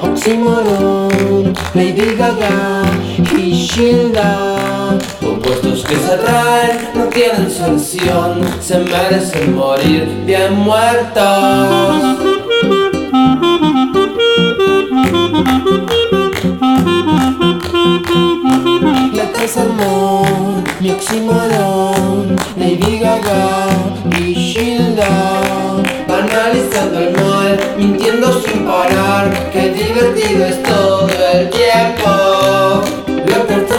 Oxymoron, Lady Gaga y Sheila Opuestos que se atraen, no tienen solución Se merecen morir bien muertos. La casa amor, mi oxímoron, Lady Gaga y Sheila Analizando el mal, mintiendo sin parar Qué divertido es todo el tiempo. La carta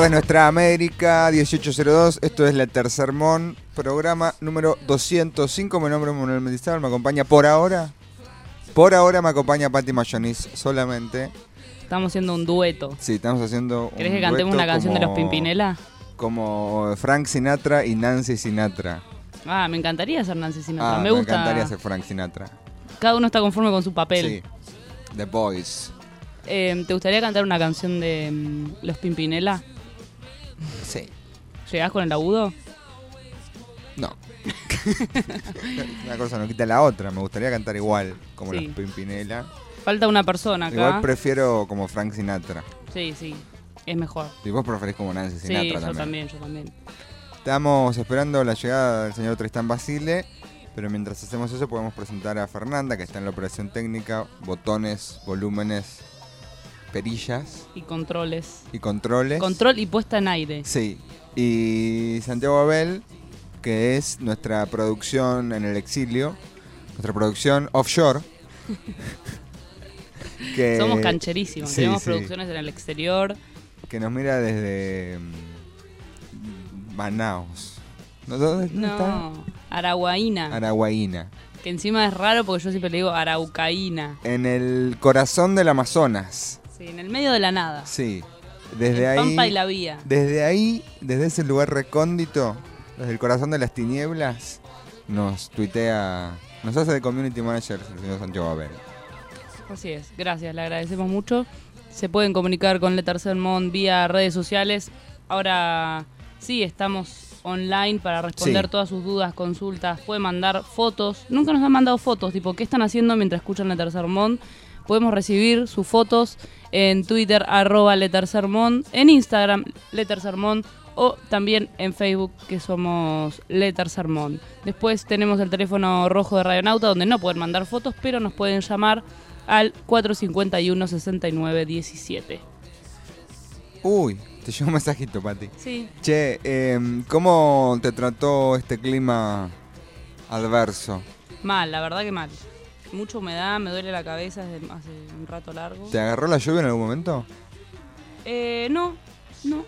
tardes, nuestra América 1802. Esto es la Tercermón, programa número 205. Mi nombre es Manuel Mendizábal. Me acompaña por ahora. Por ahora me acompaña Patti Mayonis solamente. Estamos haciendo un dueto. Sí, estamos haciendo. un ¿Querés que cantemos una canción de los Pimpinela? Como Frank Sinatra y Nancy Sinatra. Ah, me encantaría ser Nancy Sinatra. Ah, me gusta. encantaría ser Frank Sinatra. Cada uno está conforme con su papel. Sí. The Boys. Eh, ¿Te gustaría cantar una canción de mm, los Pimpinela? Sí. ¿Llegás con el agudo? No. Una cosa no quita la otra. Me gustaría cantar igual, como Sí. los Pimpinela. Falta una persona acá. Igual prefiero como Frank Sinatra. Sí, sí. Es mejor. Y vos preferís como Nancy Sinatra sí, yo también. también, yo también. Estamos esperando la llegada del señor Tristán Basile, pero mientras hacemos eso podemos presentar a Fernanda, que está en la operación técnica, botones, volúmenes, perillas Y controles. y controles. Control y puesta en aire. Sí. Y Santiago Abel, que es nuestra producción en el exilio, nuestra producción offshore. que, Somos cancherísimos. sí, Tenemos sí. producciones en el exterior. que nos mira desde mm, Manaus. ¿No? ¿Dónde, dónde está? No, Araguaína. Araguaína. que encima es raro porque yo siempre le digo Araucaína. En el corazón del Amazonas. Sí, en el medio de la nada. Sí. Desde El ahí. Pampa y la Vía. Desde ahí, desde ese lugar recóndito, desde el corazón de las tinieblas, nos tuitea. Nos hace de community manager el señor Santiago Abel. Así es, gracias, le agradecemos mucho. Se pueden comunicar con Le Tercer Mon vía redes sociales. Ahora sí, estamos online para responder Sí. todas sus dudas, consultas. Pueden mandar fotos. Nunca nos han mandado fotos, tipo, ¿qué están haciendo mientras escuchan Le Tercer Mon? Podemos recibir sus fotos en Twitter, arroba Le Tercer Mon, en Instagram, Le Tercer Mon, o también en Facebook, que somos Le Tercer Mon. Después tenemos el teléfono rojo de Radionauta, donde no pueden mandar fotos, pero nos pueden llamar al 451-6917. Uy, te llegó un mensajito, Pati. Sí. Che, em, ¿cómo te trató este clima adverso? Mal, la verdad que mal. Mucha humedad, me duele la cabeza desde hace un rato largo. ¿Te agarró la lluvia en algún momento? Eh, no, no,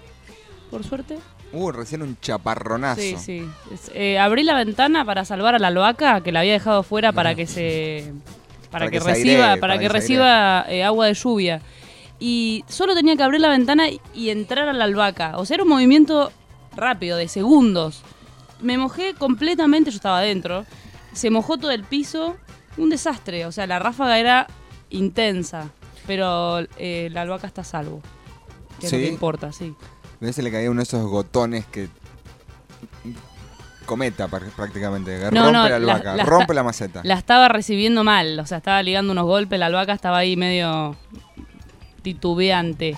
por suerte. Uh, recién un chaparronazo. Sí, sí. Eh, abrí la ventana para salvar a la albahaca que la había dejado fuera para que se para, Para que, que se reciba airee, para para que reciba eh, agua de lluvia y solo tenía que abrir la ventana y- y entrar a la albahaca. O sea, era un movimiento rápido de segundos. Me mojé completamente, yo estaba adentro. Se mojó todo el piso, un desastre. O sea, la ráfaga era intensa, pero eh, la albahaca está a salvo. Que es lo ¿Sí? que importa, sí. A veces le caía uno de esos gotones que. Cometa prácticamente. No, rompe no, la albahaca, la rompe la maceta. La estaba recibiendo mal, o sea, estaba ligando unos golpes, la albahaca estaba ahí medio titubeante.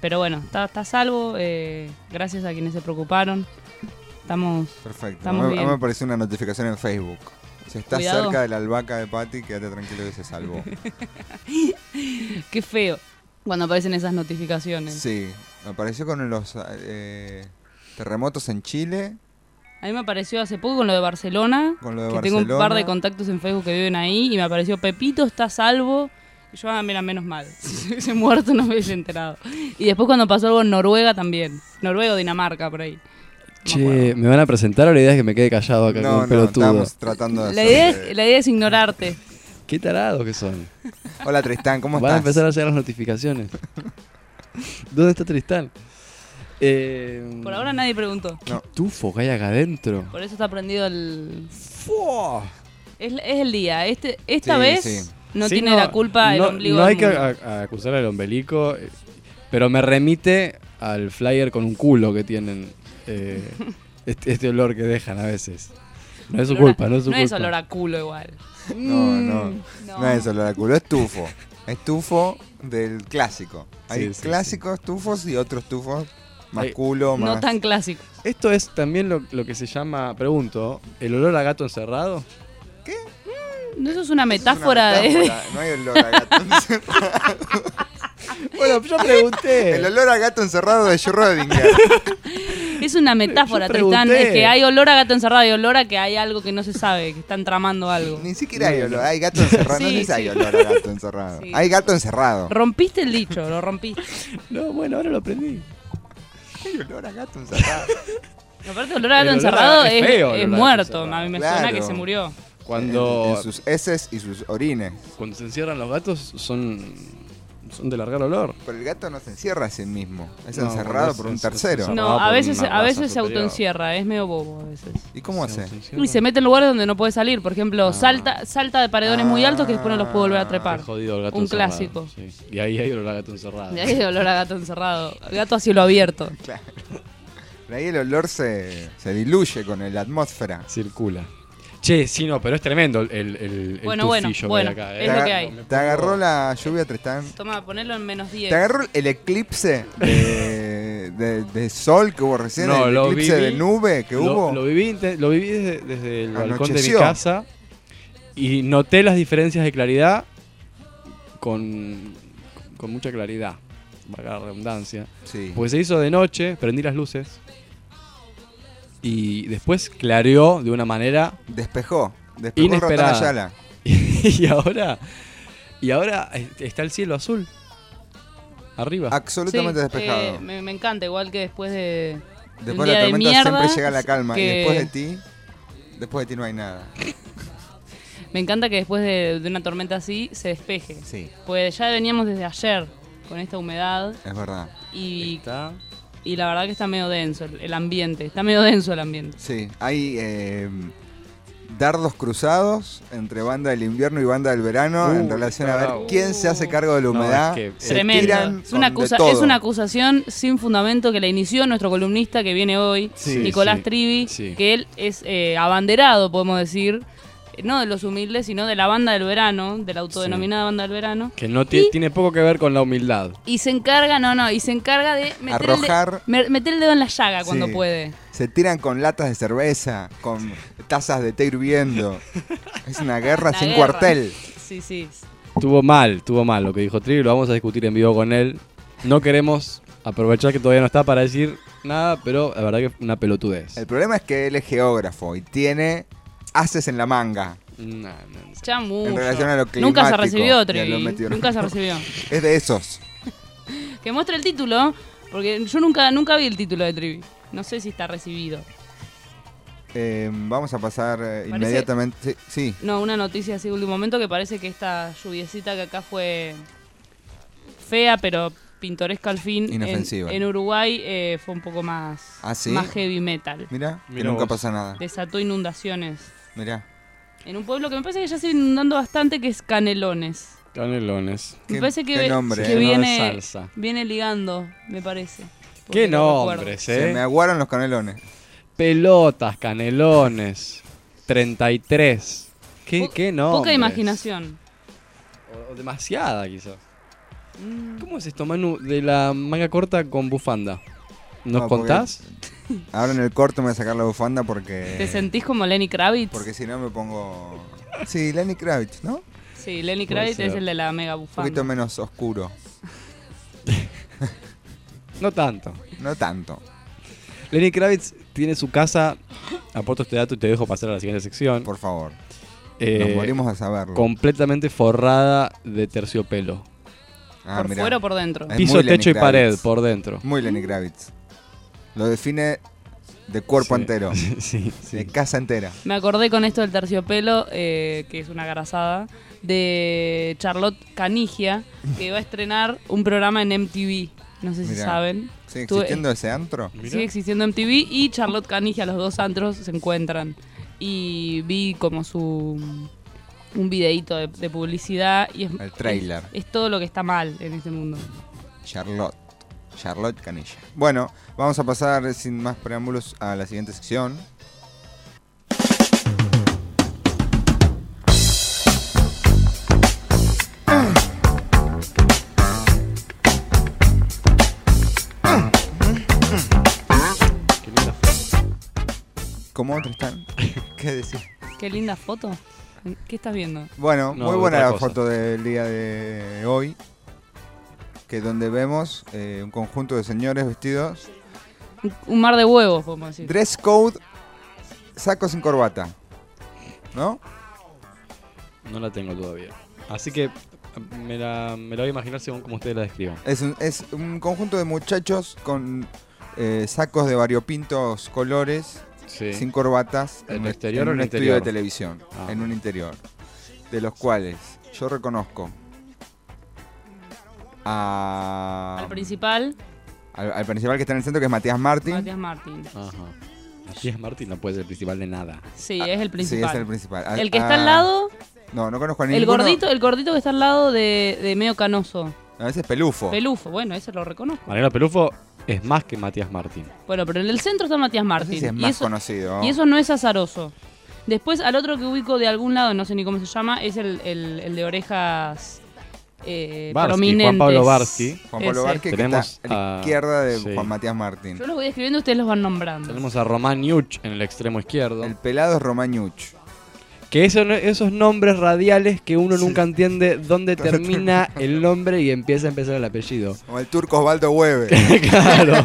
Pero bueno, está, está a salvo, eh, gracias a quienes se preocuparon. Estamos... Perfecto. Estamos a, mí, a mí bien. me apareció una notificación en Facebook. Si estás Cuidado. cerca de la albahaca de Patty, quédate tranquilo que se salvó. Qué feo cuando aparecen esas notificaciones. sí, me apareció con los eh, terremotos en Chile. A mí me apareció hace poco con lo de Barcelona, Con lo de que tengo un par de Barcelona. contactos en Facebook que viven ahí, y me apareció Pepito está a salvo, Yo, ah, mira, menos mal. Si hubiese muerto no me hubiese enterado. Y después cuando pasó algo en Noruega también. Noruega o Dinamarca, por ahí. No me Che, ¿me van a presentar o la idea es que me quede callado acá como No, un no, pelotudo? estamos tratando de La hacer- idea, es, la idea es ignorarte. Qué tarados que son. Hola Tristán, ¿cómo Van a estás? empezar a llegar las notificaciones. ¿Dónde está Tristán? Eh, Por ahora nadie preguntó. No. Tufo que hay acá adentro. Por eso está prendido el... Fua. Es, es el día. Este, esta Sí, vez sí. no Sí, tiene la culpa el no, ombligo No hay que mundo. a- a acusar al ombelico, eh, pero me remite al flyer con un culo que tienen. Eh, este, este olor que dejan a veces. No es su Olor a- culpa, no es su no culpa. es olor a culo igual. No, no, No. no es olor a culo, es tufo. Es tufo del clásico. Hay Sí, sí, clásicos tufos y otros tufos más Hay- culo, más... No tan clásico. Esto es también lo, lo que se llama, pregunto, ¿el olor a gato encerrado? No, Eso es una Es una metáfora, de- metáfora, No hay olor a gato encerrado. Bueno, yo pregunté. El olor a gato encerrado de Schrödinger. Es una metáfora, Tristán. Es que hay olor a gato encerrado y olor a que hay algo que no se sabe, que están tramando algo. Ni siquiera hay olor. Hay gato encerrado. no Sí, sé si hay olor a gato encerrado. Sí. Hay gato encerrado. Rompiste el dicho, lo rompiste. No, bueno, ahora lo aprendí. Hay olor a gato encerrado. Aparte, olor a gato El olor a- encerrado es es, feo es muerto. A mí me Claro. suena que se murió. Cuando, En, en sus heces y sus orines. cuando se encierran los gatos son, son de largar olor. Pero el gato no se encierra a sí mismo. Es No, encerrado es- por un es- tercero. es- No, a veces, a veces se autoencierra, es medio bobo a veces. ¿Y cómo Se hace? Y se mete en lugares donde no puede salir. Por ejemplo, Ah. salta, salta de paredones muy altos que después no los puede volver a trepar. Jodido el gato Un encerrado, clásico. sí. Y ahí hay olor a gato encerrado. De ahí el olor a gato encerrado. Gato a cielo abierto. Claro. Pero ahí el olor se, se diluye con la atmósfera. Circula. Che, sí, no, pero es tremendo el, el, el Bueno, bueno, acá. es ¿eh? lo Te que hay. Te agarró la lluvia, Tristán. Toma, ponelo en menos 10. ¿Te agarró el eclipse de, de- de sol que hubo recién? No, ¿El lo eclipse viví- de nube que Lo, hubo? lo viví, lo viví desde, desde el balcón de mi Anocheció. casa y noté las diferencias de claridad con, con mucha claridad, valga la redundancia. Sí. Porque se hizo de noche, prendí las luces y después clareó de una manera Despejó. Despejó Inesperada. Ayala. y ahora y ahora está el cielo azul arriba. Absolutamente Sí, despejado. eh, me, me encanta, igual que después de. después de la de tormenta mierda, siempre llega la calma. Y después de ti, después de ti no hay nada. Me encanta que después de, de una tormenta así se despeje. Sí, Pues ya veníamos desde ayer con esta humedad es verdad. y, Está- y la verdad que está medio denso el, ambiente. Está medio denso el ambiente. Sí, hay eh, dardos cruzados entre banda del invierno y banda del verano Uh, en relación a ver quién se hace cargo de la No, humedad. es que- se Tremendo. tiran Es una, acusa- es una acusación sin fundamento que la inició nuestro columnista que viene hoy, Sí, Nicolás sí, Trivi, sí. que él es eh, abanderado, podemos decir, no de los humildes, sino de la banda del verano, de la autodenominada banda del verano. que no Y- tiene poco que ver con la humildad. Y se encarga, no, no, y se encarga de meter, el, Arrojar. de- me- meter el dedo en la llaga cuando puede. Se tiran con latas de cerveza, con tazas de té hirviendo. Es una guerra Una sin guerra. cuartel. Sí, sí. Tuvo mal, tuvo mal lo que dijo Trivi, lo vamos a discutir en vivo con él. No queremos aprovechar que todavía no está para decir nada, pero la verdad que una pelotudez. El problema es que él es geógrafo y tiene haces en la manga. No, no. Chamullo. En relación a lo Nunca se climático, recibió, Trevi. Nunca se recibió. Es de esos. Que muestre el título, porque yo nunca, nunca vi el título de Trivi. No sé si está recibido. Eh, vamos a pasar eh, Parece- inmediatamente. Sí, sí, No, una noticia así de último momento que parece que esta lluviecita que acá fue fea, pero pintoresca al fin. en- Inofensiva. En, Uruguay eh, fue un poco más, ¿Ah, sí? más heavy metal. mira, nunca vos. pasa nada. Desató inundaciones. Mira. En un pueblo que me parece que ya se inundando bastante, que es Canelones. Canelones. Me parece que, nombre, que ¿eh? viene, Salsa. viene ligando, me parece. Qué nombres, Se me eh. aguaron los canelones. Pelotas, canelones. 33. ¿Qué, Po- qué nombres? Poca imaginación. O, o demasiada, quizás. Mm. ¿Cómo es esto, Manu? De la manga corta con bufanda. ¿Nos No, contás? Ahora en el corto me voy a sacar la bufanda porque. ¿Te sentís como Lenny Kravitz? Porque si no me pongo. Sí, Lenny Kravitz, ¿no? Sí, Lenny Kravitz es el de la mega Un bufanda. poquito menos oscuro. No tanto. No tanto. Lenny Kravitz tiene su casa. Aporto este dato y te dejo pasar a la siguiente sección. Por favor. eh, Nos morimos a saberlo. completamente forrada de terciopelo. Ah, ¿Por mirá. fuera o por dentro? Es Piso, techo y pared por dentro. Muy Lenny Kravitz. Lo define de cuerpo Sí. entero. sí, De casa entera. Me acordé con esto del terciopelo, eh, que es una garazada, de Charlotte Canigia, que va a estrenar un programa en MTV. No sé si Mirá. saben. ¿Sigue existiendo ese antro? Mirá. Sigue existiendo MTV y Charlotte Canigia, los dos antros se encuentran. Y vi como su un videíto de, de publicidad y es, El tráiler. es, es todo lo que está mal en este mundo. Charlotte. Charlotte Canilla. Bueno, vamos a pasar sin más preámbulos a la siguiente sección. Qué linda foto. ¿Cómo otro están? ¿Qué decir? Qué linda foto. ¿Qué estás viendo? Bueno, No, muy buena la cosa. foto del día de hoy. Que donde vemos eh, un conjunto de señores vestidos. Un, un mar de huevos, podemos decir. Dress code, saco sin corbata. ¿No? No la tengo todavía. Así que me la, me la voy a imaginar según como ustedes la describan. Es un, es un conjunto de muchachos con eh, sacos de variopintos colores, Sí. sin corbatas, ¿En un- el exterior o un en el estudio interior? de televisión, Ah. en un interior, de los cuales yo reconozco a- Al principal, al, al principal que está en el centro, que es Matías Martín. Matías Martín. Ajá. Matías Martín no puede ser el principal de nada. Sí, Ah, es el Sí, principal. es el principal. El que está a- al lado, No, no conozco a el ninguno. gordito, el gordito que está al lado de, de medio canoso. No, ese es Pelufo. Pelufo, bueno, ese lo reconozco. Mariano Pelufo es más que Matías Martín. Bueno, pero en el centro está Matías No sé Martín. si es y, más eso, conocido. y eso no es azaroso. Después, al otro que ubico de algún lado, no sé ni cómo se llama, es el, el- el de orejas eh, Barsky, prominentes. Juan Pablo Barsky. Juan Pablo. Vázquez, que Tenemos está a la izquierda de sí. Juan Matías Martín. Yo los voy escribiendo, ustedes los van nombrando. Tenemos a Román Yuch en el extremo izquierdo. El pelado es Romañuch. Que esos, esos nombres radiales que uno nunca entiende dónde termina el nombre y empieza a empezar el apellido. Como el turco Osvaldo Hueve. claro.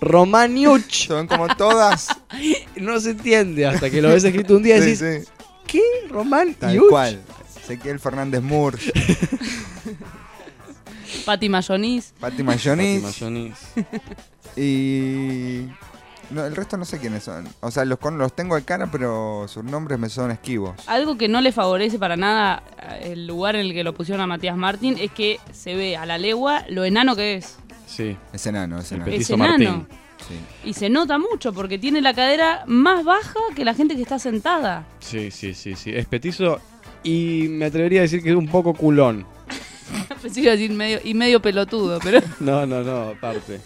Román Yuch. Son como todas. No se entiende hasta que lo ves escrito un día y Sí, decís, sí, ¿qué? ¿Román tal Yuch? cual. Ezequiel Fernández Murch, Pati Mayonis. Pati Mayonis Fátima Jonis. y... No, el resto no sé quiénes son. O sea, los, con- los tengo de cara, pero sus nombres me son esquivos. Algo que no le favorece para nada eh, el lugar en el que lo pusieron a Matías Martín es que se ve a la legua lo enano que es. Sí, Es enano, es enano. Es enano. Sí. Y se nota mucho porque tiene la cadera más baja que la gente que está sentada. Sí, sí, sí, sí. Es petizo y me atrevería a decir que es un poco culón. Pensé que iba a decir medio, y medio pelotudo, pero No, no, no, aparte.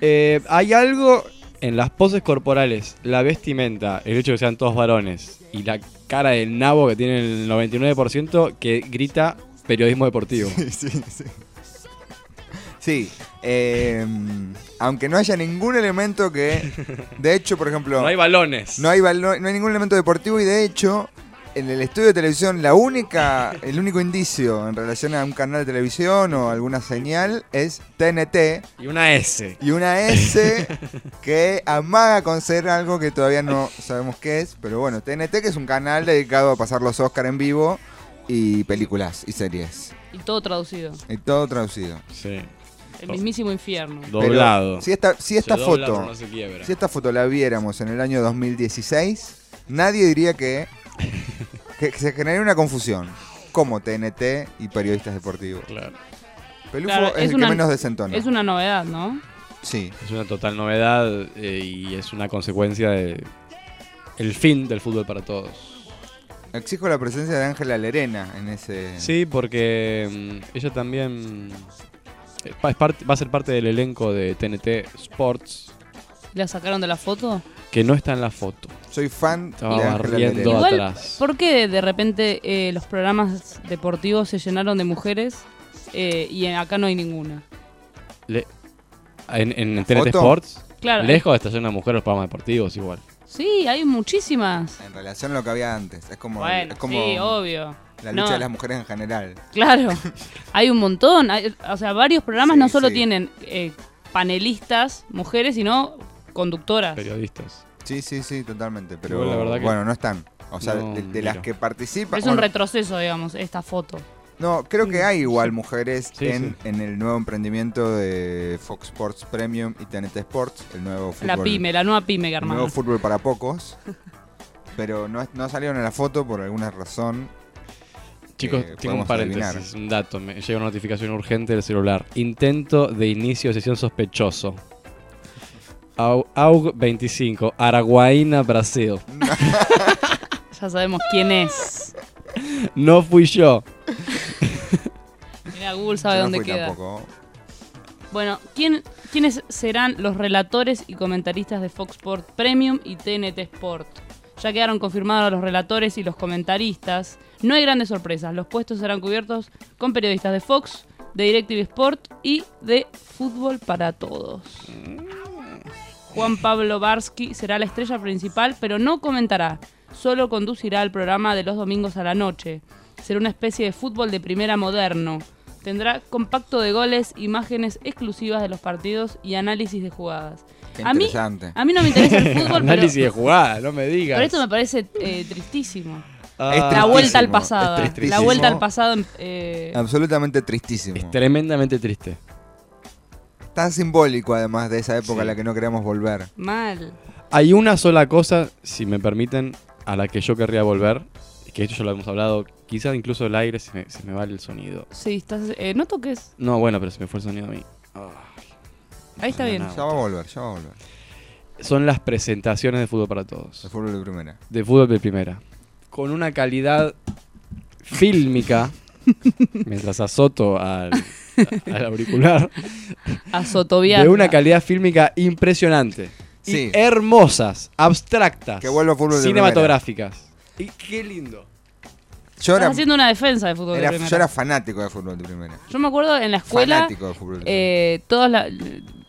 Eh, hay algo en las poses corporales, la vestimenta, el hecho de que sean todos varones y la cara del nabo que tiene el 99% que grita periodismo deportivo. Sí, sí, sí. Sí, eh, aunque no haya ningún elemento que... De hecho, por ejemplo... No hay balones. No hay, no hay ningún elemento deportivo y de hecho, en el estudio de televisión, la única, el único indicio en relación a un canal de televisión o alguna señal es TNT Y una S. y una S que amaga con ser algo que todavía no sabemos qué es, pero bueno, TNT que es un canal dedicado a pasar los Oscar en vivo y películas y series. y todo traducido. Y todo traducido. Sí. El mismísimo infierno. Pero Doblado. si esta, si esta dobla, foto... pero no se quiebra. Si esta foto la viéramos en el año 2016, nadie diría que, que se generaría una confusión. Como TNT y periodistas deportivos. Claro. Pelufo Claro, es, es el una- que menos desentona. Es una novedad, ¿no? Sí, Es una total novedad eh, y es una consecuencia de el fin del fútbol para todos. exijo la presencia de Ángela Lerena en ese... Sí, porque mm, ella también eh, va, es parte- va a ser parte del elenco de TNT Sports, ¿La sacaron de la foto? Que no está en la foto. Soy fan Estaba de barriendo. Igual, atrás. ¿Por qué de repente eh, los programas deportivos se llenaron de mujeres eh, y acá no hay ninguna? Le- en, en TNT foto? Sports, Claro. lejos de estar lleno de mujeres los programas deportivos igual. Sí, hay muchísimas. En relación a lo que había antes. Es como, Bueno, es como sí, obvio. la lucha No. de las mujeres en general. Claro, hay un montón. hay- o sea, varios programas Sí, no solo sí. tienen eh, panelistas mujeres, sino conductoras. Periodistas. Sí, sí, sí, totalmente. Pero Igual la verdad que- bueno, no están. O sea, No, de, de las que participan. Es un bueno, retroceso, digamos, esta foto. no, creo que hay igual mujeres Sí, en, en el nuevo emprendimiento de Fox Sports Premium y TNT Sports, el nuevo fútbol. La pyme, la nueva pyme que el nuevo fútbol para pocos. Pero no, no salieron en la foto por alguna razón. Chicos, tengo un paréntesis, adivinar. un dato. Me llega una notificación urgente del celular. Intento de inicio de sesión sospechoso. Au- AUG 25, Araguaína, Brasil. Ya sabemos quién es. No fui yo. Mira, Google sabe Yo no dónde fui queda. tampoco. Bueno, ¿quién, ¿quiénes serán los relatores y comentaristas de Fox Sport Premium y TNT Sport? Ya quedaron confirmados los relatores y los comentaristas. No hay grandes sorpresas. Los puestos serán cubiertos con periodistas de Fox, de DirecTV Sport y de Fútbol para Todos. Juan Pablo Barsky será la estrella principal, pero no comentará. Solo conducirá el programa de los domingos a la noche. Será una especie de fútbol de primera moderno. Tendrá compacto de goles, imágenes exclusivas de los partidos y análisis de jugadas. Qué A mí, interesante. a mí no me interesa el fútbol, pero, Análisis de jugada, no me digas. pero esto me parece eh, tristísimo. Ah, La vuelta al pasado. La vuelta al pasado. eh, Absolutamente tristísimo. Es tremendamente triste. Tan simbólico además de esa época Sí. a la que no queremos volver. mal. Hay una sola cosa, si me permiten, a la que yo querría volver. Que esto ya lo hemos hablado. Quizás incluso el aire se me, se me va el sonido. Sí, estás, eh, no toques. No, bueno, pero se me fue el sonido a mí. Ahí está bien. No. Ya va a volver, ya va a volver. Son las presentaciones de fútbol para todos. El fútbol de primera. de fútbol de primera. Con una calidad fílmica, mientras azoto al, al auricular, A Sotoviar. de una calidad fílmica impresionante. Sí. Y hermosas, abstractas, Que vuelva fútbol de cinematográficas. Y qué lindo. Yo Estás era, haciendo una defensa de fútbol era- de primera. yo era fanático de fútbol de primera. Yo me acuerdo en la escuela, Fanático de fútbol de primera. eh, todos la-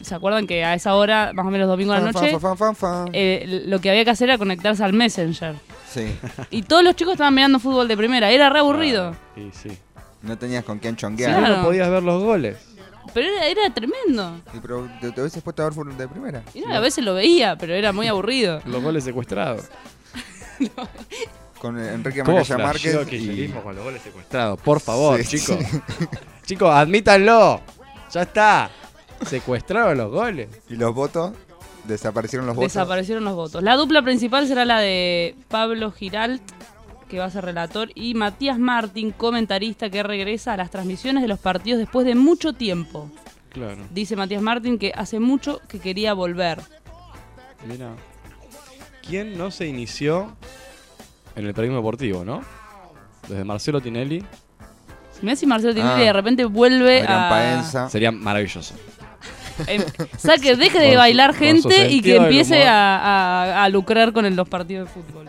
se acuerdan que a esa hora, más o menos domingo a la noche, fan, fan, fan, fan. eh, lo que había que hacer era conectarse al Messenger. Sí, Y todos los chicos estaban mirando fútbol de primera. Era re aburrido. Sí, sí. No tenías con quién chonguear. Claro. no, podías ver los goles. Pero era, era tremendo. Sí, pero te, te hubieses puesto a ver fútbol de primera. Y no, a veces lo veía, pero era muy aburrido. Los goles secuestrados. Con Enrique ¿Cómo Macaya Márquez. y- con los goles secuestrados? Por favor, Sí, chicos. sí. Chicos, admítanlo. Ya está. Secuestraron los goles. Y los votos, desaparecieron los votos. Desaparecieron los votos. La dupla principal será la de Pablo Giralt, que va a ser relator, y Matías Martín, comentarista que regresa a las transmisiones de los partidos después de mucho tiempo. Claro. Dice Matías Martín que hace mucho que quería volver. Mira. ¿Quién no se inició en el periodismo deportivo, no? Desde Marcelo Tinelli. Si me si Marcelo Tinelli Ah. de repente vuelve Adrián a... Paenza. Sería maravilloso. em, o sea, que deje de bailar gente y que empiece a, a- a lucrar con el- los partidos de fútbol.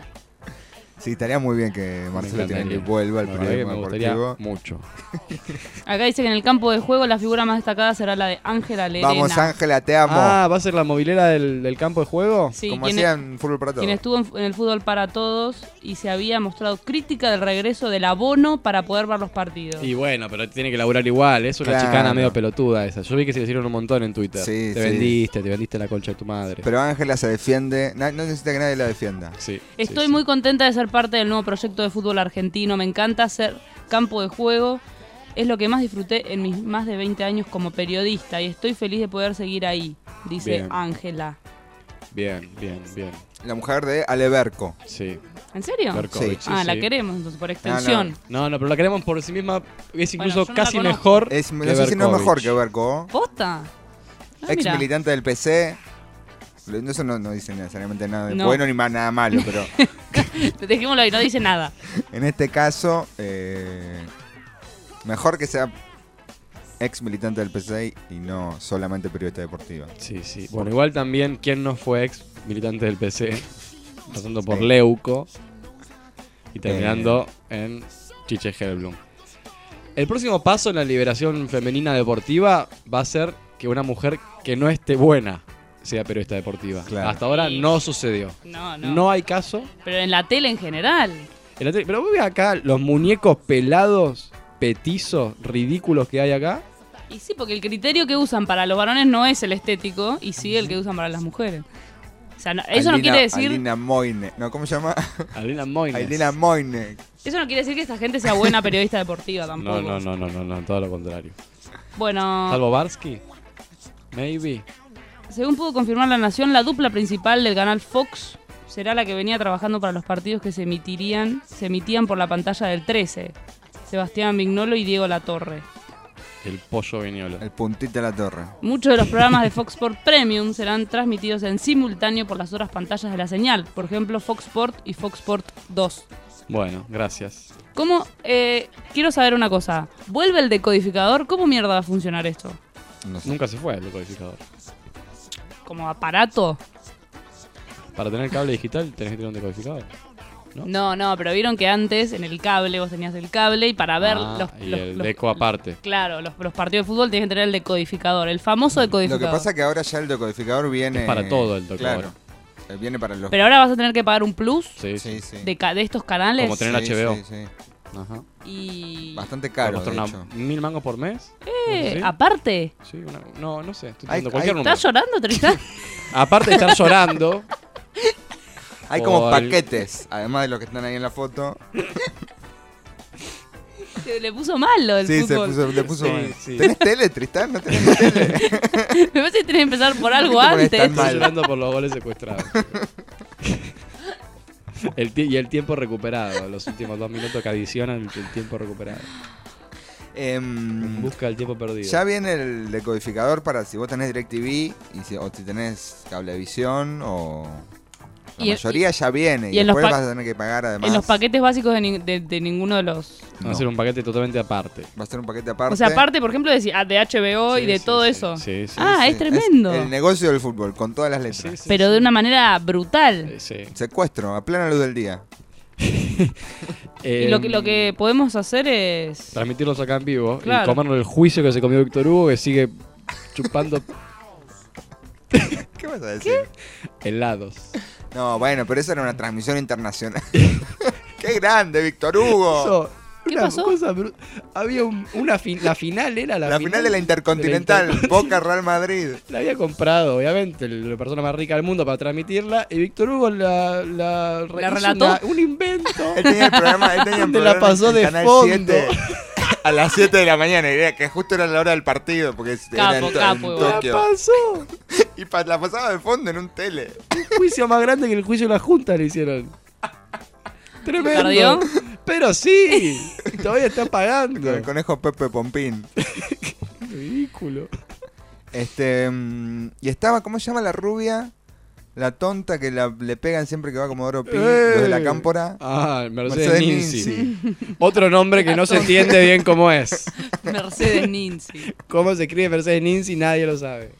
Sí, estaría muy bien que Marcelo Tinelli vuelva al periodismo me gustaría deportivo. mucho. Acá dice que en el campo de juego la figura más destacada será la de Ángela Lerena. Vamos, Ángela, te amo. Ah, ¿va a ser la movilera del, del campo de juego? Sí, Como quien, hacían fútbol para todos. quien estuvo en, en el fútbol para todos y se había mostrado crítica del regreso del abono para poder ver los partidos. Y bueno, pero tiene que laburar igual. Es una Claro. chicana medio pelotuda esa. Yo vi que se le hicieron un montón en Twitter. Sí, te sí. vendiste, te vendiste la concha de tu madre. Pero Ángela se defiende. Na- No necesita que nadie la defienda. sí, Estoy sí, sí. muy contenta de ser parte del nuevo proyecto de fútbol argentino. Me encanta ser campo de juego. Es lo que más disfruté en mis más de 20 años como periodista y estoy feliz de poder seguir ahí, dice. Ángela. Bien, bien, bien. La mujer de Aleberco. Sí. ¿En serio? Berkovich, sí, ah, la queremos entonces, por extensión. No, no, pero la queremos por sí misma. Es incluso no casi mejor. Es, no que sé si no es mejor que Berco. ¿Posta? Ah, Ex mira. militante del PC. Eso no, no dice necesariamente nada de No. bueno ni más nada malo, pero Dejémoslo ahí, no dice nada. en este caso, eh, mejor que sea ex militante del PC y no solamente periodista deportiva. Sí, sí. Bueno, igual también, ¿quién no fue ex militante del PC? Pasando por Sí. Leuco y terminando en Chiche Helblum. El próximo paso en la liberación femenina deportiva va a ser que una mujer que no esté buena sea periodista deportiva. Claro. Hasta ahora Sí. no sucedió. No, no. No hay caso. Pero en la tele en general. En la tele- Pero vos ves acá los muñecos pelados, petizos, ridículos que hay acá. Y sí, porque el criterio que usan para los varones no es el estético y sí el que usan para las mujeres. O sea, no- eso no quiere decir. Alina Moine. No, ¿cómo se llama? Alina Moines. Alina Moine. Eso no quiere decir que esta gente sea buena periodista deportiva tampoco. No, no, no, no, no, no, todo lo contrario. Bueno, Salvo Barsky. Maybe. Según pudo confirmar la Nación, la dupla principal del canal Fox será la que venía trabajando para los partidos que se emitirían, se emitían por la pantalla del 13. Sebastián Vignolo y Diego Latorre. El pollo viñolo. El puntito de la torre. Muchos de los programas de Fox Sport Premium serán transmitidos en simultáneo por las otras pantallas de la señal, por ejemplo Fox Sport y Fox Sport 2. Bueno, gracias. ¿Cómo? eh, quiero saber una cosa. ¿Vuelve el decodificador? ¿Cómo mierda va a funcionar esto? No sé. Nunca se fue el decodificador. ¿Como aparato? Para tener cable digital tenés que tener un decodificador. ¿No? No, no, pero vieron que antes en el cable vos tenías el cable y para ver Ah, los, y los- el los- deco aparte. Claro, los, los partidos de fútbol tienen que tener el decodificador, el famoso Lo decodificador. que pasa es que ahora ya el decodificador viene. Es para todo el decodificador. Claro. Eh, Viene para los. Pero ahora vas a tener que pagar un plus Sí, sí. De, ca- de estos canales Como tener Sí, HBO. Ajá. y... Bastante caro. de una- hecho. mil mangos por mes. Eh, ¿Sí? Aparte, Sí, una- no, no sé. Estoy Hay- diciendo cualquier hay- número. ¿estás llorando, Tristán? Aparte de estar llorando, Hay como paquetes, además de los que están ahí en la foto. Se le puso mal lo del sí, se fútbol. puso, le puso Sí, mal. sí. ¿Tenés tele, Tristán? ¿No tenés tele? Me parece que tenés que empezar por algo ¿Por qué te pones antes. tan mal? llorando por los goles secuestrados. El y el tiempo recuperado, los últimos dos minutos que adicionan el, el tiempo recuperado. Em, busca del tiempo perdido. ya viene el decodificador para si vos tenés DirecTV y si, o si tenés Cablevisión o... La Y en- mayoría ya viene y, y en los después vas a tener que pagar además. En los paquetes básicos de, nin- de- de ninguno de los... Va a ser un paquete totalmente aparte. Va a ser un paquete aparte. O sea, aparte, por ejemplo, de, ah, de HBO y Sí, de sí, todo sí. eso. Sí, sí. Ah, Sí, es tremendo. el negocio del fútbol, con todas las letras. Sí, sí, Pero sí. de una manera brutal. Eh, sí. Secuestro, a plena luz del día. Y lo que, Em, lo que podemos hacer es... Transmitirlos acá en vivo Claro. y comernos el juicio que se comió Víctor Hugo, que sigue chupando ¿Qué vas a decir? helados. No, bueno, pero esa era una transmisión internacional. ¡Qué grande, Víctor Hugo! Eso, ¿Qué una pasó? cosa bru- había un- una fin- la final era la, la final de la Intercontinental, de la Inter- Boca Real Madrid. La había comprado, obviamente, el- la persona más rica del mundo para transmitirla. Y Víctor Hugo la, la, re- ¿La hizo relató? una- un invento. Él tenía el programa, él tenía el Donde la programa pasó en de Canal fondo. 7 a las 7 de la mañana, y era que justo era la hora del partido, porque era en, Capo, capo, en igual. la Tokio. pasó. Y pa- la pasaba de fondo en un tele. Un juicio más grande que el juicio de la Junta le hicieron. Tremendo. ¿Perdió? Pero sí, todavía está Con pagando. el conejo Pepe Pompín. Ridículo. Este. mm, y estaba, ¿cómo se llama la rubia? La tonta que la- le pegan siempre que va como Oro Pi, los de la Eh. cámpora. Ah, Mercedes, Mercedes Ninzi. Ninzi. Otro nombre que no se entiende bien cómo es. Mercedes Ninzi. Cómo se escribe Mercedes Ninzi, nadie lo sabe.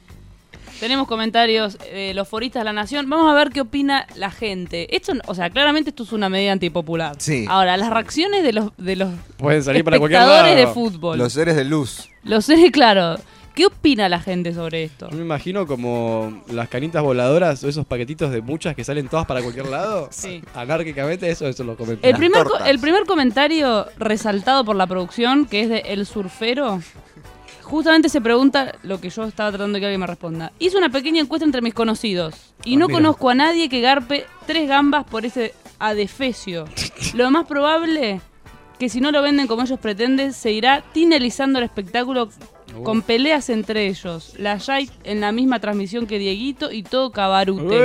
Tenemos comentarios de los foristas de la Nación. Vamos a ver qué opina la gente. Esto, o sea, claramente esto es una medida antipopular. Sí. Ahora, las reacciones de los, de los Pueden salir para cualquier espectadores lado. de fútbol. Los Los, seres de luz. seres, claro. ¿Qué opina la gente sobre esto? Yo me imagino como las canitas voladoras o esos paquetitos de muchas que salen todas para cualquier lado. Sí. Anárquicamente, eso, eso lo comenté. El primer, co- el primer comentario resaltado por la producción, que es de El Surfero, justamente se pregunta lo que yo estaba tratando de que alguien me responda. Hice una pequeña encuesta entre mis conocidos y Ah, no mira. conozco a nadie que garpe tres gambas por ese adefesio. lo más probable que si no lo venden como ellos pretenden, se irá tinelizando el espectáculo Uh. con peleas entre ellos. La Jai en la misma transmisión que Dieguito y todo cabarute.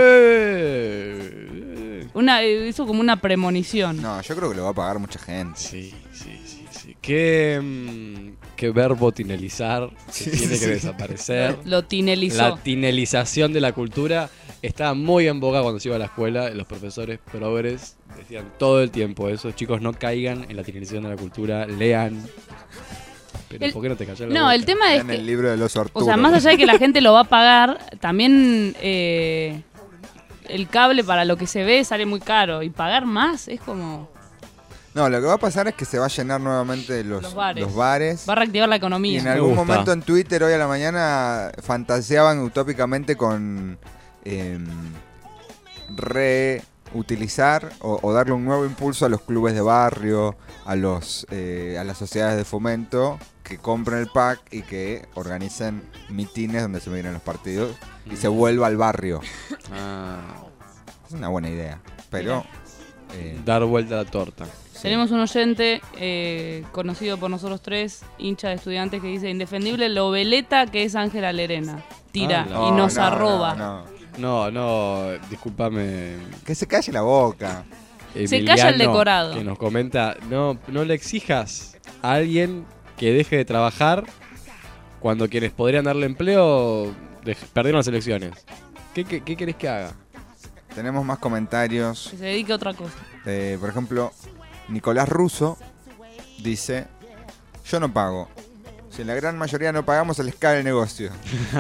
Eh. Una, eh, hizo como una premonición. No, yo creo que lo va a pagar mucha gente. Sí, sí, sí, sí. ¿Qué, mm, qué verbo tinelizar que Sí, tiene sí. que desaparecer? Lo tinelizó. La tinelización de la cultura estaba muy en boga cuando se iba a la escuela. Los profesores progres decían todo el tiempo eso. Chicos, no caigan en la tinelización de la cultura, lean. Pero El- ¿por qué no te callas la No, boca? el tema es En el libro de los Arturo. o sea, más allá de que la gente lo va a pagar, también eh, el cable para lo que se ve sale muy caro y pagar más es como No, lo que va a pasar es que se va a llenar nuevamente los, Los bares. los bares. va a reactivar la Y economía. en Me algún gusta. momento en Twitter hoy a la mañana fantaseaban utópicamente con em, reutilizar o, o darle un nuevo impulso a los clubes de barrio, a los eh, a las sociedades de fomento que compren el pack y que organicen mitines donde se miren los partidos y se vuelva al barrio. Ah, una buena idea. Pero. eh, Dar vuelta a la torta. sí. Tenemos un oyente eh, conocido por nosotros tres, hincha de estudiantes, que dice indefendible lo veleta que es Ángela Lerena. Tira Ala. y No, nos no, arroba. no, no. No, discúlpame. Que se calle la boca. Se calla el decorado. Que nos comenta, no, no le exijas a alguien que deje de trabajar cuando quienes podrían darle empleo perdieron las elecciones. ¿Qué, qué, qué querés que haga? Tenemos más comentarios. Que se dedique a otra cosa. Eh, por ejemplo, Nicolás Russo dice: Yo no pago. Si la gran mayoría no pagamos, se les cae el negocio.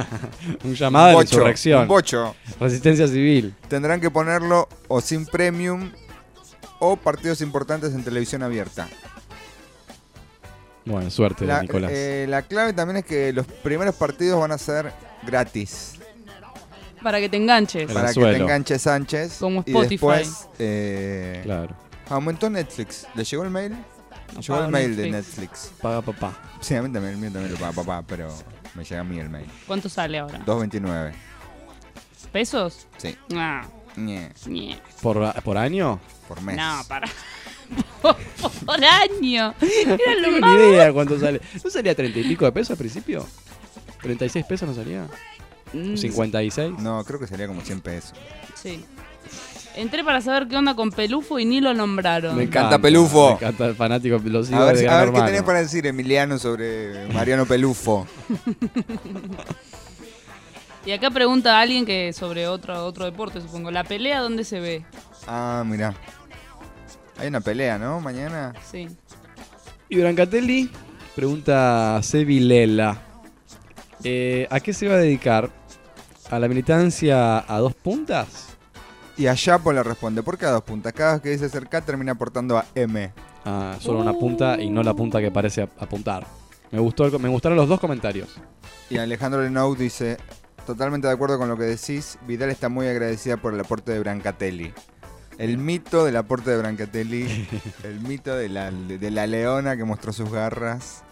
Un llamado de bocho, insurrección. un bocho. Resistencia civil. Tendrán que ponerlo o sin premium o partidos importantes en televisión abierta. Bueno, suerte, La, Nicolás. eh, la clave también es que los primeros partidos van a ser gratis. Para que te enganches. El Para que te enganche Sánchez. Como y Spotify. después eh, claro. aumentó Netflix. ¿Le llegó el mail? Llegó el mail de Netflix. Paga papá. Sí, a mí también, el mío también lo paga papá, pero me llega a mí el mail. ¿Cuánto sale ahora? 2.29. ¿Pesos? Sí. Ah, Ñe, ñe. ¿Por, ¿Por año? por mes. No, para. por, por año. Era lo No más. tengo ni idea cuánto sale. ¿No salía 30 y pico de pesos al principio? ¿36 pesos no salía? Mm, ¿56? No, creo que sería como 100 pesos. Sí. Entré para saber qué onda con Pelufo y ni lo nombraron. Me encanta Pelufo. Me encanta el fanático. Lo sigo A ver, de a ver qué tenés para decir, Emiliano, sobre Mariano Pelufo. Y acá pregunta a alguien que sobre otro, otro deporte, supongo. ¿La pelea dónde se ve? Ah, mira. Hay una pelea, ¿no? Mañana. Sí. Y Brancatelli pregunta a Sevilela. Eh, ¿A qué se va a dedicar? ¿A la militancia a dos puntas? Y a Yapo le responde, ¿por qué a dos puntas? Cada vez que dice cerca termina aportando a M. Ah, solo una punta y no la punta que parece ap- apuntar. Me, gustó el- me gustaron los dos comentarios. Y Alejandro Lenou dice, totalmente de acuerdo con lo que decís, Vidal está muy agradecida por el aporte de Brancatelli. El mito del aporte de Brancatelli, el mito de la, de la leona que mostró sus garras.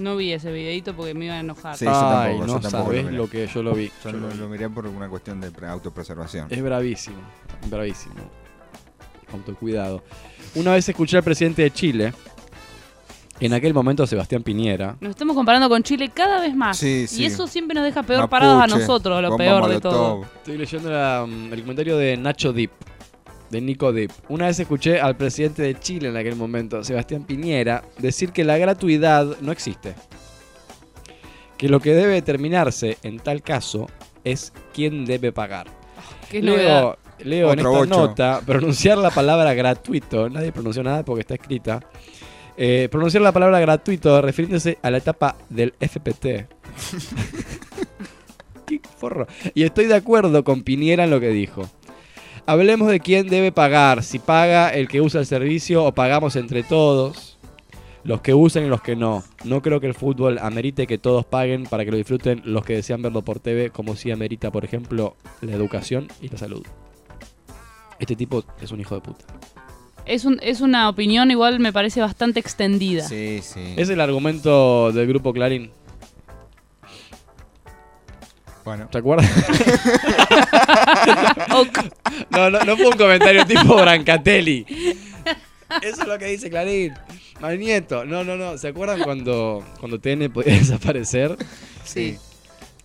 No vi ese videito porque me iba a enojar. Sí. yo Ay, tampoco, yo no tampoco sabés lo miré. lo que yo lo vi. Yo Yo lo, miré por una cuestión de pre- autopreservación. Es bravísimo, bravísimo. Autocuidado. Una vez escuché al presidente de Chile, en aquel momento Sebastián Piñera, Nos estamos comparando con Chile cada vez más. Sí, sí. Y eso siempre nos deja peor parados a nosotros, lo peor de todo. Estoy leyendo la, mm, el comentario de Nacho Dip, de Nico Dip. Una vez escuché al presidente de Chile en aquel momento, Sebastián Piñera, decir que la gratuidad no existe. Que lo que debe determinarse en tal caso es quién debe pagar. Qué novedad. Leo, leo en esta nota pronunciar la palabra gratuito, nadie pronunció nada porque está escrita. Eh, pronunciar la palabra gratuito refiriéndose a la etapa del FPT. Qué forro. Y estoy de acuerdo con Piñera en lo que dijo. Hablemos de quién debe pagar, si paga el que usa el servicio o pagamos entre todos, los que usan y los que no. No creo que el fútbol amerite que todos paguen para que lo disfruten los que desean verlo por TV, como si amerita, por ejemplo, la educación y la salud. Este tipo es un hijo de puta. Es, un, es una opinión igual me parece bastante extendida. Sí, sí. Es el argumento del grupo Clarín. Bueno. ¿Se acuerdan? Ok. No, no, no fue un comentario tipo Brancatelli. Eso es lo que dice Clarín. Magnieto. No, no, no. ¿Se acuerdan cuando, cuando TN podía desaparecer? Sí.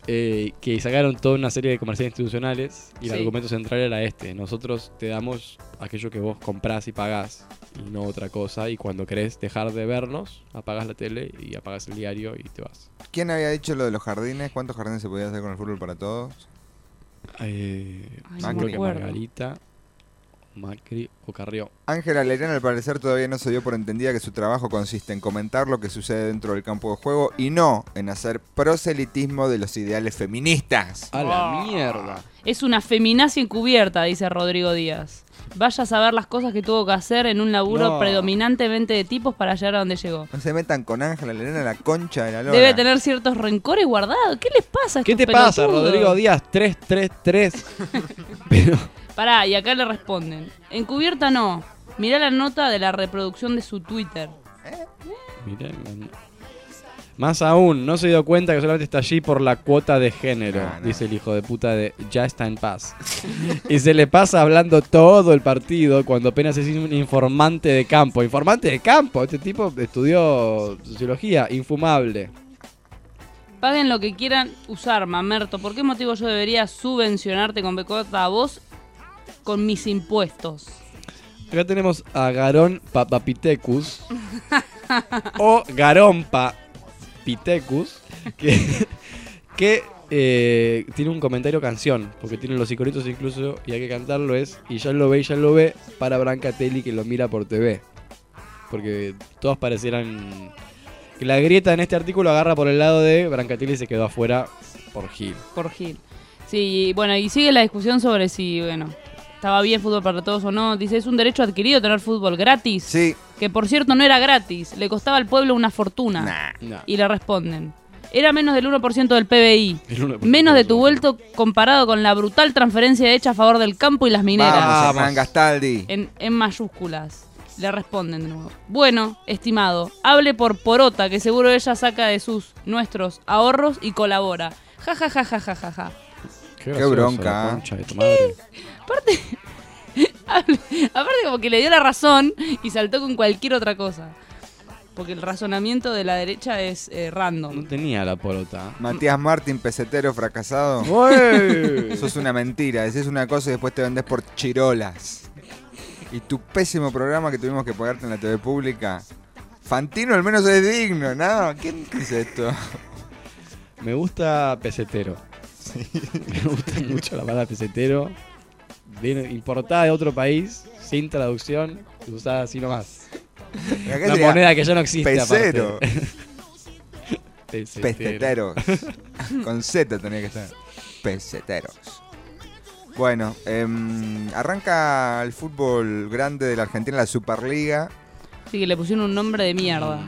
Eh, que sacaron toda una serie de comerciales institucionales y el Sí. argumento central era este. Nosotros te damos aquello que vos comprás y pagás y no otra cosa. Y cuando querés dejar de vernos, apagás la tele y apagás el diario y te vas. ¿Quién había dicho lo de los jardines? ¿Cuántos jardines se podía hacer con el fútbol para todos? Eh, Ay, no me creo que acuerdo. Margarita, Macri o Carrió. Ángela Lerena al parecer todavía no se dio por entendida que su trabajo consiste en comentar lo que sucede dentro del campo de juego y no en hacer proselitismo de los ideales feministas. A la Ah. mierda. Es una feminacia encubierta, dice Rodrigo Díaz. Vaya a saber las cosas que tuvo que hacer en un laburo No. predominantemente de tipos para llegar a donde llegó. No se metan con Ángela Lerena la concha de la lora. Debe tener ciertos rencores guardados. ¿Qué les pasa a ¿Qué estos te pasa? Rodrigo Díaz? 333. Pero. Pará, y acá le responden. Encubierta no. Mirá la nota de la reproducción de su Twitter. Mirá, man. Más aún, no se dio cuenta que solamente está allí por la cuota de género, No, no. dice el hijo de puta de Ya está en paz. y se le pasa hablando todo el partido cuando apenas es un informante de campo. Informante de campo, este tipo estudió sociología, infumable. Paguen lo que quieran usar, mamerto. ¿Por qué motivo yo debería subvencionarte con becota a vos con mis impuestos? Acá tenemos a Garón Papapitecus o Garompa Pitecus que, que eh, tiene un comentario canción, porque tiene los iconitos incluso y hay que cantarlo es y ya lo ve y ya lo ve para Brancatelli que lo mira por TV. Porque todos parecieran que la grieta en este artículo agarra por el lado de Brancatelli se quedó afuera por Gil. Por Gil. Sí, y bueno, y sigue la discusión sobre si, bueno, estaba bien fútbol para todos o no. Dice, es un derecho adquirido tener fútbol gratis. Sí. Que por cierto no era gratis, le costaba al pueblo una fortuna. Nah. Y le responden, era menos del 1% del PBI. El 1% Menos de tu vuelto comparado con la brutal transferencia hecha a favor del campo y las mineras. Vamos, Hernán Gastaldi. En, en mayúsculas. Le responden de nuevo. Bueno, estimado, hable por Porota, que seguro ella saca de sus, nuestros ahorros y colabora. Ja, ja, ja, ja, ja, ja, ja. Gracioso, bronca, la ¿eh? concha de tu madre. Aparte, aparte como que le dio la razón y saltó con cualquier otra cosa. Porque el razonamiento de la derecha es eh, No random. tenía la porota. Matías Martín, pesetero fracasado. Eso es una mentira. Decís una cosa y después te vendés por chirolas. Y tu pésimo programa que tuvimos que pagarte en la TV pública. Fantino al menos es digno, ¿no? ¿Quién dice esto? Me gusta pesetero. Me gusta mucho la palabra pesetero. Viene importada de otro país, sin traducción, usada así nomás. Una moneda que ya no existe Pesero. Peseteros. Con Z tenía que estar. Peseteros. Bueno, em, arranca el fútbol grande de la Argentina, la Superliga. Así que le pusieron un nombre de mierda.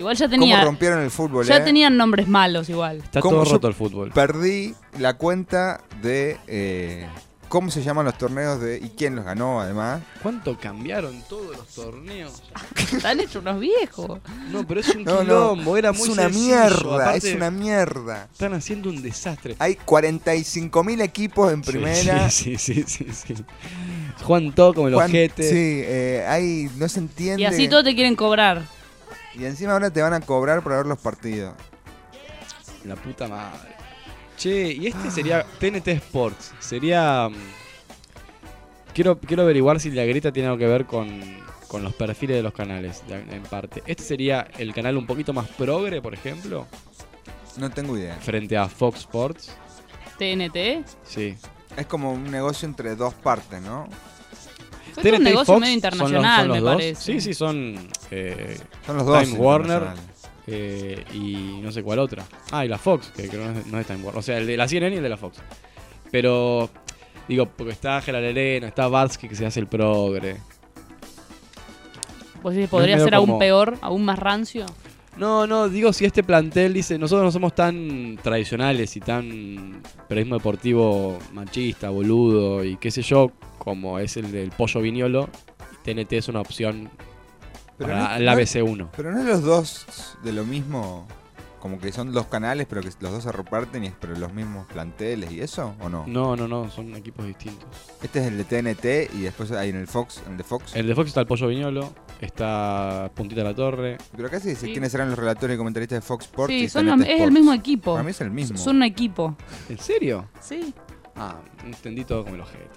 Igual ya ¿Cómo tenía. rompieron el fútbol, Ya eh? tenían nombres malos igual. Está ¿Cómo todo roto el fútbol. Perdí la cuenta de eh, cómo se llaman los torneos de y quién los ganó, además. ¿Cuánto cambiaron todos los torneos? Están hechos unos viejos. No, pero es un No, no, quilombo, era muy es una sencillo, mierda, aparte, es una mierda. Están haciendo un desastre. Hay 45.000 equipos en primera. Sí, sí, sí, sí. sí. Juegan todo como el Juan- ojete. Sí, eh, hay, no se entiende. Y así todos te quieren cobrar. Y encima ahora te van a cobrar por ver los partidos. La puta madre. Che, y este sería TNT Sports. Sería. mm, Quiero, quiero averiguar si la grieta tiene algo que ver con, con los perfiles de los canales, en parte. Este sería el canal un poquito más progre, por ejemplo, No tengo idea. frente a Fox Sports. TNT. Sí. Es como un negocio entre dos partes, ¿no? Fue todo un TNT negocio Fox medio son los- internacional, son los me dos. parece. Sí, sí, son. eh, Son los dos. Time Warner. eh, y no sé cuál otra. Ah, y la Fox, que creo no es, no es Time Warner. O sea, el de la CNN y el de la Fox. Pero, digo, porque está Gerard Elena, está Barsky que se hace el progre. Pues sí, podría ser aún como- peor, aún más rancio. No, no, digo si este plantel dice, nosotros no somos tan tradicionales y tan periodismo deportivo machista, boludo y qué sé yo, como es el del pollo viñolo, TNT es una opción Pero para no- la no- BC1. Pero no es los dos de lo mismo. Como que son dos canales, pero que los dos se reparten y es pero los mismos planteles y eso, ¿o no? No, no, no, son equipos distintos. Este es el de TNT y después hay en el Fox, en el de Fox. El de Fox está el pollo viñolo, está Puntita la Torre. Pero acá se dice Sí. quiénes eran los relatores y comentaristas de Fox Sports. sí, y son los- es el Sports. mismo equipo. Para mí es el mismo. Son un equipo. ¿En serio? Sí. Ah, entendí todo como el ojete.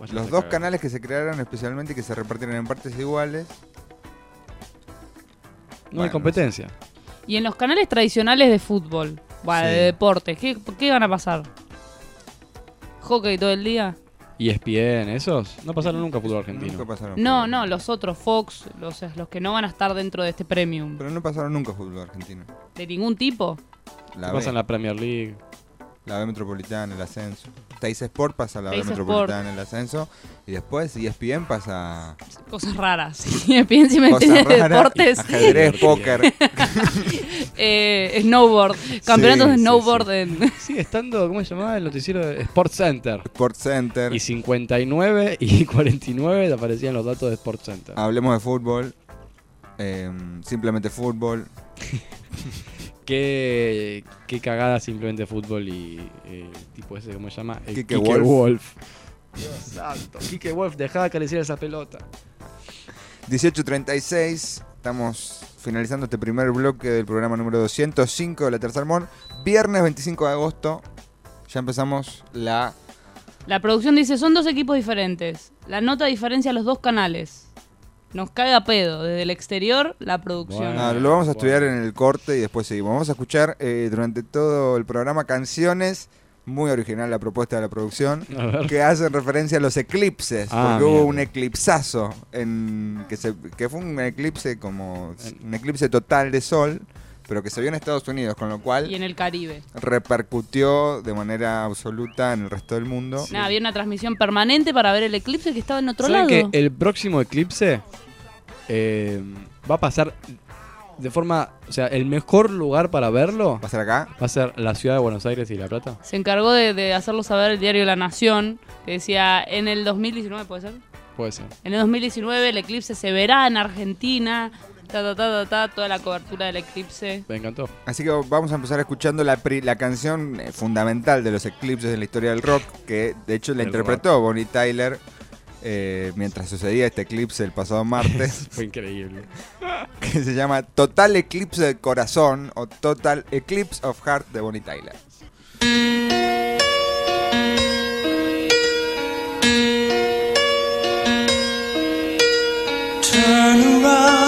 Vaya Los dos canales que se crearon especialmente y que se repartieron en partes iguales. No hay competencia. Y en los canales tradicionales de fútbol, bueno, Sí. de deportes, ¿qué, ¿qué van a pasar? ¿Hockey todo el día? ¿Y ESPN, esos? No pasaron nunca fútbol argentino. Nunca pasaron No, fútbol. no, los otros, Fox, los, los que no van a estar dentro de este premium. Pero no pasaron nunca fútbol argentino. De ningún tipo. La ¿Qué B, pasa en la Premier League? la B Metropolitana, el ascenso. Teis Sport pasa a la Teis Metropolitana, el ascenso. Y después ESPN pasa Cosas raras. Pienso y cosas metí de raras, deportes, ajedrez, póker. eh, snowboard. Campeonatos de sí, snowboard en... Sigue estando, ¿cómo se llamaba? El noticiero de Sports Center. Sport Center. Y 59 y 49 te aparecían los datos de Sports Center. Hablemos de fútbol. eh, simplemente fútbol. Qué, qué cagada simplemente fútbol y eh, tipo ese, ¿cómo se llama? El Kike Wolf. Dios santo. Kike Wolf, dejá de acariciar esa pelota. 18.36, estamos finalizando este primer bloque del programa número 205 de la Tercer Mon. Viernes 25 de agosto, ya empezamos la... La producción dice, son dos equipos diferentes. La nota diferencia los dos canales. Nos cae a pedo. Desde el exterior, la producción. Bueno. Ah, lo vamos a bueno. estudiar en el corte y después seguimos. Vamos a escuchar eh, durante todo el programa canciones, muy original la propuesta de la producción, que hacen referencia a los eclipses, Ah, porque hubo un eclipsazo, en, que, se, que fue un eclipse como un eclipse total de sol, pero que se vio en Estados Unidos, con lo cual Y en el Caribe. repercutió de manera absoluta en el resto del mundo. Nada, había una transmisión permanente para ver el eclipse que estaba en otro ¿Saben lado. que el próximo eclipse eh, va a pasar de forma. O sea, el mejor lugar para verlo ¿Va a ser acá? va a ser la ciudad de Buenos Aires y La Plata? Se encargó de, de hacerlo saber el diario La Nación, que decía, en el 2019, ¿puede ser? Puede ser. En el 2019 el eclipse se verá en Argentina, ta, ta, ta, ta, ta, toda la cobertura del eclipse. Me encantó. Así que vamos a empezar escuchando la, pri- la canción eh, fundamental de los eclipses en la historia del rock, que de hecho la El interpretó Bonnie Tyler eh, mientras sucedía este eclipse el pasado martes, Fue increíble. que se llama Total Eclipse del Corazón o Total Eclipse of Heart de Bonnie Tyler. Turn around.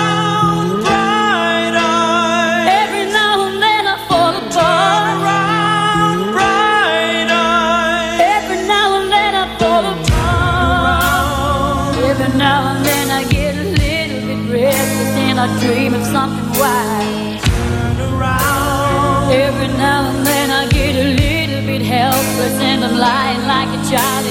Lying like a child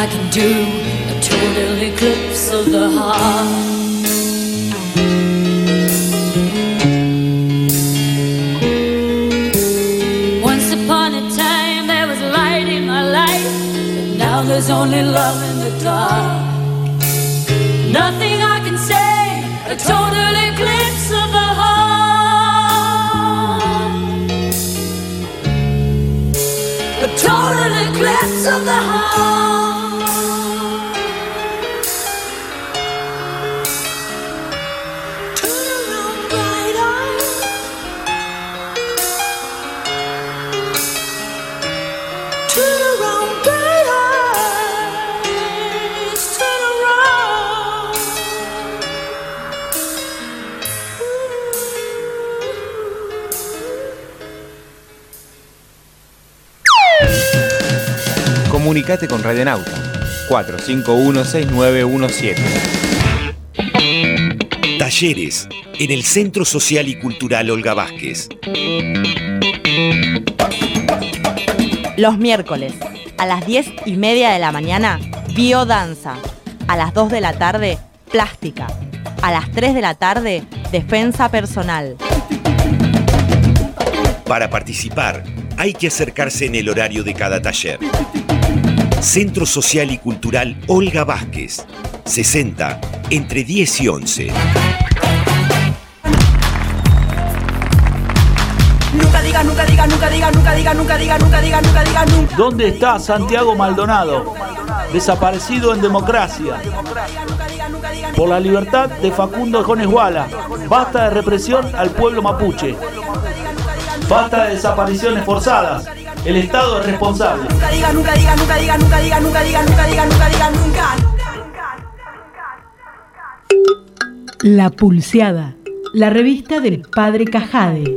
I can do, a total eclipse of the heart. Once upon a time there was light in my life, but now there's only love in the dark. Nothing I can say, a total eclipse of the heart. A total eclipse of the heart. Comunicate con Radionauta 451-6917. Talleres en el Centro Social y Cultural Olga Vázquez. Los miércoles, a las 10 y media de la mañana, biodanza. A las 2 de la tarde, plástica. A las 3 de la tarde, defensa personal. Para participar, hay que acercarse en el horario de cada taller. Centro Social y Cultural Olga Vázquez. 60 entre 10 y 11. Nunca diga, nunca diga, nunca diga, nunca diga, nunca diga, nunca diga, nunca diga, nunca. ¿Dónde está Santiago Maldonado? Desaparecido en democracia. Por la libertad de Facundo Jones Guala. Basta de represión al pueblo mapuche. Basta de desapariciones forzadas. El Estado es responsable. Nunca diga, nunca diga, nunca diga, nunca diga, nunca diga, nunca diga, nunca diga, nunca. La Pulseada, la revista del padre Cajade.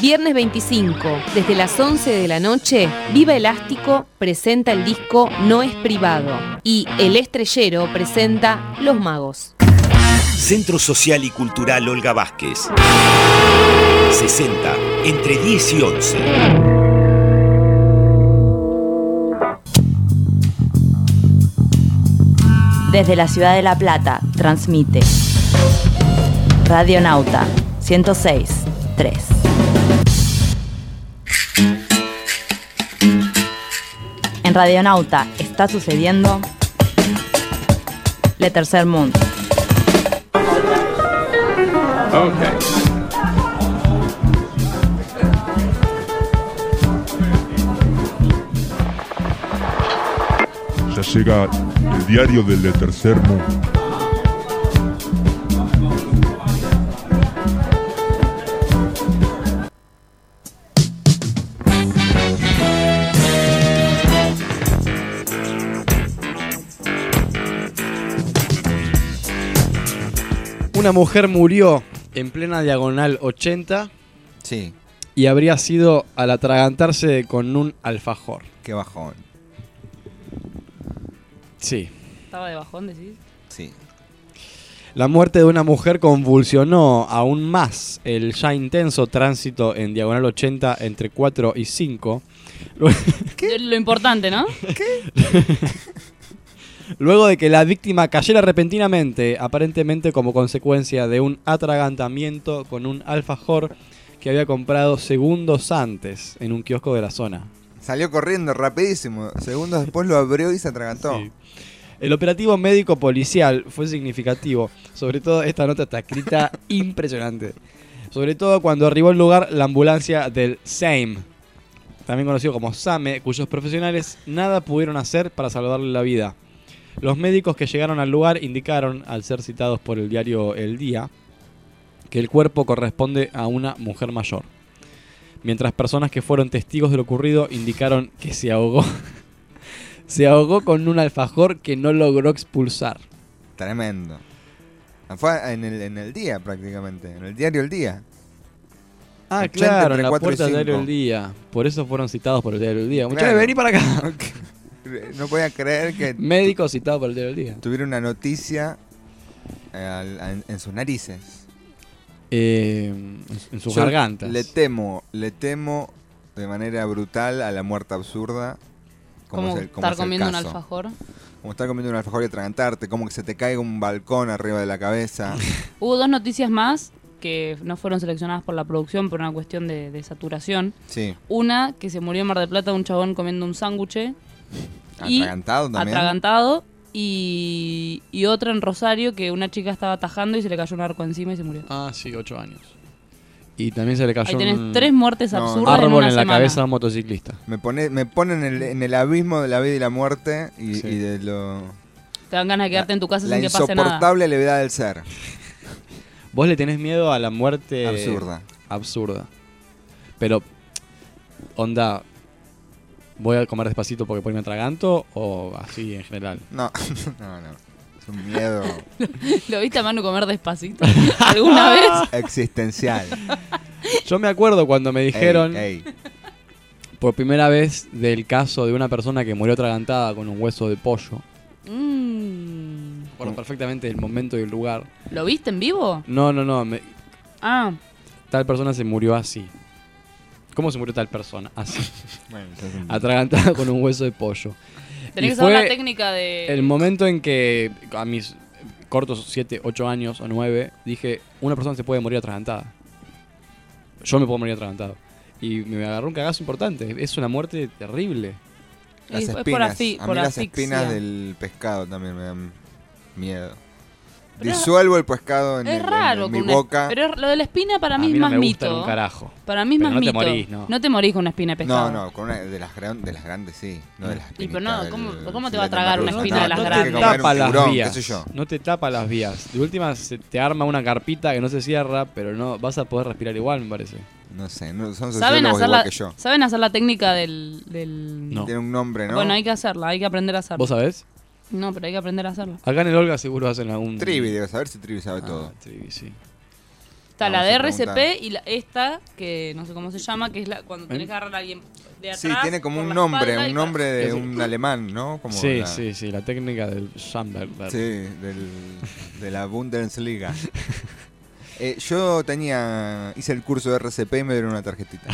Viernes 25, desde las 11 de la noche, Viva Elástico presenta el disco No es privado y El Estrellero presenta Los Magos. Centro Social y Cultural Olga Vázquez. 60, entre 10 y 11. Desde la ciudad de La Plata, transmite Radio Nauta 106 3. En Radionauta está sucediendo Le Tercer Mundo. Okay. ya llega el diario del tercer mundo. Una mujer murió en plena diagonal 80. Sí. Y habría sido al atragantarse con un alfajor. Qué bajón. Sí. ¿Estaba de bajón, decís? Sí. La muerte de una mujer convulsionó aún más el ya intenso tránsito en diagonal 80 entre 4 y 5. Lo importante, ¿no? Luego de que la víctima cayera repentinamente, aparentemente como consecuencia de un atragantamiento con un alfajor que había comprado segundos antes en un kiosco de la zona. Salió corriendo rapidísimo. Segundos después lo abrió y se atragantó. Sí. El operativo médico policial fue significativo. Sobre todo, esta nota está escrita impresionante. Sobre todo cuando arribó al lugar la ambulancia del SAME, también conocido como SAME, cuyos profesionales nada pudieron hacer para salvarle la vida. Los médicos que llegaron al lugar indicaron, al ser citados por el diario El Día, que el cuerpo corresponde a una mujer mayor. Mientras personas que fueron testigos de lo ocurrido indicaron que se ahogó. se ahogó con un alfajor que no logró expulsar. Tremendo. Fue en el, en el día prácticamente, en el diario El Día. Ah, 80 claro, en la 4 y puerta del diario 5. El Día. Por eso fueron citados por el diario El Día. Muchachos, Claro. vení para acá. No podía creer que Médicos citados por el diario El Día. tuviera una noticia eh, al- en, en sus narices. Eh, en, sus Yo gargantas. Le temo, le temo de manera brutal a la muerte absurda. Como es el- estar es el comiendo un alfajor. Como estar comiendo un alfajor y atragantarte, como que se te caiga un balcón arriba de la cabeza. Hubo dos noticias más que no fueron seleccionadas por la producción por una cuestión de, de saturación. Sí. Una, que se murió en Mar del Plata un chabón comiendo un sándwich. Y- Atragantado también. Atragantado. Y, y otra en Rosario, que una chica estaba atajando y se le cayó un arco encima y se murió. Ah, sí, ocho años. Y también se le cayó Ahí tenés un tres muertes No, absurdas en árbol una en la semana. cabeza de un motociclista. Me pone, me pone en, el, en el abismo de la vida y la muerte y, Sí. y de lo. Te dan ganas de quedarte en tu casa la sin que pase nada. insoportable levedad del ser. Vos le tenés miedo a la muerte Absurda. Absurda. Pero, onda, ¿voy a comer despacito porque por ahí me atraganto o así en general? No, no, no. Es un miedo ¿Lo viste a Manu comer despacito? ¿Alguna vez? existencial. Yo me acuerdo cuando me dijeron Ey, ey. por primera vez del caso de una persona que murió atragantada con un hueso de pollo. Mm. Recuerdo perfectamente el momento y el lugar. ¿Lo viste en vivo? No, no, no. me- Ah, tal persona se murió así. ¿Cómo se murió tal persona? Así. Atragantada con un hueso de pollo. tenés Y que saber la técnica de... El momento en que a mis cortos 7, 8 años o 9 dije, una persona se puede morir atragantada. Yo me puedo morir atragantado. Y me agarró un cagazo importante. Es una muerte terrible. Las Es por espinas. asfi- a por mí las asfixia. espinas del pescado también me dan miedo. Disuelvo el pescado en, es el- en- raro. en con mi boca. Pero lo de la espina para mí, mí es no más me gusta mito. un carajo. Para mí es más no te mito. morís, ¿no? te morís con una espina de pescado. No, no, con una de las, gran- de las grandes sí. No de las Y pero no, espinitas ¿cómo- del cómo te va a tragar una espina de las no, no te tapa las tiburón, vías. qué sé yo. No te tapa las vías. De última se te arma una carpita que no se cierra, pero no vas a poder respirar igual, me parece. No sé, no, son ¿Saben sociólogos hacer, igual la, que yo. ¿Saben hacer la técnica del... del... No. Tiene un nombre, ¿no? Bueno, hay que hacerla, hay que aprender a hacerla. ¿Vos sabés? No, pero hay que aprender a hacerla. Acá en el Olga seguro hacen algún... Trivi, debes saber si Trivi sabe Ah, todo. Trivi, sí. Está la Vamos de a RCP y la, esta, que no sé cómo se llama, que es la cuando tenés que agarrar a alguien de atrás. Sí, tiene como un la nombre, un nombre de un alemán, ¿no? Como sí, la- sí, sí, la técnica del Schamberg. Sí, del, de la Bundesliga. Eh, yo tenía, hice el curso de RCP y me dieron una tarjetita.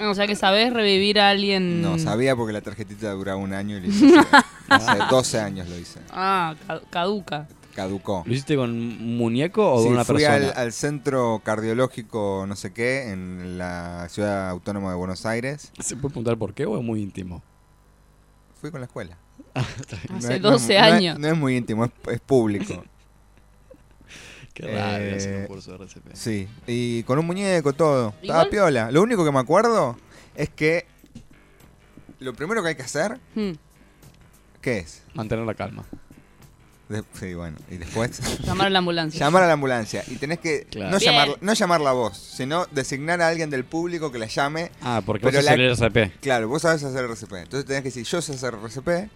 O sea que sabés revivir a alguien. No, sabía porque la tarjetita duraba un año y lo hice hace, hace 12 años lo hice. Ah, ca- caduca. Caducó. ¿Lo hiciste con un muñeco o Sí, de una fui persona? al, al centro cardiológico no sé qué en la ciudad autónoma de Buenos Aires. ¿Se puede preguntar por qué o es muy íntimo? Fui con la escuela. Hace es- 12 es- años. No es, muy íntimo, es, es público. Qué raro Eh, hacer un curso de RCP. Sí, y con un muñeco, todo. Estaba Igual- piola. Lo único que me acuerdo es que lo primero que hay que hacer, Hmm. ¿qué es? Mantener la calma. De- sí, bueno, y después Llamar a la ambulancia. llamar a la ambulancia. Y tenés que Claro. no, Bien. llamar, no llamarla a vos, sino designar a alguien del público que la llame. Ah, porque Pero vos la- el RCP. Claro, vos sabés hacer RCP. Entonces tenés que decir, yo sé hacer RCP.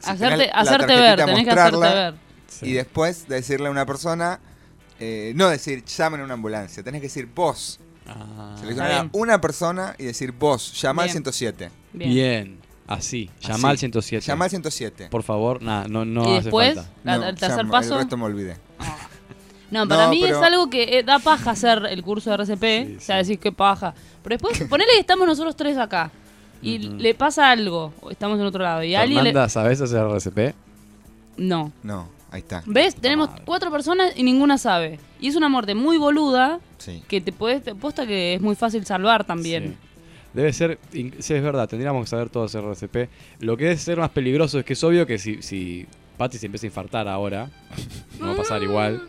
Si Hacerte, hacerte ver, tenés que hacerte mostrarla, Y después decirle a una persona, eh, no decir llamen a una ambulancia, tenés que decir vos. Ah, Seleccionar a una persona y decir vos, llama al Bien. 107. Bien. bien. Así. Llama al 107. Llama al 107. Por favor, nada, no, no y hace después, falta. la- No, el tercer llama, paso. El resto me olvidé. No, para No, mí pero- es algo que eh, da paja hacer el curso de RCP. Sí, O sea, decir qué paja. Pero después, ponele que estamos nosotros tres acá. Y le pasa algo. o Estamos en otro lado. Y alguien le... ¿sabés hacer RCP? No. No, ahí está. ¿Ves? Tenemos madre. cuatro personas y ninguna sabe. Y es una muerte muy boluda Sí. que te puedes... Te posta que es muy fácil salvar también. Sí. Debe ser, sí, es verdad, tendríamos que saber todo hacer RCP. Lo que debe ser más peligroso es que es obvio que si, si Patty se empieza a infartar ahora, no va a pasar igual.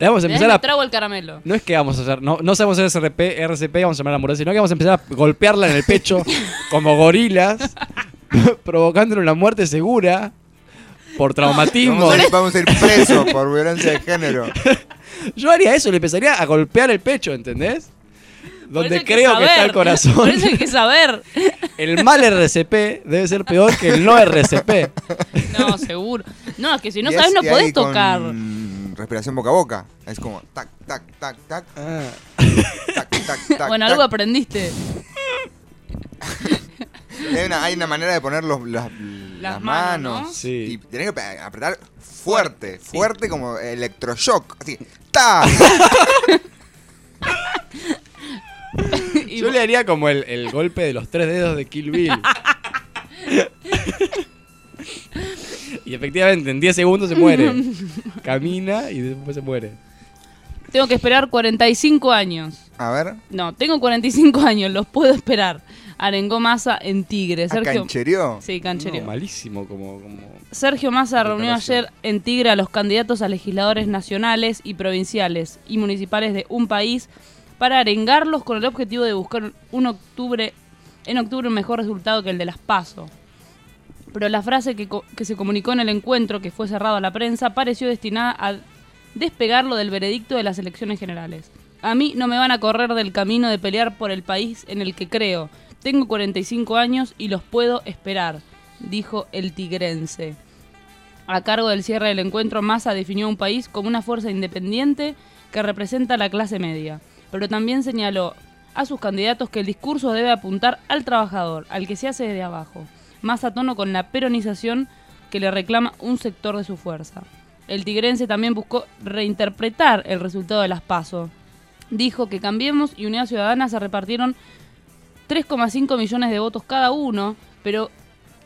Le vamos a empezar a... trago el caramelo. No es que vamos a hacer, no, no sabemos hacer SRP, RCP, vamos a llamar a la ambulancia, sino que vamos a empezar a golpearla en el pecho como gorilas, provocándole una muerte segura por traumatismo. Vamos a, ir, vamos a ir presos por violencia de género. Yo haría eso, le empezaría a golpear el pecho, ¿entendés? Donde que creo que está el corazón. Por eso hay que saber. El mal RCP debe ser peor que el no RCP. No, seguro. No, es que si no Y sabes es- no podés tocar. Respiración boca a boca. Es como tac, tac, tac, tac. Ah. Tac, tac, tac. Bueno, tac. algo aprendiste. Hay una, hay una manera de poner los, las, las manos, manos. ¿no? Sí. Y tenés que apretar fuerte, fuerte como electroshock. Así, ¡ta! Yo le haría como el, el golpe de los tres dedos de Kill Bill. y efectivamente, en 10 segundos se muere. Camina y después se muere. Tengo que esperar 45 años. A ver. No, tengo 45 años, los puedo esperar. Arengó Massa en Tigre. ¿A Sergio... canchereó? Sí, canchereó. No, malísimo como... como... Sergio Massa reunió ayer en Tigre a los candidatos a legisladores nacionales y provinciales y municipales de un país para arengarlos con el objetivo de buscar un octubre, en octubre un mejor resultado que el de las PASO. Pero la frase que, co- que se comunicó en el encuentro, que fue cerrado a la prensa, pareció destinada a despegarlo del veredicto de las elecciones generales. A mí no me van a correr del camino de pelear por el país en el que creo. Tengo 45 años y los puedo esperar, dijo el tigrense. A cargo del cierre del encuentro, Massa definió un país como una fuerza independiente que representa a la clase media, pero también señaló a sus candidatos que el discurso debe apuntar al trabajador, al que se hace desde abajo, más a tono con la peronización que le reclama un sector de su fuerza. El tigrense también buscó reinterpretar el resultado de las PASO. Dijo que Cambiemos y Unidad Ciudadana se repartieron 3,5 millones de votos cada uno, pero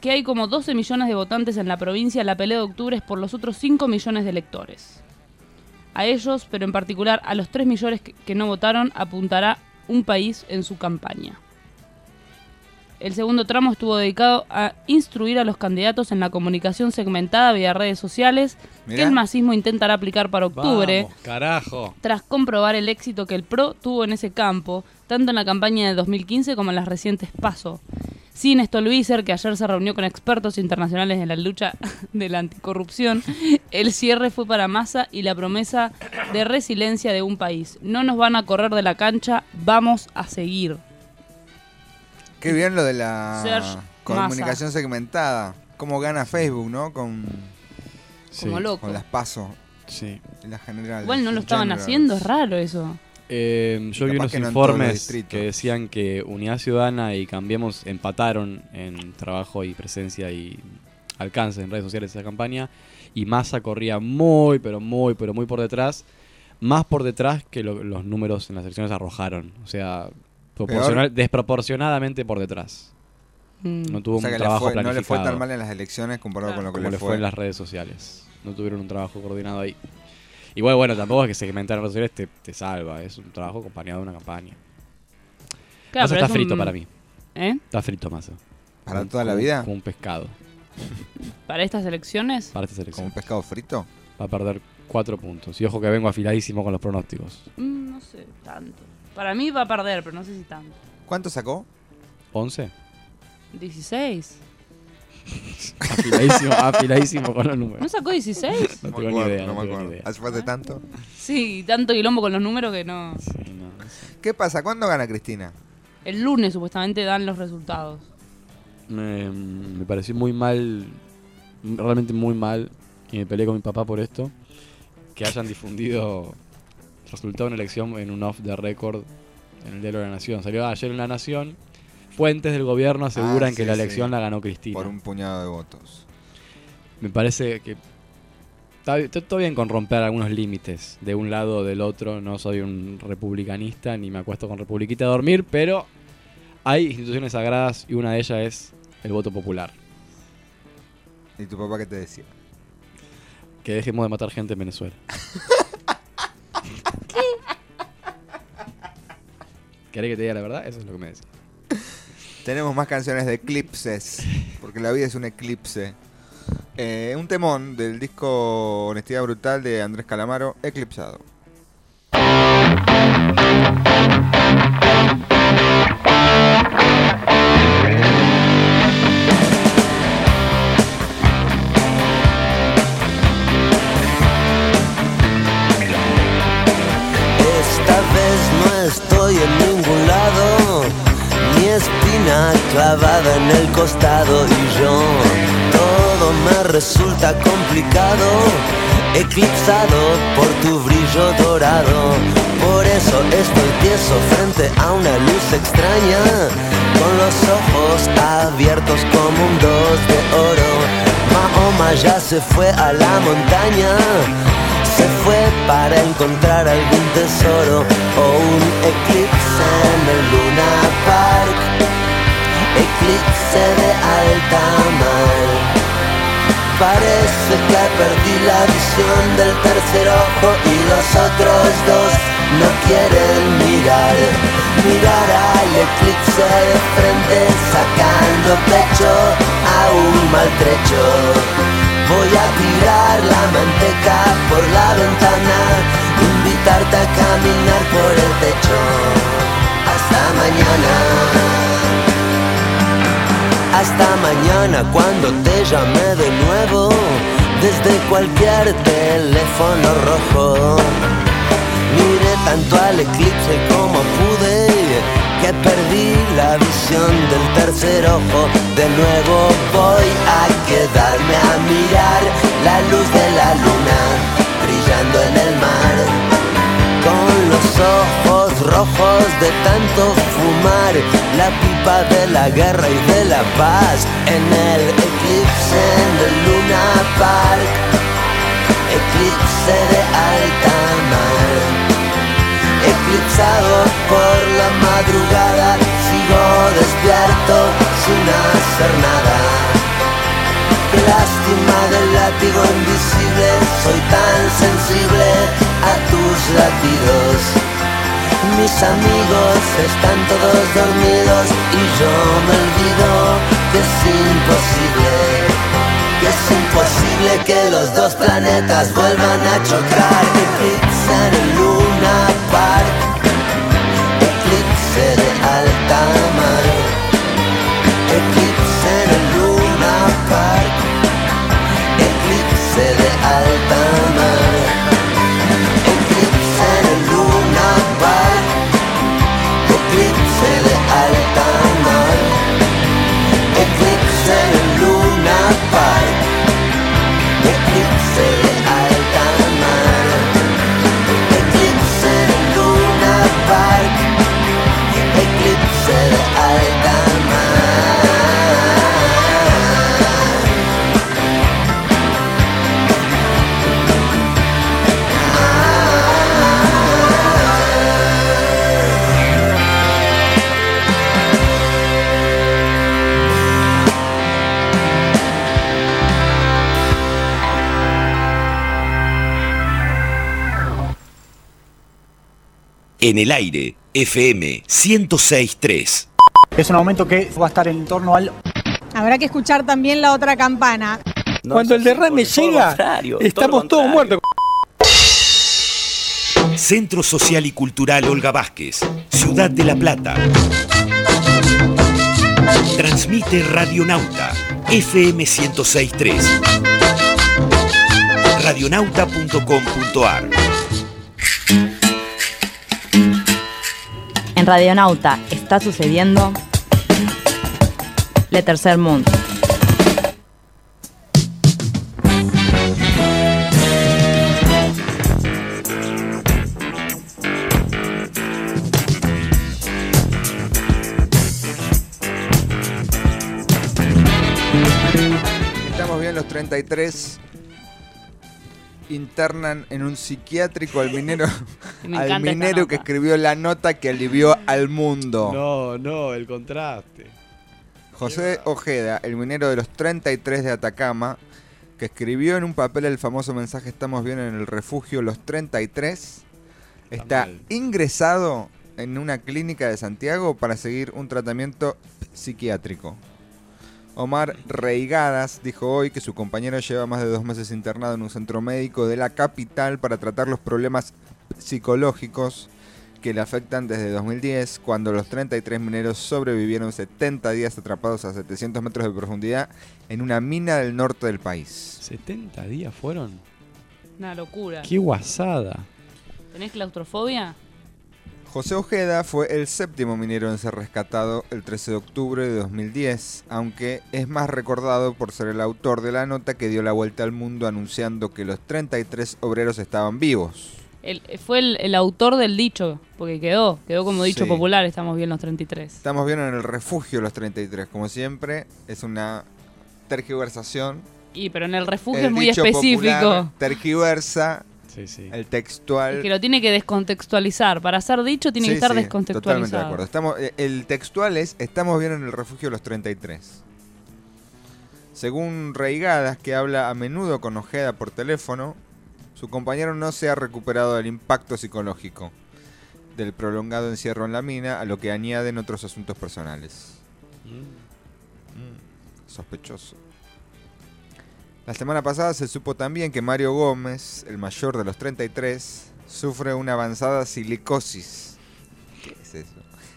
que hay como 12 millones de votantes en la provincia, la pelea de octubre es por los otros 5 millones de electores. A ellos, pero en particular a los 3 millones que, no votaron, apuntará un país en su campaña. El segundo tramo estuvo dedicado a instruir a los candidatos en la comunicación segmentada vía redes sociales que el masismo intentará aplicar para octubre Vamos, carajo. tras comprobar el éxito que el PRO tuvo en ese campo, tanto en la campaña de 2015 como en las recientes PASO. Sin Stolbizer, que ayer se reunió con expertos internacionales en la lucha de la anticorrupción, el cierre fue para Massa y la promesa de resiliencia de un país. No nos van a correr de la cancha, vamos a seguir. Qué bien lo de la Serge comunicación segmentada. Cómo gana Facebook, ¿no? Con, Como loco. con las pasos. Sí. La general. Igual no lo estaban general. haciendo, es raro eso. Eh, yo vi unos que no informes que decían que Unidad Ciudadana y Cambiemos empataron en trabajo y presencia y alcance en redes sociales de esa campaña. Y Massa corría muy, pero muy, pero muy por detrás. Más por detrás que lo- los números en las elecciones arrojaron. O sea, proporcional- desproporcionadamente por detrás. Mm. No tuvo O sea un trabajo fue- no le fue planificado. tan mal en las elecciones comparado con lo que como le le fue. fue en las redes sociales. No tuvieron un trabajo coordinado ahí. Igual, bueno, tampoco es que segmentar en redes sociales te, te salva. Es un trabajo acompañado de una campaña. Claro, pero está es frito un- para mí. ¿Eh? Está frito Massa. ¿Para Como- toda la vida? Como un pescado. Para estas elecciones, Para esta selección. ¿Como un pescado frito? Va a perder cuatro puntos. Y ojo que vengo afiladísimo con los pronósticos. mm, no sé, tanto. Para mí va a perder, pero no sé si tanto. ¿Cuánto sacó? ¿11? 16. Afiladísimo, afiladísimo con los números. ¿No sacó 16? No me tengo ni acuerdo, idea. no No me tengo ni acuerdo. idea. ¿Hace falta tanto? Sí, tanto quilombo con los números que no. ¿Qué pasa? ¿Cuándo gana Cristina? El lunes supuestamente dan los resultados. Me, me pareció muy mal, realmente muy mal, y me peleé con mi papá por esto, que hayan difundido de una elección en un off the record en el diario de la Nación. Salió ayer en la Nación, fuentes del gobierno aseguran Ah, que sí, la sí. elección la ganó Cristina. Por un puñado de votos. Me parece que está, bien con romper algunos límites de un lado o del otro. No soy un republicanista ni me acuesto con republiquita a dormir, pero hay instituciones sagradas y una de ellas es el voto popular. ¿Y tu papá qué te decía? Que dejemos de matar gente en Venezuela. ¿Querés que te diga la verdad? Eso es lo que me decía. Tenemos más canciones de eclipses, porque la vida es un eclipse. Eh, un temón del disco Honestidad Brutal de Andrés Calamaro, Eclipsado. Espina clavada en el costado y yo todo me resulta complicado, eclipsado por tu brillo dorado. Por eso estoy tieso frente a una luz extraña, con los ojos abiertos como un dos de oro. Mahoma ya se fue a la montaña se fue para encontrar algún tesoro o un eclipse en el Luna Park, eclipse de alta mar. Parece que perdí la visión del tercer ojo y los otros dos no quieren mirar, mirar al eclipse de frente sacando pecho a un maltrecho. Voy a tirar la manteca por la ventana, invitarte a caminar por el techo. Hasta mañana. Hasta mañana cuando te llame de nuevo desde cualquier teléfono rojo. Miré tanto al eclipse como pude que perdí la visión del tercer ojo. De nuevo voy a quedarme a mirar la luz de la luna brillando en el mar. Los ojos rojos de tanto fumar la pipa de la guerra y de la paz en el eclipse del Luna Park. Eclipse de alta mar eclipsado por la madrugada, sigo despierto sin hacer nada. Lástima del látigo invisible, soy tan sensible a tus latidos. Mis amigos están todos dormidos y yo me olvido que es imposible, que es imposible que los dos planetas vuelvan a chocar. Eclipse en el Luna Park, eclipse de alta mar, eclipse de alta mar, En el aire, FM 1063. Es un aumento que va a estar en torno al Habrá que escuchar también la otra campana. Cuando el derrame llega, estamos todos muertos. Centro Social y Cultural Olga Vázquez, Ciudad de La Plata. Transmite Radionauta, FM 1063. Radionauta.com.ar Radionauta está sucediendo Le Tercer Mundo. Estamos bien los 33 internan en un psiquiátrico al minero, al minero que escribió la nota que alivió al mundo. No, no, el contraste. José Ojeda, el minero de los 33 de Atacama, que escribió en un papel el famoso mensaje Estamos bien en el refugio Los 33, está ingresado en una clínica de Santiago para seguir un tratamiento psiquiátrico. Omar Reigadas dijo hoy que su compañero lleva más de dos meses internado en un centro médico de la capital para tratar los problemas psicológicos que le afectan desde 2010, cuando los 33 mineros sobrevivieron 70 días atrapados a 700 metros de profundidad en una mina del norte del país. 70 días fueron. Una locura. Qué guasada. ¿Tenés claustrofobia? José Ojeda fue el séptimo minero en ser rescatado el 13 de octubre de 2010, aunque es más recordado por ser el autor de la nota que dio la vuelta al mundo anunciando que los 33 obreros estaban vivos. El- fue el, el autor del dicho, porque quedó, quedó como dicho Sí. popular, estamos bien los 33. Estamos bien en el refugio los 33, como siempre, es una tergiversación. Y pero en el refugio El es muy específico. El textual. Es que lo tiene que descontextualizar. Para ser dicho tiene Sí, que estar sí, descontextualizado. Totalmente de acuerdo. Estamos, eh, el textual es, estamos bien en el refugio los 33. Según Reigadas, que habla a menudo con Ojeda por teléfono, su compañero no se ha recuperado del impacto psicológico del prolongado encierro en la mina, a lo que añaden otros asuntos personales. Mm, Sospechoso. La semana pasada se supo también que Mario Gómez, el mayor de los 33, sufre una avanzada silicosis. ¿Qué es eso?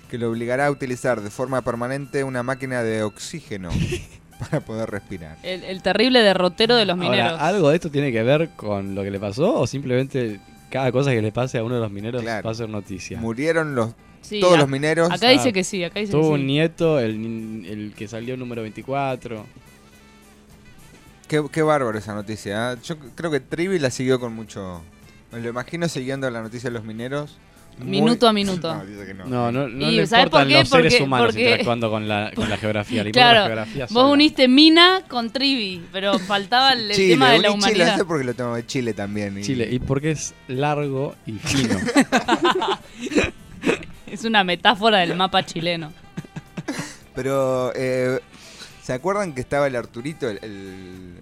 Que lo obligará a utilizar de forma permanente una máquina de oxígeno para poder respirar. El, el terrible derrotero de los mineros. Ahora, ¿algo de esto tiene que ver con lo que le pasó o simplemente cada cosa que le pase a uno de los mineros va a ser noticia? Murieron los Sí, todos a- los mineros. acá dice que sí, acá dice Tuvo que un sí. nieto, el, nin- el que salió número 24. Qué, qué bárbaro esa noticia. ¿eh? Yo creo que Trivi la siguió con mucho. Me lo imagino siguiendo la noticia de los mineros. muy- Minuto a minuto. No, dice que no. No, no, no Y le ¿sabes por importan qué? los seres Porque- humanos porque- interactuando con la, con la geografía. Le importa la Claro, geografía vos sola. uniste mina con trivi, pero faltaba el, Chile, tema de la uní Chile, humanidad. ese porque lo tengo de Chile también. y- Chile, y porque es largo y fino. Es una metáfora del mapa chileno. Pero, eh, ¿se acuerdan que estaba el Arturito, el, el-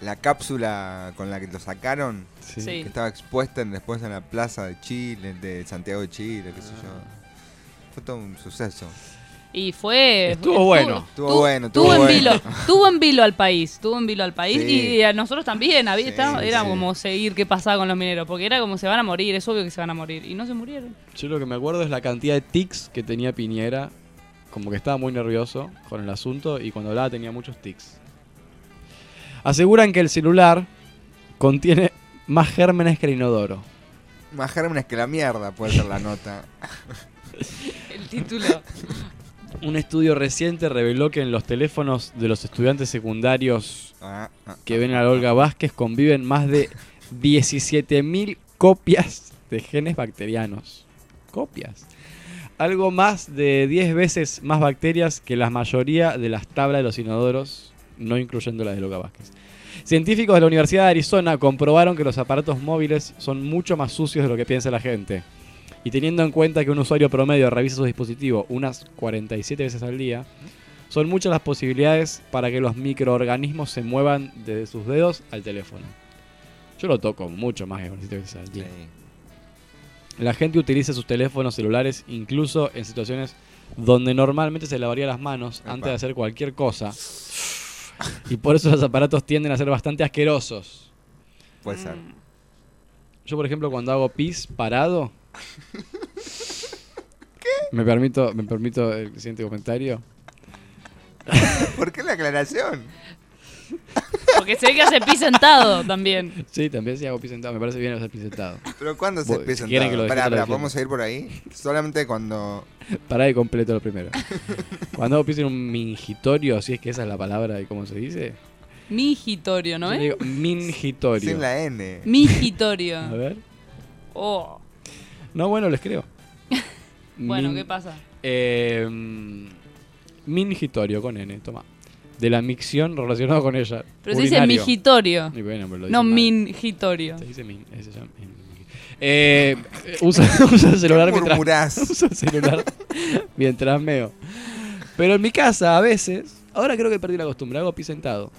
la cápsula con la que lo sacaron? Sí. Que estaba expuesta en- después en la plaza de Chile, de Santiago de Chile, qué sé yo. Fue todo un suceso. Y fue. Estuvo bueno. Estuvo tu- bueno, Tuvo estuvo en bueno. vilo. Tuvo en vilo al país. Tuvo en vilo al país. Sí. Y a nosotros también. Había, estaba- sí, era sí. como seguir qué pasaba con los mineros. Porque era como se van a morir. Es obvio que se van a morir. Y no se murieron. Yo lo que me acuerdo es la cantidad de tics que tenía Piñera. Como que estaba muy nervioso con el asunto y cuando hablaba tenía muchos tics. Aseguran que el celular contiene más gérmenes que el inodoro. Más gérmenes que la mierda, puede ser la nota. El título. Un estudio reciente reveló que en los teléfonos de los estudiantes secundarios Ah, ah, que ven a Olga Vázquez conviven más de 17.000 copias de genes bacterianos. Copias. Algo más de 10 veces más bacterias que la mayoría de las tablas de los inodoros, no incluyendo la de Olga Vázquez. Científicos de la Universidad de Arizona comprobaron que los aparatos móviles son mucho más sucios de lo que piensa la gente. Y teniendo en cuenta que un usuario promedio revisa su dispositivo unas 47 veces al día, son muchas las posibilidades para que los microorganismos se muevan desde sus dedos al teléfono. Yo lo toco mucho más que 47 veces al día. La gente utiliza sus teléfonos celulares incluso en situaciones donde normalmente se lavaría las manos antes de hacer cualquier cosa. Y por eso los aparatos tienden a ser bastante asquerosos. Puede ser. Yo, por ejemplo, cuando hago pis parado. Me permito, me permito el siguiente comentario. ¿Por qué la aclaración? Porque se ve que hace pis sentado también. Sí, también si hago pis sentado. Me parece bien hacer pis sentado. ¿Pero cuándo se Vos, empieza si quieren que lo Pará, pará, defiendo. ¿podemos seguir por ahí? Solamente cuando... Pará y completo lo primero. Cuando hago pis en un mingitorio, si es que esa es la palabra y cómo se dice. Mingitorio, ¿no es? digo mingitorio. Sin la N. Mingitorio. A ver. Oh. No, bueno, les creo. Bueno, Min- ¿qué pasa? Eh, mingitorio con N, toma. De la micción relacionada con ella. Pero se dice mingitorio. Y bueno, pero lo No mingitorio. Se dice min, ese se llama min- Eh, usa, usa el celular ¿Qué mientras. Usa el celular mientras meo. Pero en mi casa, a veces. Ahora creo que perdí la costumbre. Hago pis sentado.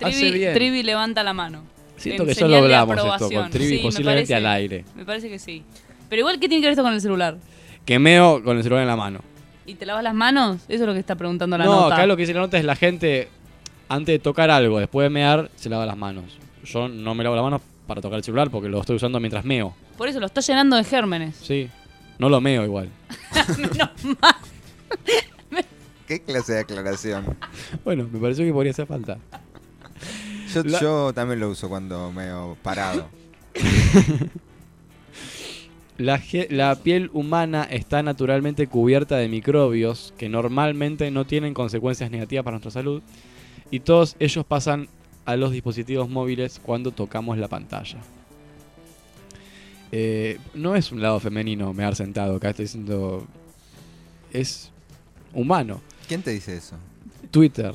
Hace Trivi, bien. Trivi levanta la mano. Siento En que ya lo hablamos esto con Trivi, Sí, posiblemente parece- al aire. Me parece que sí. Pero igual, ¿qué tiene que ver esto con el celular? Que meo con el celular en la mano. ¿Y te lavas las manos? Eso es lo que está preguntando la no, nota. acá lo que dice la nota es la gente, antes de tocar algo, después de mear, se lava las manos. Yo no me lavo las manos para tocar el celular porque lo estoy usando mientras meo. Por eso lo está llenando de gérmenes. Sí. No lo meo igual. ¿Qué clase de aclaración? Bueno, me pareció que podría hacer falta. Yo, La- yo también lo uso cuando me he parado. La, piel humana está naturalmente cubierta de microbios que normalmente no tienen consecuencias negativas para nuestra salud y todos ellos pasan a los dispositivos móviles cuando tocamos la pantalla. Eh, no es un lado femenino mear sentado, acá estoy diciendo... Es humano. ¿Quién te dice eso? Twitter,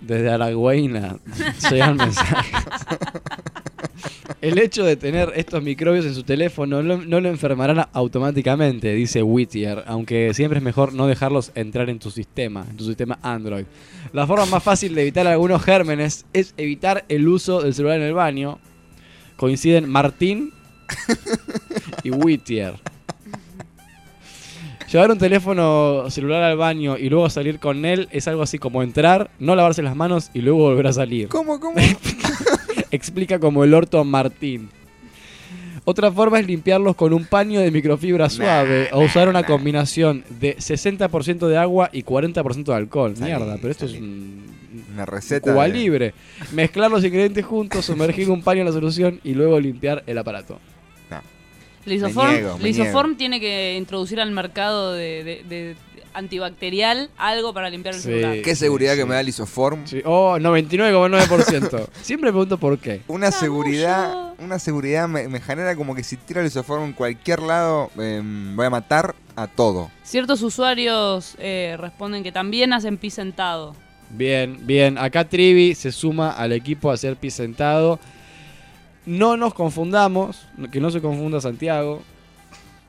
desde Aragüeina, llegan mensajes. El hecho de tener estos microbios en su teléfono no, no lo enfermarán automáticamente, dice Whittier, aunque siempre es mejor no dejarlos entrar en tu sistema, en tu sistema Android. La forma más fácil de evitar algunos gérmenes es evitar el uso del celular en el baño. Coinciden Martín y Whittier. Llevar un teléfono celular al baño y luego salir con él es algo así como entrar, no lavarse las manos y luego volver a salir. ¿Cómo, cómo? Explica como el orto Martín. Otra forma es limpiarlos con un paño de microfibra suave o usar una combinación de 60% de agua y 40% de alcohol. Mierda, pero esto es un, Una receta. Cuba de- libre. Mezclar los ingredientes juntos, sumergir un paño en la solución y luego limpiar el aparato. Lisoform, Me niego, me Lisoform tiene que introducir al mercado de, de- de antibacterial algo para limpiar el celular. Qué seguridad que me da el isoform. Oh, 99,9%. Siempre me pregunto por qué. Una seguridad, una seguridad me, me genera como que si tiro el isoform en cualquier lado, em, voy a matar a todo. Ciertos usuarios eh, responden que también hacen pis sentado. Bien, bien. Acá Trivi se suma al equipo a hacer pis sentado. No nos confundamos, que no se confunda Santiago.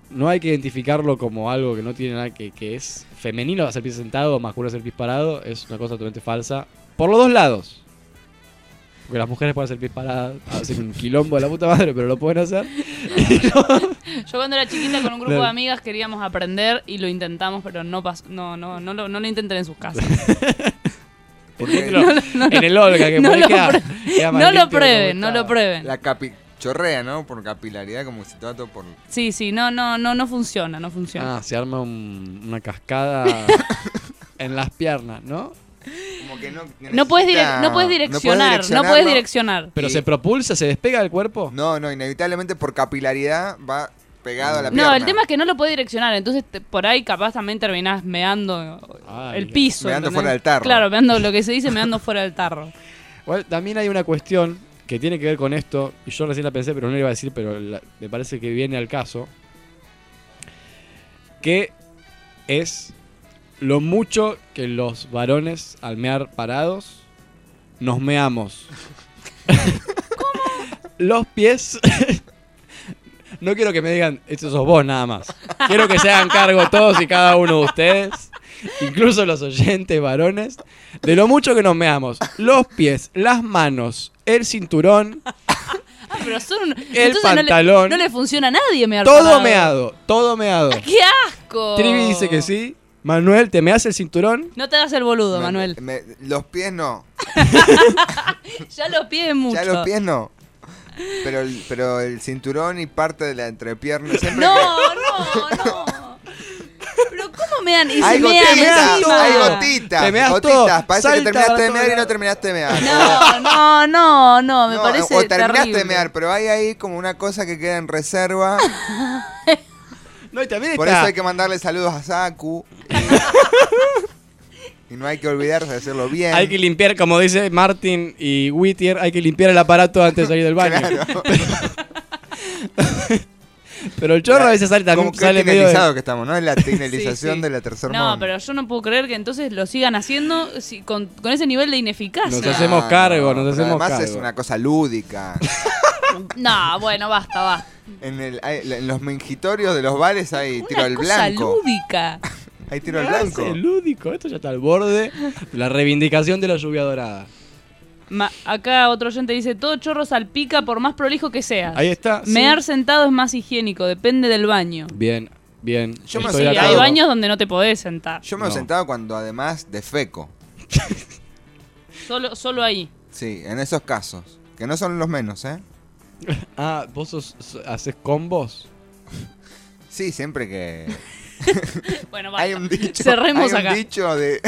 No hay que identificarlo como algo que no tiene nada que, que es femenino hacer pis sentado o masculino hacer pis parado. Es una cosa totalmente falsa. Por los dos lados. Porque las mujeres pueden hacer pis paradas, hacen un quilombo de la puta madre, pero lo pueden hacer. Yo cuando era chiquita con un grupo de amigas queríamos aprender y lo intentamos, pero no pas- no, no, no, lo, no lo intenten en sus casas. En el Olga, que no lo, queda- queda no lo prueben, no lo prueben. La capi chorrea, ¿no? Por capilaridad, como si todo por... Sí, sí, no, no, no, no funciona, no funciona. Ah, se arma un- una cascada en las piernas, ¿no? Como que no... No puedes, dire- no puedes direccionar, no puedes direccionar. Pero se propulsa, se despega del cuerpo. No, no, inevitablemente por capilaridad va pegado a la No, pierna. el tema es que no lo puedes direccionar, entonces te- por ahí capaz también terminás meando Ay, el piso. Meando ¿entendés? fuera del tarro. Claro, meando lo que se dice meando fuera del tarro. Igual, también hay una cuestión que tiene que ver con esto, y yo recién la pensé, pero no la iba a decir, pero la- me parece que viene al caso, que es lo mucho que los varones al mear parados nos meamos. Los pies... no quiero que me digan, esto sos vos nada más. Quiero que se hagan cargo todos y cada uno de ustedes, incluso los oyentes varones, de lo mucho que nos meamos. Los pies, las manos, el cinturón, Ah, pero son un- El entonces no le- pantalón. No le, funciona a nadie mear todo parado. meado, todo meado. ¡Qué asco! Trivi dice que sí. Manuel, ¿te meas el cinturón? No te das el boludo, Me- Manuel. me- los pies no. Ya los pies mucho. Ya los pies no. Pero el, pero el cinturón y parte de la entrepierna siempre No, que- no, no. ¿Cómo me dan? Y Hay se mean gotitas, encima. hay gotitas, Te meas gotitas. todo, Parece que terminaste de mear y no terminaste de mear. No, no, no, no, me No, parece o terminaste terrible. de mear, pero hay ahí como una cosa que queda en reserva. No, y también Por está- eso hay que mandarle saludos a Saku. Y no hay que olvidarse de hacerlo bien. Hay que limpiar, como dice Martin y Whittier, hay que limpiar el aparato antes de salir del baño. Claro. Pero el chorro a veces sale también Como que sale medio de- tecnizado que estamos, ¿no? Es la tecnilización Sí, sí. de la tercera No, pero yo no puedo creer que entonces lo sigan haciendo si- con, con ese nivel de ineficacia. Nos hacemos cargo, nos hacemos Además cargo. es una cosa lúdica. No, bueno, basta, basta. En, el, hay- en los mingitorios de los bares hay tiro al Cosa blanco. lúdica. Hay tiro al blanco. hace lúdico, esto ya está al borde. La reivindicación de la lluvia dorada. Ma- acá otro oyente dice, todo chorro salpica por más prolijo que seas. Ahí está, sí. Mear sentado es más higiénico, depende del baño. Bien, bien. Yo me Sí, hay baños donde no te podés sentar. Yo me he No. sentado cuando además defeco. Solo, solo ahí. Sí, en esos casos. Que no son los menos, ¿eh? Ah, ¿vos sos- sos- haces combos? Sí, siempre que. Bueno, hay basta. un dicho. Cerremos hay acá. un dicho de.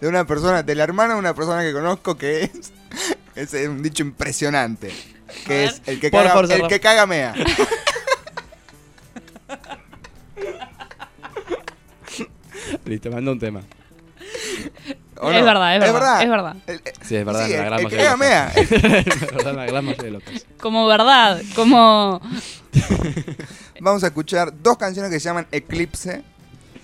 De una persona, de la hermana de una persona que conozco que es. Es un dicho impresionante. Que es el que Por caga, favor, el que caga mea. Listo, manda un tema. ¿O Es no? verdad, es verdad, es verdad. El- el- Sí, es verdad, Sí, la el- gran el mayoría que de caga casos. Es verdad, la gran mayoría de los casos. Como verdad, como... Vamos a escuchar dos canciones que se llaman Eclipse.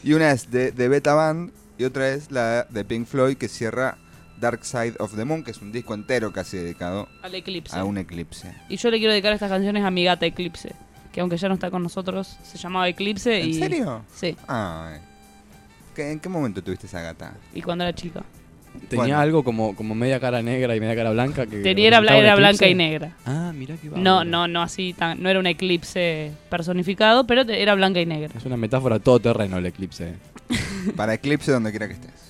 Y una es de, de Beta Band. Y otra es la de Pink Floyd que cierra Dark Side of the Moon, que es un disco entero casi dedicado Al eclipse. a un eclipse. Y yo le quiero dedicar estas canciones a mi gata Eclipse. Que aunque ya no está con nosotros, se llamaba Eclipse ¿En y... serio? Sí, Ay. ¿Qué- ¿En qué momento tuviste esa gata? y cuando era chica. Tenía Bueno. algo como, como media cara negra y media cara blanca. Que Tenía era, bla- representaba blanca eclipse. y negra. Ah, mira qué No, bárbaro. no, no así tan, no era un eclipse personificado, pero te- era blanca y negra. Es una metáfora todoterreno el eclipse. Para eclipse donde quiera que estés.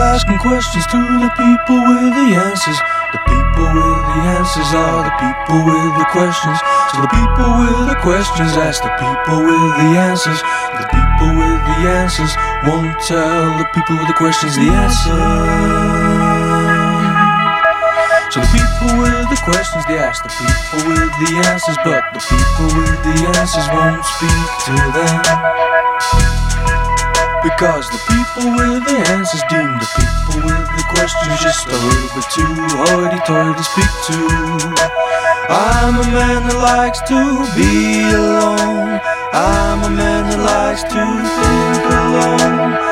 Asking questions to the people with the answers. The people with the answers are the people with the questions. So the people with the questions ask the people with the answers. The the answers won't tell the people with the questions the answer. So the people with the questions they ask the people with the answers, but the people with the answers won't speak to them. Because the people with the answers deem the people with the questions just a little bit too hoity-toity to speak to. I'm a man that likes to be alone. I'm a man that likes to think alone.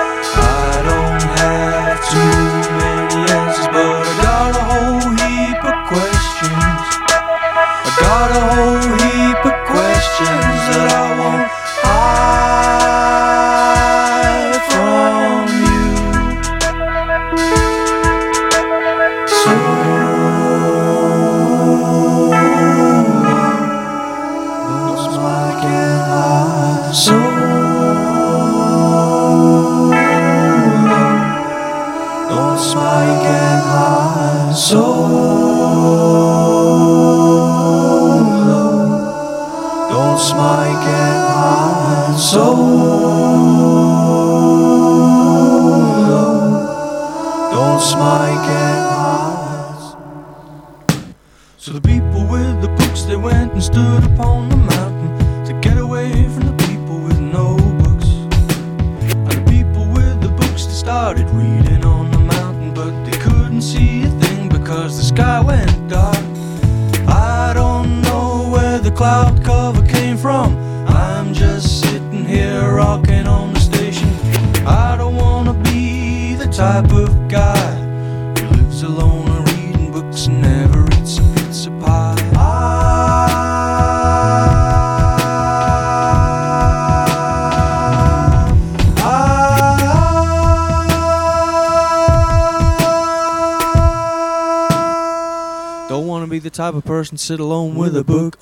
Person sit alone with a book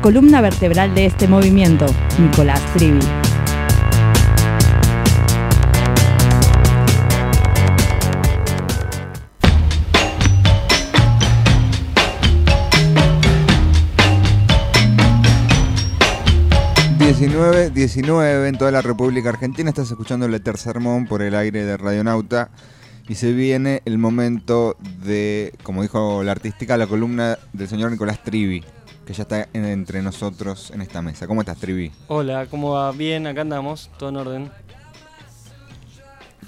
columna vertebral de este movimiento, Nicolás Trivi. ...19, 19 en toda la República Argentina. Estás escuchando el Sermón por el aire de Radionauta. Y se viene el momento de, como dijo la artística, la columna del señor Nicolás Trivi, que ya está en- entre nosotros en esta mesa. ¿Cómo estás, Trivi? Hola, ¿cómo va? Bien, acá andamos, todo en orden.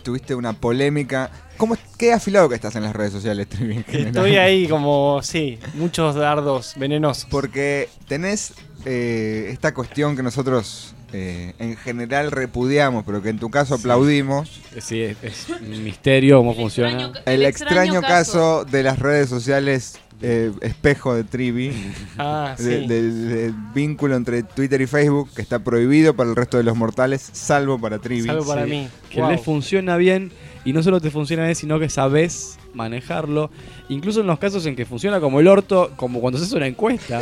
Tuviste una polémica. ¿Cómo, ¿Qué afilado que estás en las redes sociales, Trivi? Estoy ahí como, sí, muchos dardos venenosos. Porque tenés eh, esta cuestión que nosotros eh, en general repudiamos, pero que en tu caso aplaudimos. Sí, es, es un misterio cómo funciona. El, extraño, caso de las redes sociales eh, espejo de Trivi. Ah, de- sí. de- de vínculo entre Twitter y Facebook que está prohibido para el resto de los mortales, salvo para Trivi. Salvo para mí. Que Wow. le funciona bien y no solo te funciona bien, sino que sabes manejarlo. Incluso en los casos en que funciona como el orto, como cuando haces una encuesta,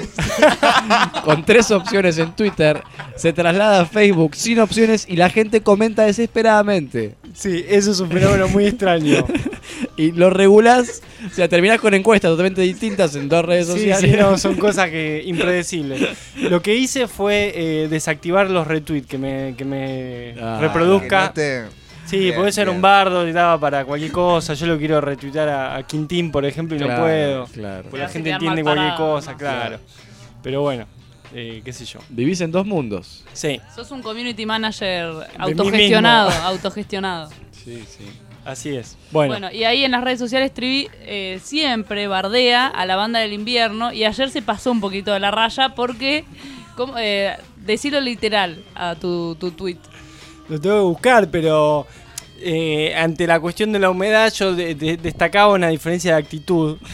con tres opciones en Twitter, se traslada a Facebook sin opciones y la gente comenta desesperadamente. Sí, eso es un fenómeno muy extraño. y lo regulás, o sea, terminás con encuestas totalmente distintas en dos redes Sí, sociales. sí, no, son cosas que impredecibles. Lo que hice fue eh, desactivar los retweets, que me, que me Ah, reproduzca. que no te- Sí, Bien, puede ser bien. un bardo y daba para cualquier cosa. Yo lo quiero retuitar a, a Quintín, por ejemplo, y Claro, no puedo. claro. Porque la Te gente entiende cualquier cosa, ¿no? claro. Pero bueno, eh, qué sé yo. Vivís en dos mundos. Sí, Sos un community manager autogestionado, autogestionado. Sí, sí. así es. Bueno, Bueno, y ahí en las redes sociales Trivi eh, siempre bardea a la banda del invierno y ayer se pasó un poquito de la raya porque, como, eh, decirlo literal a tu, tu tweet. Lo tengo que buscar, pero eh, ante la cuestión de la humedad yo de- de- destacaba una diferencia de actitud.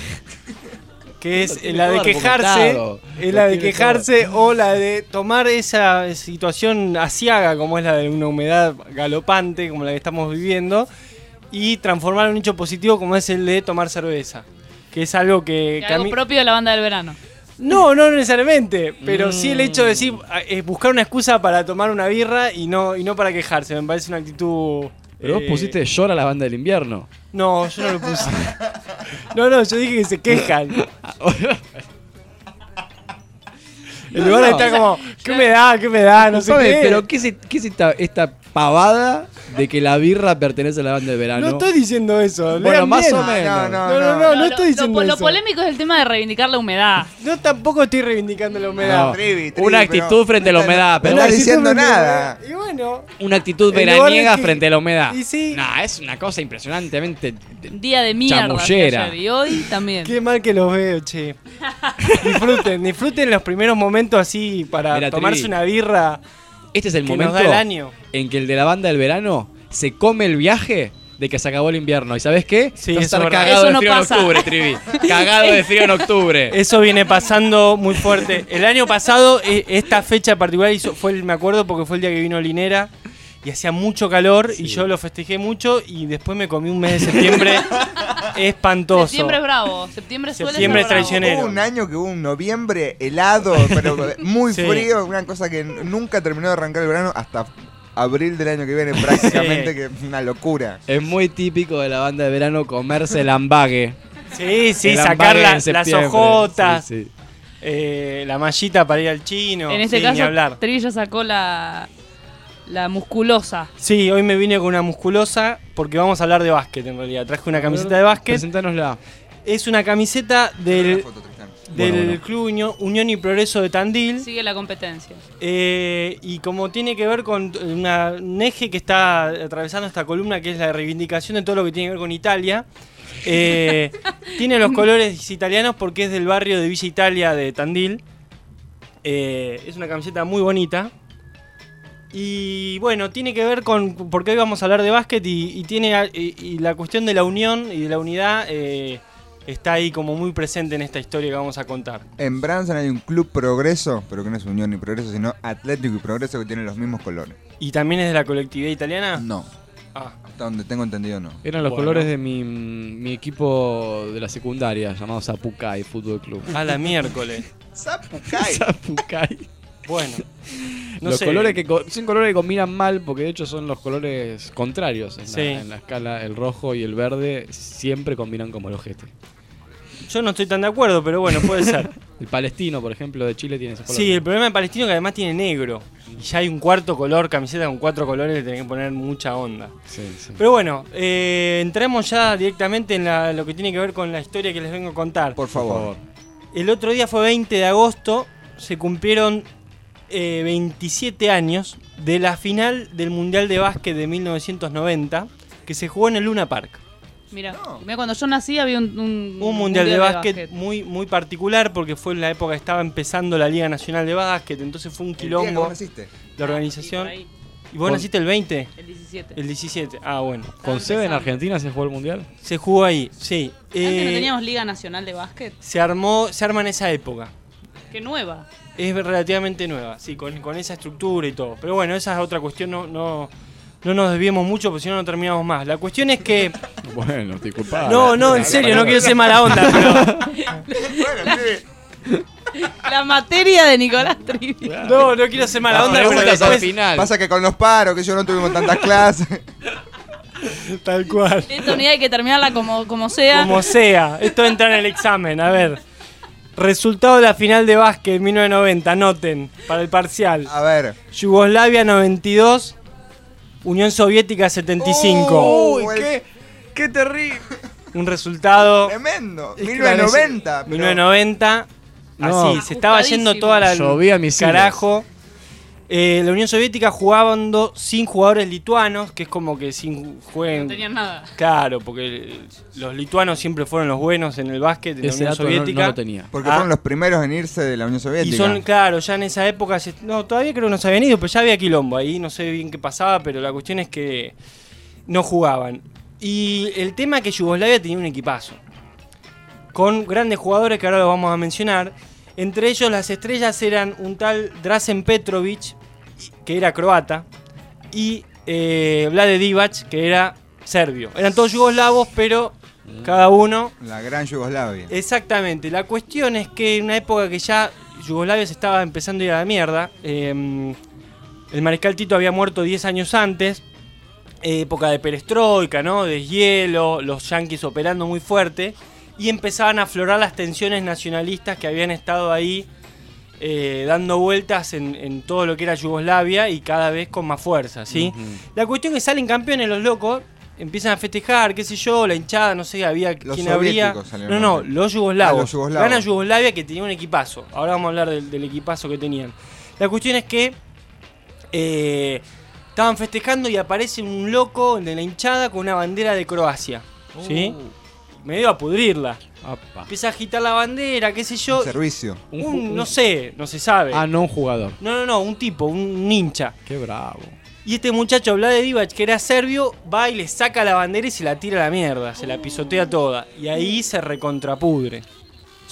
Que es la de quejarse, es la de quejarse o la de tomar esa situación asiaga como es la de una humedad galopante como la que estamos viviendo y transformar en un hecho positivo como es el de tomar cerveza. Que es algo que, Que que a algo mí- propio de la banda del verano. No, no necesariamente, pero sí el hecho de decir, Mm. buscar una excusa para tomar una birra y no, y no para quejarse, me parece una actitud... Pero vos eh, pusiste llora la banda del invierno. No, yo no lo puse. no, no, yo dije que se quejan. El lugar No, está como, ¿qué me da? ¿Qué me da? No sé qué. Pero ¿qué es, qué es esta, esta pavada de que la birra pertenece a la banda del verano? No estoy diciendo eso. Bueno, lean más bien. o menos. No, no, no, no, lo- estoy lo- diciendo lo, eso. polémico es el tema de reivindicar la humedad. Yo tampoco estoy reivindicando la humedad. No, Trivi, Trivi, una pero actitud frente a la humedad. No Pero estás actitud diciendo nada. Y bueno, una actitud de veraniega que- frente a la humedad. y sí. No, es una cosa impresionantemente. Día de mierda. Y hoy también. Qué mal que los veo, che. disfruten, disfruten los primeros momentos así para Mira, tomarse Trivi, una birra Este es el que momento el año. en que el de la banda del verano se come el viaje de que se acabó el invierno. ¿Y sabes qué? Sí, Vas a estar cagado Eso de no frío pasa. en octubre, Trivi. Cagado de frío en octubre. Eso viene pasando muy fuerte. El año pasado, eh, esta fecha particular, hizo, fue el- me acuerdo porque fue el día que vino Linera y hacía mucho calor y yo lo festejé mucho y después me comí un mes de septiembre espantoso. Septiembre es bravo. Septiembre suele Septiembre ser bravo. traicionero. Hubo un año que hubo un noviembre helado, pero muy Sí. frío, una cosa que nunca terminó de arrancar el verano hasta abril del año que viene prácticamente, Sí. que es una locura. Es muy típico de la banda de verano comerse el ambague. Sí, sí, El sacar la- las hojotas, Sí, sí. eh, la mallita para ir al chino. En este caso, ya sacó la, la musculosa. Sí, hoy me vine con una musculosa porque vamos a hablar de básquet en realidad. Traje una camiseta de básquet. Presentánosla. Es una camiseta del, del Bueno, bueno. Club Unión, Unión y Progreso de Tandil. Sigue la competencia. Eh, y como tiene que ver con una- un eje que está atravesando esta columna, que es la reivindicación de todo lo que tiene que ver con Italia, eh, tiene los colores italianos porque es del barrio de Villa Italia de Tandil. Eh, es una camiseta muy bonita. Y bueno, tiene que ver con. Porque hoy vamos a hablar de básquet y, y tiene a- y, y la cuestión de la unión y de la unidad eh, está ahí como muy presente en esta historia que vamos a contar. En Branson hay un club Progreso, pero que no es Unión ni Progreso, sino Atlético y Progreso que tienen los mismos colores. ¿Y también es de la colectividad italiana? No. Ah. Hasta donde tengo entendido no. Eran los Bueno. colores de mi, mi equipo de la secundaria, llamado Zapucay Fútbol Club. A la miércoles. Zapucay. Zapucay. Bueno. No los sé. colores que son colores que combinan mal porque de hecho son los colores contrarios en, Sí. la, en la escala el rojo y el verde siempre combinan como el ojete Yo no estoy tan de acuerdo, pero bueno, puede ser. el palestino por ejemplo de Chile tiene ese color Sí, el problema de Palestino es que además tiene negro. Y ya hay un cuarto color, camiseta con cuatro colores, le tenés que poner mucha onda. Sí, sí. Pero bueno, eh, entremos ya directamente en la- lo que tiene que ver con la historia que les vengo a contar. Por favor. El otro día fue 20 de agosto, se cumplieron eh, 27 años de la final del Mundial de Básquet de 1990, que se jugó en el Luna Park. Mira, mira, cuando yo nací había un, un, Un mundial de básquet muy, muy particular porque fue en la época que estaba empezando la Liga Nacional de Básquet, entonces fue un día que quilombo. vos naciste. La organización. ¿Y vos naciste el 20? El 17. El 17. Ah, bueno. con sede en Argentina se jugó el mundial Se jugó ahí, sí. Antes no Eh, teníamos Liga Nacional de Básquet. se armó, se arma en esa época. Qué nueva. Es relativamente nueva, sí, con, con esa estructura y todo. Pero bueno, esa es otra cuestión, no, no, no nos desviemos mucho porque si no no terminamos más. La cuestión es que... bueno disculpa No, no, en serio, no quiero ser mala onda, pero... La materia de Nicolás Trivi. No, no quiero ser mala onda, pero después... al final. Pasa que con los paros, que yo no tuvimos tantas clases. Tal cual. Esta unidad hay que terminarla como, como sea. Como sea, esto entra en el examen, a ver. Resultado de la final de básquet 1990, anoten, para el parcial. A ver. Yugoslavia 92, Unión Soviética 75. Uy, qué, qué terrible. Un resultado... Tremendo. Es que 1990. la- pero- 1990, No. así, se estaba yendo toda la... Llovía misiles. Carajo. Eh, la Unión Soviética jugando sin jugadores lituanos, que es como que sin jueguen... No tenían nada. Claro, porque los lituanos siempre fueron los buenos en el básquet, en la Unión dato no- Soviética. no lo tenía. Porque Ah. fueron los primeros en irse de la Unión Soviética. Y son, claro, ya en esa época, se- no, todavía creo que no se habían ido, pero ya había quilombo ahí, no sé bien qué pasaba, pero la cuestión es que no jugaban. Y el tema es que Yugoslavia tenía un equipazo, con grandes jugadores que ahora los vamos a mencionar. Entre ellos las estrellas eran un tal Drazen Petrovic, que era croata, y eh, Vlade Divac, que era serbio. Eran todos yugoslavos, pero cada uno La gran Yugoslavia. Exactamente. La cuestión es que en una época que ya Yugoslavia se estaba empezando a ir a la mierda, eh, el mariscal Tito había muerto 10 años antes, época de perestroika, ¿no? De hielo, los yanquis operando muy fuerte, y empezaban a aflorar las tensiones nacionalistas que habían estado ahí eh, dando vueltas en, en todo lo que era Yugoslavia y cada vez con más fuerza, ¿sí? La cuestión es que salen campeones los locos, empiezan a festejar, qué sé yo, la hinchada, no sé, había Los quién habría. No, no, los yugoslavos. Ah, los yugoslavos. Gana Yugoslavia que tenía un equipazo. Ahora vamos a hablar del, del equipazo que tenían. La cuestión es que eh, estaban festejando y aparece un loco de la hinchada con una bandera de Croacia. ¿Sí? Me dio a pudrirla. Empieza a agitar la bandera, qué sé yo. Un servicio. Un- no sé, no se sabe. ah no un jugador No, no, no, un tipo, un hincha. qué bravo Y este muchacho, Vlade Divac, que era serbio, va y le saca la bandera y se la tira a la mierda, se la pisotea toda. Y ahí se recontrapudre.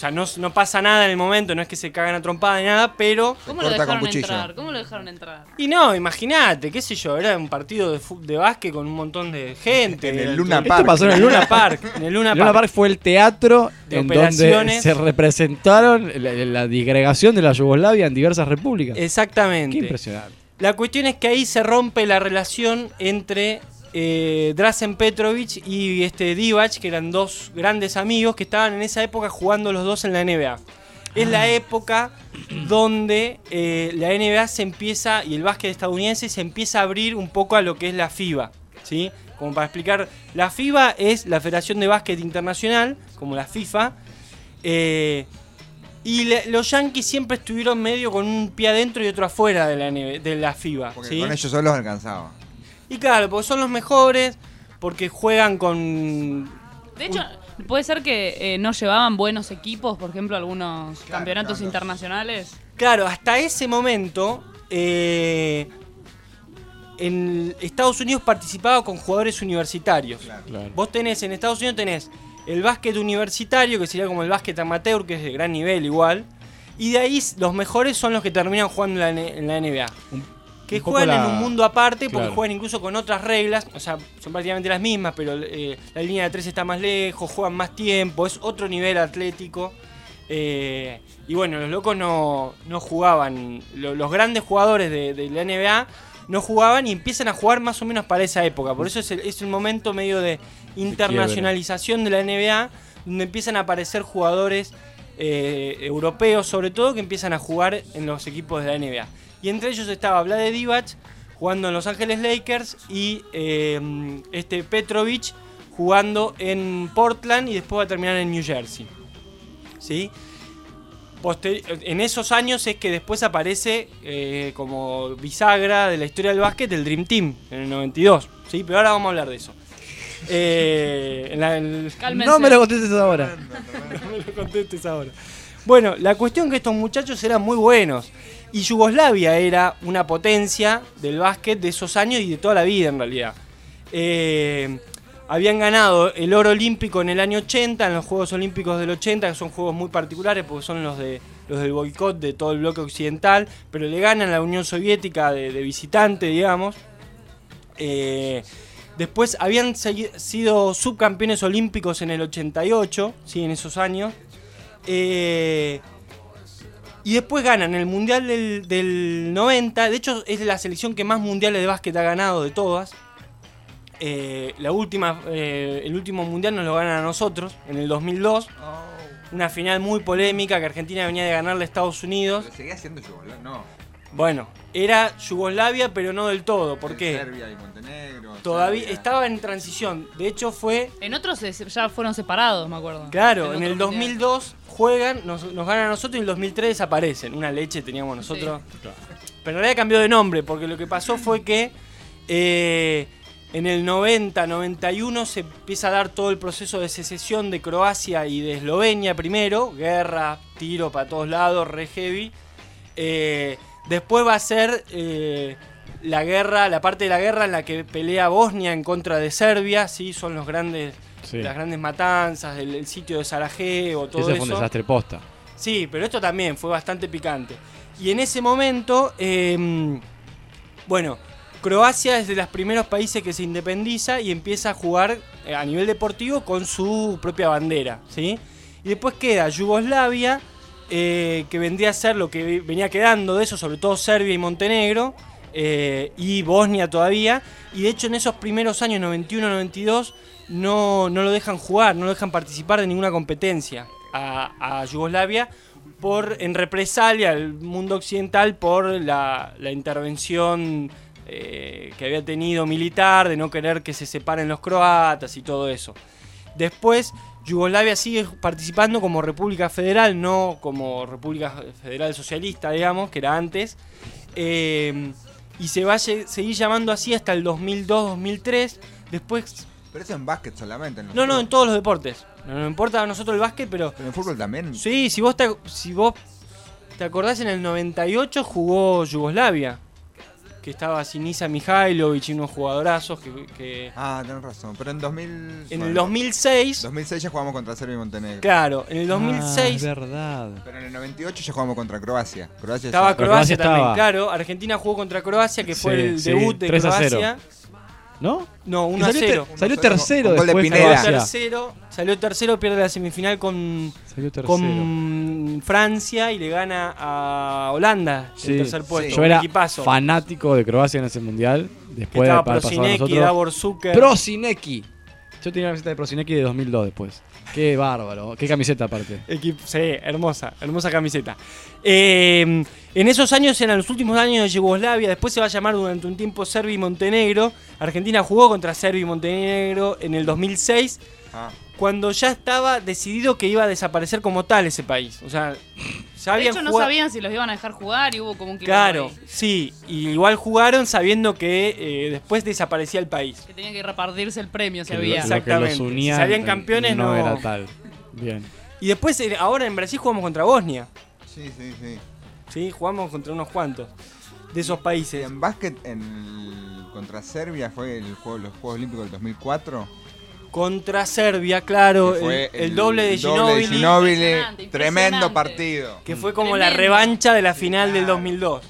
O sea, no, no pasa nada en el momento, no es que se cagan a trompada ni nada, pero... ¿Cómo lo dejaron entrar? ¿Cómo lo dejaron entrar? Y no, imagínate, qué sé yo, era un partido de, de básquet con un montón de gente. En el Luna Esto Park. pasó en el Luna Park. En el Luna, Luna Park. Park fue el teatro De en donde operaciones. se representaron la, la disgregación de la Yugoslavia en diversas repúblicas. Exactamente. Qué impresionante. La cuestión es que ahí se rompe la relación entre eh, Drazen Petrovic y este Divac, que eran dos grandes amigos que estaban en esa época jugando los dos en la NBA. Es la época donde eh, la NBA se empieza, y el básquet estadounidense se empieza a abrir un poco a lo que es la FIBA. ¿sí? Como para explicar, la FIBA es la Federación de Básquet Internacional, como la FIFA. eh, y le- los Yankees siempre estuvieron medio con un pie adentro y otro afuera de la, NBA de la FIBA. Porque ¿sí? con ellos solos alcanzaba. Y claro, porque son los mejores, porque juegan con... De hecho, puede ser que eh, no llevaban buenos equipos, por ejemplo, algunos campeonatos claro. internacionales. Claro, hasta ese momento eh, en Estados Unidos participaba con jugadores universitarios. Vos tenés, en Estados Unidos tenés el básquet universitario, que sería como el básquet amateur, que es de gran nivel igual. Y de ahí los mejores son los que terminan jugando en la, N- en la NBA. Que un juegan la- en un mundo aparte, porque Claro. juegan incluso con otras reglas. O sea, son prácticamente las mismas, pero eh, la línea de tres está más lejos, juegan más tiempo, es otro nivel atlético. Eh, y bueno, los locos no, no jugaban. Lo- los grandes jugadores de, de la NBA no jugaban y empiezan a jugar más o menos para esa época. Por eso es el, es el momento medio de internacionalización de la NBA, donde empiezan a aparecer jugadores eh, europeos, sobre todo, que empiezan a jugar en los equipos de la NBA. Y entre ellos estaba Vlade Divac jugando en Los Ángeles Lakers y eh, este Petrovic jugando en Portland y después va a terminar en New Jersey. ¿Sí? En esos años es que después aparece eh, como bisagra de la historia del básquet el Dream Team en el 92. ¿sí? Pero ahora vamos a hablar de eso. Eh, en la- en- No me lo contestes ahora. no me lo contestes ahora. Bueno, la cuestión que estos muchachos eran muy buenos. Y Yugoslavia era una potencia del básquet de esos años y de toda la vida en realidad. Eh, habían ganado el oro olímpico en el año 80, en los Juegos Olímpicos del 80, que son juegos muy particulares porque son los, de, los del boicot de todo el bloque occidental, pero le ganan la Unión Soviética de, visitante, digamos. Eh, después habían sido subcampeones olímpicos en el 88, sí, en esos años. Eh, y después ganan el Mundial del, del 90. De hecho, es la selección que más mundiales de básquet ha ganado de todas. Eh, la última, eh, el último mundial nos lo ganan a nosotros, en el 2002. Una final muy polémica que Argentina venía de ganarle a Estados Unidos. ¿Seguía siendo Yugoslavia? No. Bueno, era Yugoslavia, pero no del todo. ¿Por qué? Serbia y Montenegro. Todavía Serbia. estaba en transición. De hecho, fue En otros ya fueron separados, me acuerdo. Claro, en otro el mundial. 2002 juegan, nos, nos ganan a nosotros y en el 2003 desaparecen. Una leche teníamos nosotros. Pero en realidad cambió de nombre, porque lo que pasó fue que eh, en el 90, 91 se empieza a dar todo el proceso de secesión de Croacia y de Eslovenia primero. Guerra, tiro para todos lados, re heavy. Eh, después va a ser eh, la guerra, la parte de la guerra en la que pelea Bosnia en contra de Serbia, sí, son los grandes, Sí. las grandes matanzas, el, el sitio de Sarajevo, todo Ese eso. fue un desastre posta. Sí, pero esto también fue bastante picante. Y en ese momento, eh, bueno, Croacia es de los primeros países que se independiza y empieza a jugar eh, a nivel deportivo con su propia bandera, ¿sí? Y después queda Yugoslavia, eh, que vendría a ser lo que venía quedando de eso, sobre todo Serbia y Montenegro, eh, y Bosnia todavía. Y de hecho en esos primeros años, 91-92, no, no lo dejan jugar, no lo dejan participar de ninguna competencia a, a Yugoslavia por en represalia al mundo occidental por la, la intervención eh, que había tenido militar de no querer que se separen los croatas y todo eso. Después Yugoslavia sigue participando como República Federal, no como República Federal Socialista, digamos, que era antes. Eh, y se va a seguir llamando así hasta el 2002-2003. Después Pero eso en básquet solamente. no, no, en todos los deportes. No nos importa a nosotros el básquet, pero. Pero en fútbol también. Sí, si vos te, si vos te acordás, en el 98 jugó Yugoslavia. Que estaba Sinisa Mihailovic y unos jugadorazos que, que- Ah, tenés razón. Pero en 2000. En bueno, el 2006, 2006 ya jugamos contra Serbia y Montenegro. claro, en el 2006 verdad. Pero en el 98 ya jugamos contra Croacia. Croacia estaba ya- Croacia, Croacia también, estaba. claro. Argentina jugó contra Croacia, que fue Sí, el sí, debut de 3 a 0. Croacia. ¿No? No, Y 1 a salió, 0. ter- salió tercero gol de después Pineda. Salió Croacia. tercero, salió tercero, pierde la semifinal con, Salió tercero. con Francia y le gana a Holanda Sí. el tercer puesto. Yo era equipazo. fanático de Croacia en ese mundial. Después de Prosinecki. Davor Zucker. Prosinecki. Yo tenía la camiseta de Prosinecki de 2002 después. Qué bárbaro. Qué camiseta aparte. Equip- sí, hermosa, hermosa camiseta. Eh, en esos años, eran los últimos años de Yugoslavia, después se va a llamar durante un tiempo Serbia y Montenegro. Argentina jugó contra Serbia y Montenegro en el 2006, Ah. Cuando ya estaba decidido que iba a desaparecer como tal ese país. O sea, ya De hecho, no jugado- sabían si los iban a dejar jugar y hubo como un Claro, ahí, sí, y igual jugaron sabiendo que eh, después desaparecía el país. Que tenían que repartirse el premio lo- había. lo que los Exactamente. unía Si salían campeones, no. era tal. Bien. Y después, eh, ahora en Brasil jugamos contra Bosnia. Sí, sí, sí. Sí, jugamos contra unos cuantos de esos Y países. en básquet, en el- contra Serbia, fue el juego, los Juegos Olímpicos del 2004. Contra Serbia, claro, fue el doble de el doble de Ginóbili, Ginóbili. Impresionante, Tremendo impresionante. partido. que fue como la revancha de la final del claro. 2002.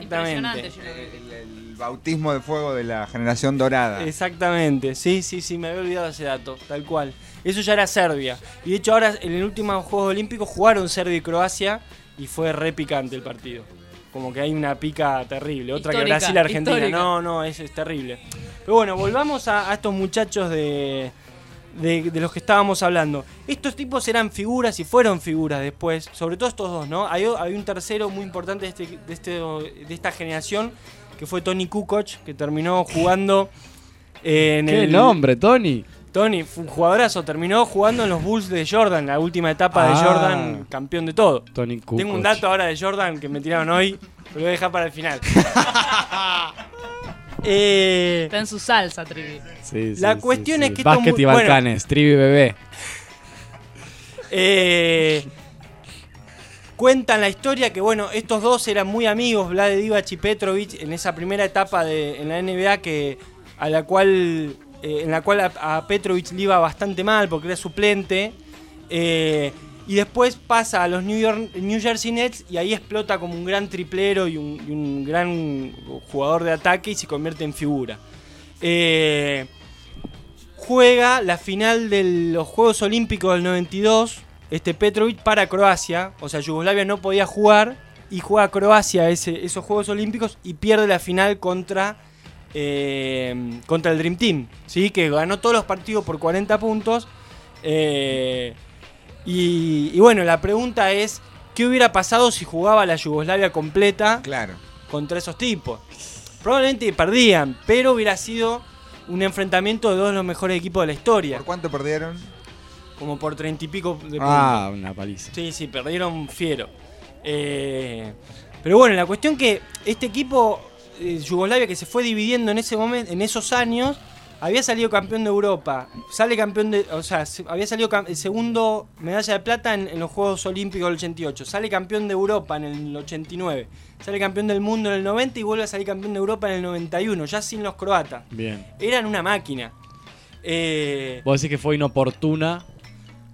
Impresionante, Exactamente. Ginóbili. El, el bautismo de fuego de la generación dorada. Exactamente, sí, sí, sí, me había olvidado ese dato, tal cual. Eso ya era Serbia. Y de hecho ahora en el último Juegos Olímpicos jugaron Serbia y Croacia y fue re picante el partido. Como que hay una pica terrible. Otra que Brasil-Argentina. histórica. No, no, es, es terrible. Pero bueno, volvamos a, a estos muchachos de, de, de los que estábamos hablando. Estos tipos eran figuras y fueron figuras después, sobre todo estos dos, ¿no? Hay, hay un tercero muy importante de, este, de, este, de esta generación, que fue Tony Kukoc, que terminó jugando en ¿Qué el... nombre, Tony? Tony, fue un jugadorazo, terminó jugando en los Bulls de Jordan, la última etapa de Ah. Jordan, campeón de todo. Tony Kukoc. Tengo un dato ahora de Jordan que me tiraron hoy, pero lo voy a dejar para el final. Eh, Está en su salsa, Trivi. Sí, sí, La sí, cuestión sí. es que Básquet y mu- bueno. Balcanes, Trivi Bebé. Eh, cuentan la historia que, bueno, estos dos eran muy amigos, Vlade Divac y Petrovic, en esa primera etapa de, en la NBA que, a la cual, eh, en la cual a, Petrovic le iba bastante mal porque era suplente. eh, y después pasa a los New, York, New Jersey Nets y ahí explota como un gran triplero y un, un gran jugador de ataque y se convierte en figura. Eh, juega la final de los Juegos Olímpicos del 92, este Petrovic para Croacia, o sea, Yugoslavia no podía jugar y juega Croacia ese, esos Juegos Olímpicos y pierde la final contra, eh, contra el Dream Team, ¿sí? que ganó todos los partidos por 40 puntos. eh, y, y bueno, la pregunta es, ¿qué hubiera pasado si jugaba la Yugoslavia completa Claro. contra esos tipos? Probablemente perdían, pero hubiera sido un enfrentamiento de dos de los mejores equipos de la historia. ¿Por cuánto perdieron? Como por treinta y pico de puntos. Ah, una paliza. Sí, sí, perdieron fiero. Eh, pero bueno, la cuestión que este equipo, eh, Yugoslavia, que se fue dividiendo en ese momento, en esos años, había salido campeón de Europa, sale campeón de, o sea, se- había salido el segundo medalla de plata en, en los Juegos Olímpicos del 88, sale campeón de Europa en el 89, sale campeón del mundo en el 90 y vuelve a salir campeón de Europa en el 91, ya sin los croatas. Bien. Eran una máquina. Eh, Vos decís que fue inoportuna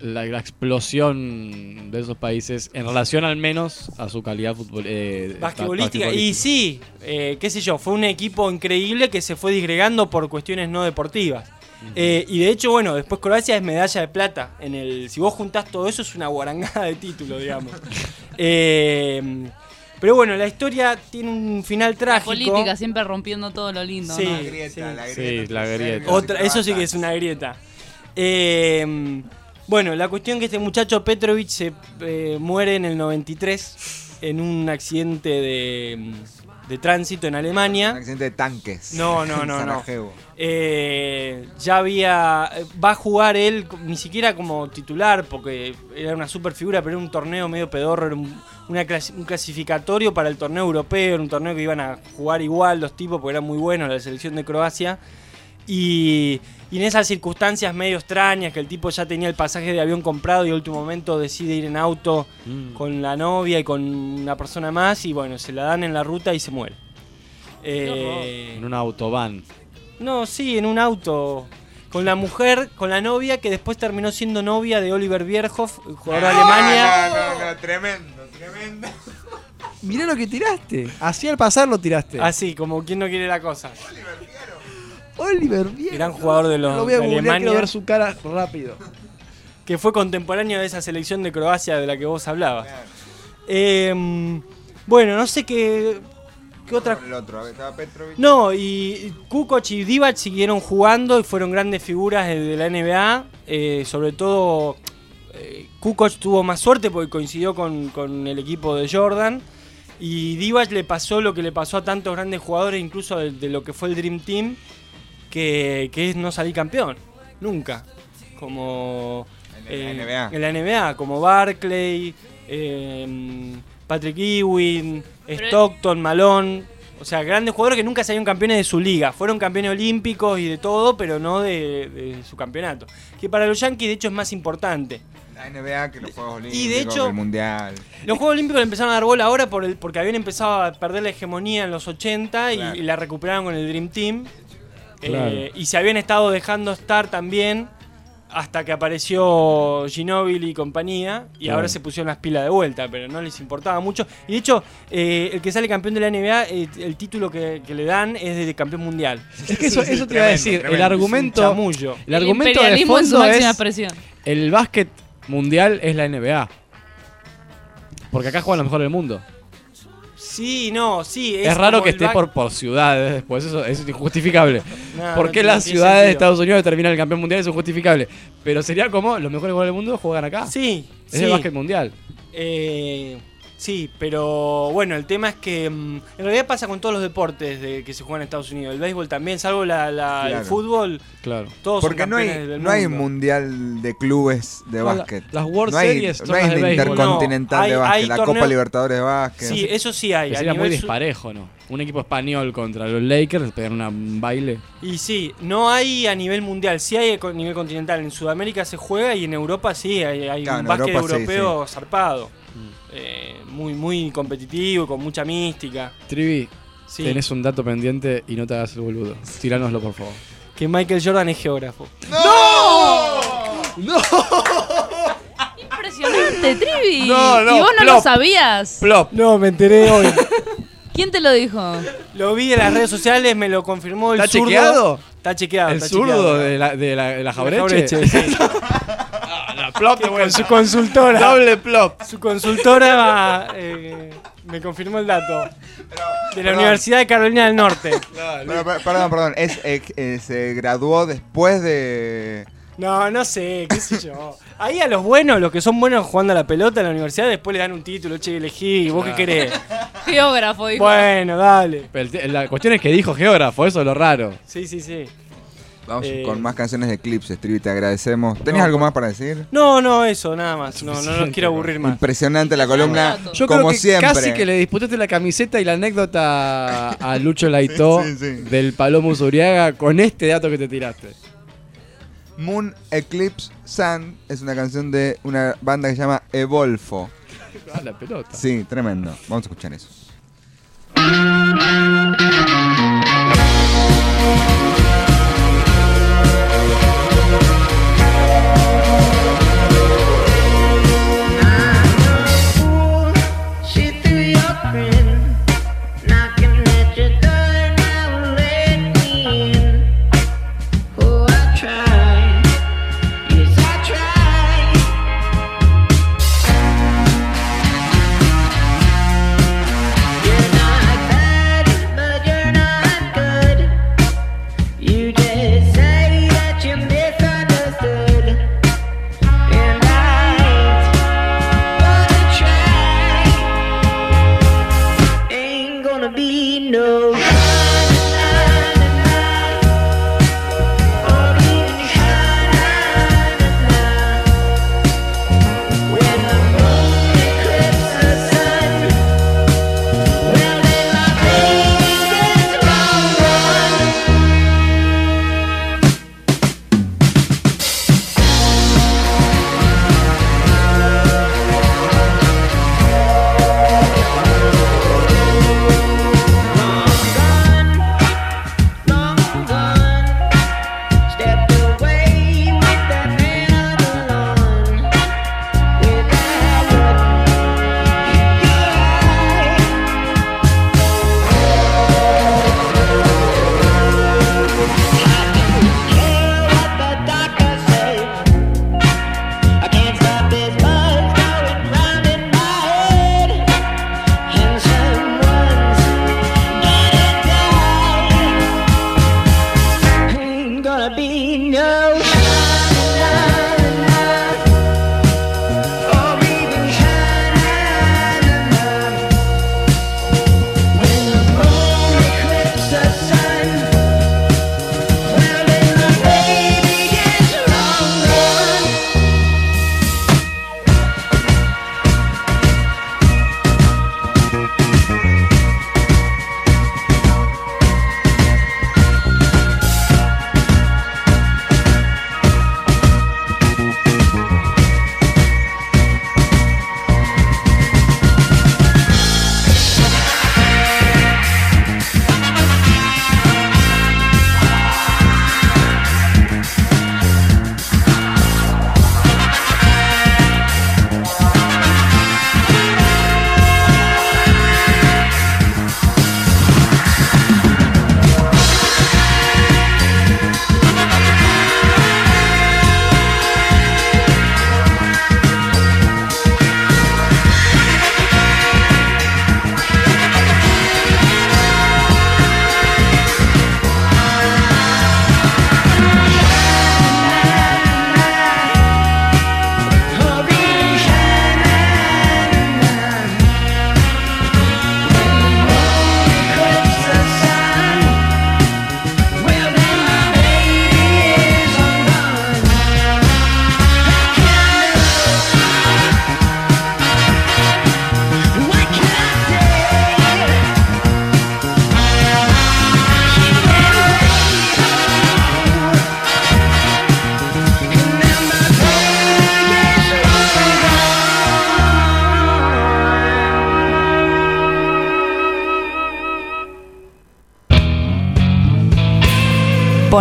la, la explosión de esos países en relación al menos a su calidad futbol, eh, Basquetbolística. ba- Y sí, eh, qué sé yo, fue un equipo increíble que se fue disgregando por cuestiones no deportivas. Eh, y de hecho, bueno, después Croacia es medalla de plata. En el, si vos juntás todo eso es una guarangada de título, digamos. Eh, pero bueno, la historia tiene un final La trágico. política siempre rompiendo todo lo lindo. Sí, ¿no? sí. Sí, la grieta. Otra, eso sí que es una grieta. Eh, bueno, la cuestión que este muchacho Petrovic se eh, muere en el 93 en un accidente de, de tránsito en Un Alemania. accidente de tanques. No, no, no, no. Eh, ya había. Va a jugar él ni siquiera como titular, porque era una super figura, pero era un torneo medio pedorro, era un, una un clasificatorio para el torneo europeo, era un torneo que iban a jugar igual los tipos, porque era muy bueno la selección de Croacia. Y, y en esas circunstancias medio extrañas, que el tipo ya tenía el pasaje de avión comprado y a último momento decide ir en auto Mm. con la novia y con una persona más, y bueno, se la dan en la ruta y se muere. Eh, En un autobahn. no, sí, en un auto. Con la mujer, con la novia, que después terminó siendo novia de Oliver Bierhoff, jugador de Alemania. No, no, no, tremendo, tremendo. Mirá lo que tiraste. Así al pasar lo tiraste. Así, como quien no quiere la cosa. Oliver Bierhoff. Gran jugador de los Lo voy a de googlear, Alemania. quiero ver su cara rápido. que fue contemporáneo de esa selección de Croacia de la que vos hablabas. Eh, bueno, no sé qué, qué otra... El otro, estaba Petrovic. No, y Kukoc y Divac siguieron jugando y fueron grandes figuras de, de la NBA. eh, sobre todo, eh, Kukoc tuvo más suerte porque coincidió con, con el equipo de Jordan. Y Divac le pasó lo que le pasó a tantos grandes jugadores, incluso de, de lo que fue el Dream Team, que, que es no salir campeón. Nunca. Como. En la eh, NBA. En la NBA, como Barclay, eh, Patrick Ewing, Stockton, Malone. O sea, grandes jugadores que nunca salieron campeones de su liga. Fueron campeones olímpicos y de todo, pero no de, de su campeonato. Que para los Yankees, de hecho, es más importante. La NBA que los Juegos Olímpicos, Y de hecho- el Mundial. Los Juegos Olímpicos le empezaron a dar bola ahora por el- porque habían empezado a perder la hegemonía en los 80 y, Claro. y la recuperaron con el Dream Team. Eh, y se habían estado dejando estar también hasta que apareció Ginóbili y compañía. Y Claro. ahora se pusieron las pilas de vuelta, pero no les importaba mucho. Y de hecho, eh, el que sale campeón de la NBA, eh, el título que, que le dan es de campeón mundial. Es que eso, eso te iba a decir. El argumento. Es un. El argumento de en su fondo máxima es. expresión. El básquet mundial es la NBA. Porque acá juegan los mejores del mundo. Sí, no, sí. Es, raro que esté por, por ciudades después, eso, es injustificable. No, ¿Por qué las ciudades de. Estados Unidos determinan el campeón mundial? Eso es injustificable. Pero sería como los mejores jugadores del mundo juegan acá. Sí, Es sí. el básquet mundial. Eh, sí, pero bueno, el tema es que mm, en realidad pasa con todos los deportes de, que se juegan en Estados Unidos. El béisbol también, salvo la, la- Claro. el fútbol. Claro. Todos son Porque no hay, del no hay mundial de clubes de No, la- básquet. las World no hay, Series son no hay las de el. Intercontinental No, hay- de básquet, hay la torneo- Copa Libertadores de básquet. Sí, eso sí hay. Sería muy disparejo, ¿no? Un equipo español contra los Lakers, pegar una- un baile. Y sí, no hay a nivel mundial, sí hay a nivel continental. En Sudamérica se juega y en Europa sí, hay, hay Claro, un básquet Europa sí, europeo zarpado. Eh, muy, muy competitivo, con mucha mística. Trivi, Sí. tenés un dato pendiente y no te hagas el boludo. Tiránoslo, por favor. Que Michael Jordan es geógrafo. ¡No! ¡No! Impresionante, Trivi. No, no, ¿Y vos no lo sabías? Plop. No, me enteré hoy. ¿Quién te lo dijo? Lo vi en las redes sociales, me lo confirmó el ¿Está zurdo. chequeado? Está chequeado. ¿El está zurdo chequeado. de la, de la, de la La Jaureche? Jaureche, sí. la plop de con vuelta. su consultora. Doble plop. Su consultora eh, me confirmó el dato. De la Perdón. Universidad de Carolina del Norte. Pero, perdón, perdón. Es, eh, eh, se graduó después de. No, no sé, qué sé yo. Ahí a los buenos, los que son buenos jugando a la pelota en la universidad, después le dan un título, che, elegí, ¿vos qué querés? Geógrafo, dijo. Bueno, dale. Pero la cuestión es que dijo geógrafo, eso es lo raro. Sí, sí, sí. Vamos Eh, con más canciones de Eclipse, Trivi, te agradecemos. ¿Tenés No, algo más para decir? No, no, eso, nada más. No, no los quiero aburrir más. Impresionante la columna, Yo como creo que siempre. casi que le disputaste la camiseta y la anécdota a Lucho Laitó Sí, sí, sí. del Palomo Zuriaga con este dato que te tiraste. Moon Eclipse Sun es una canción de una banda que se llama Evolfo. Ah, la pelota. Sí, tremendo. Vamos a escuchar eso.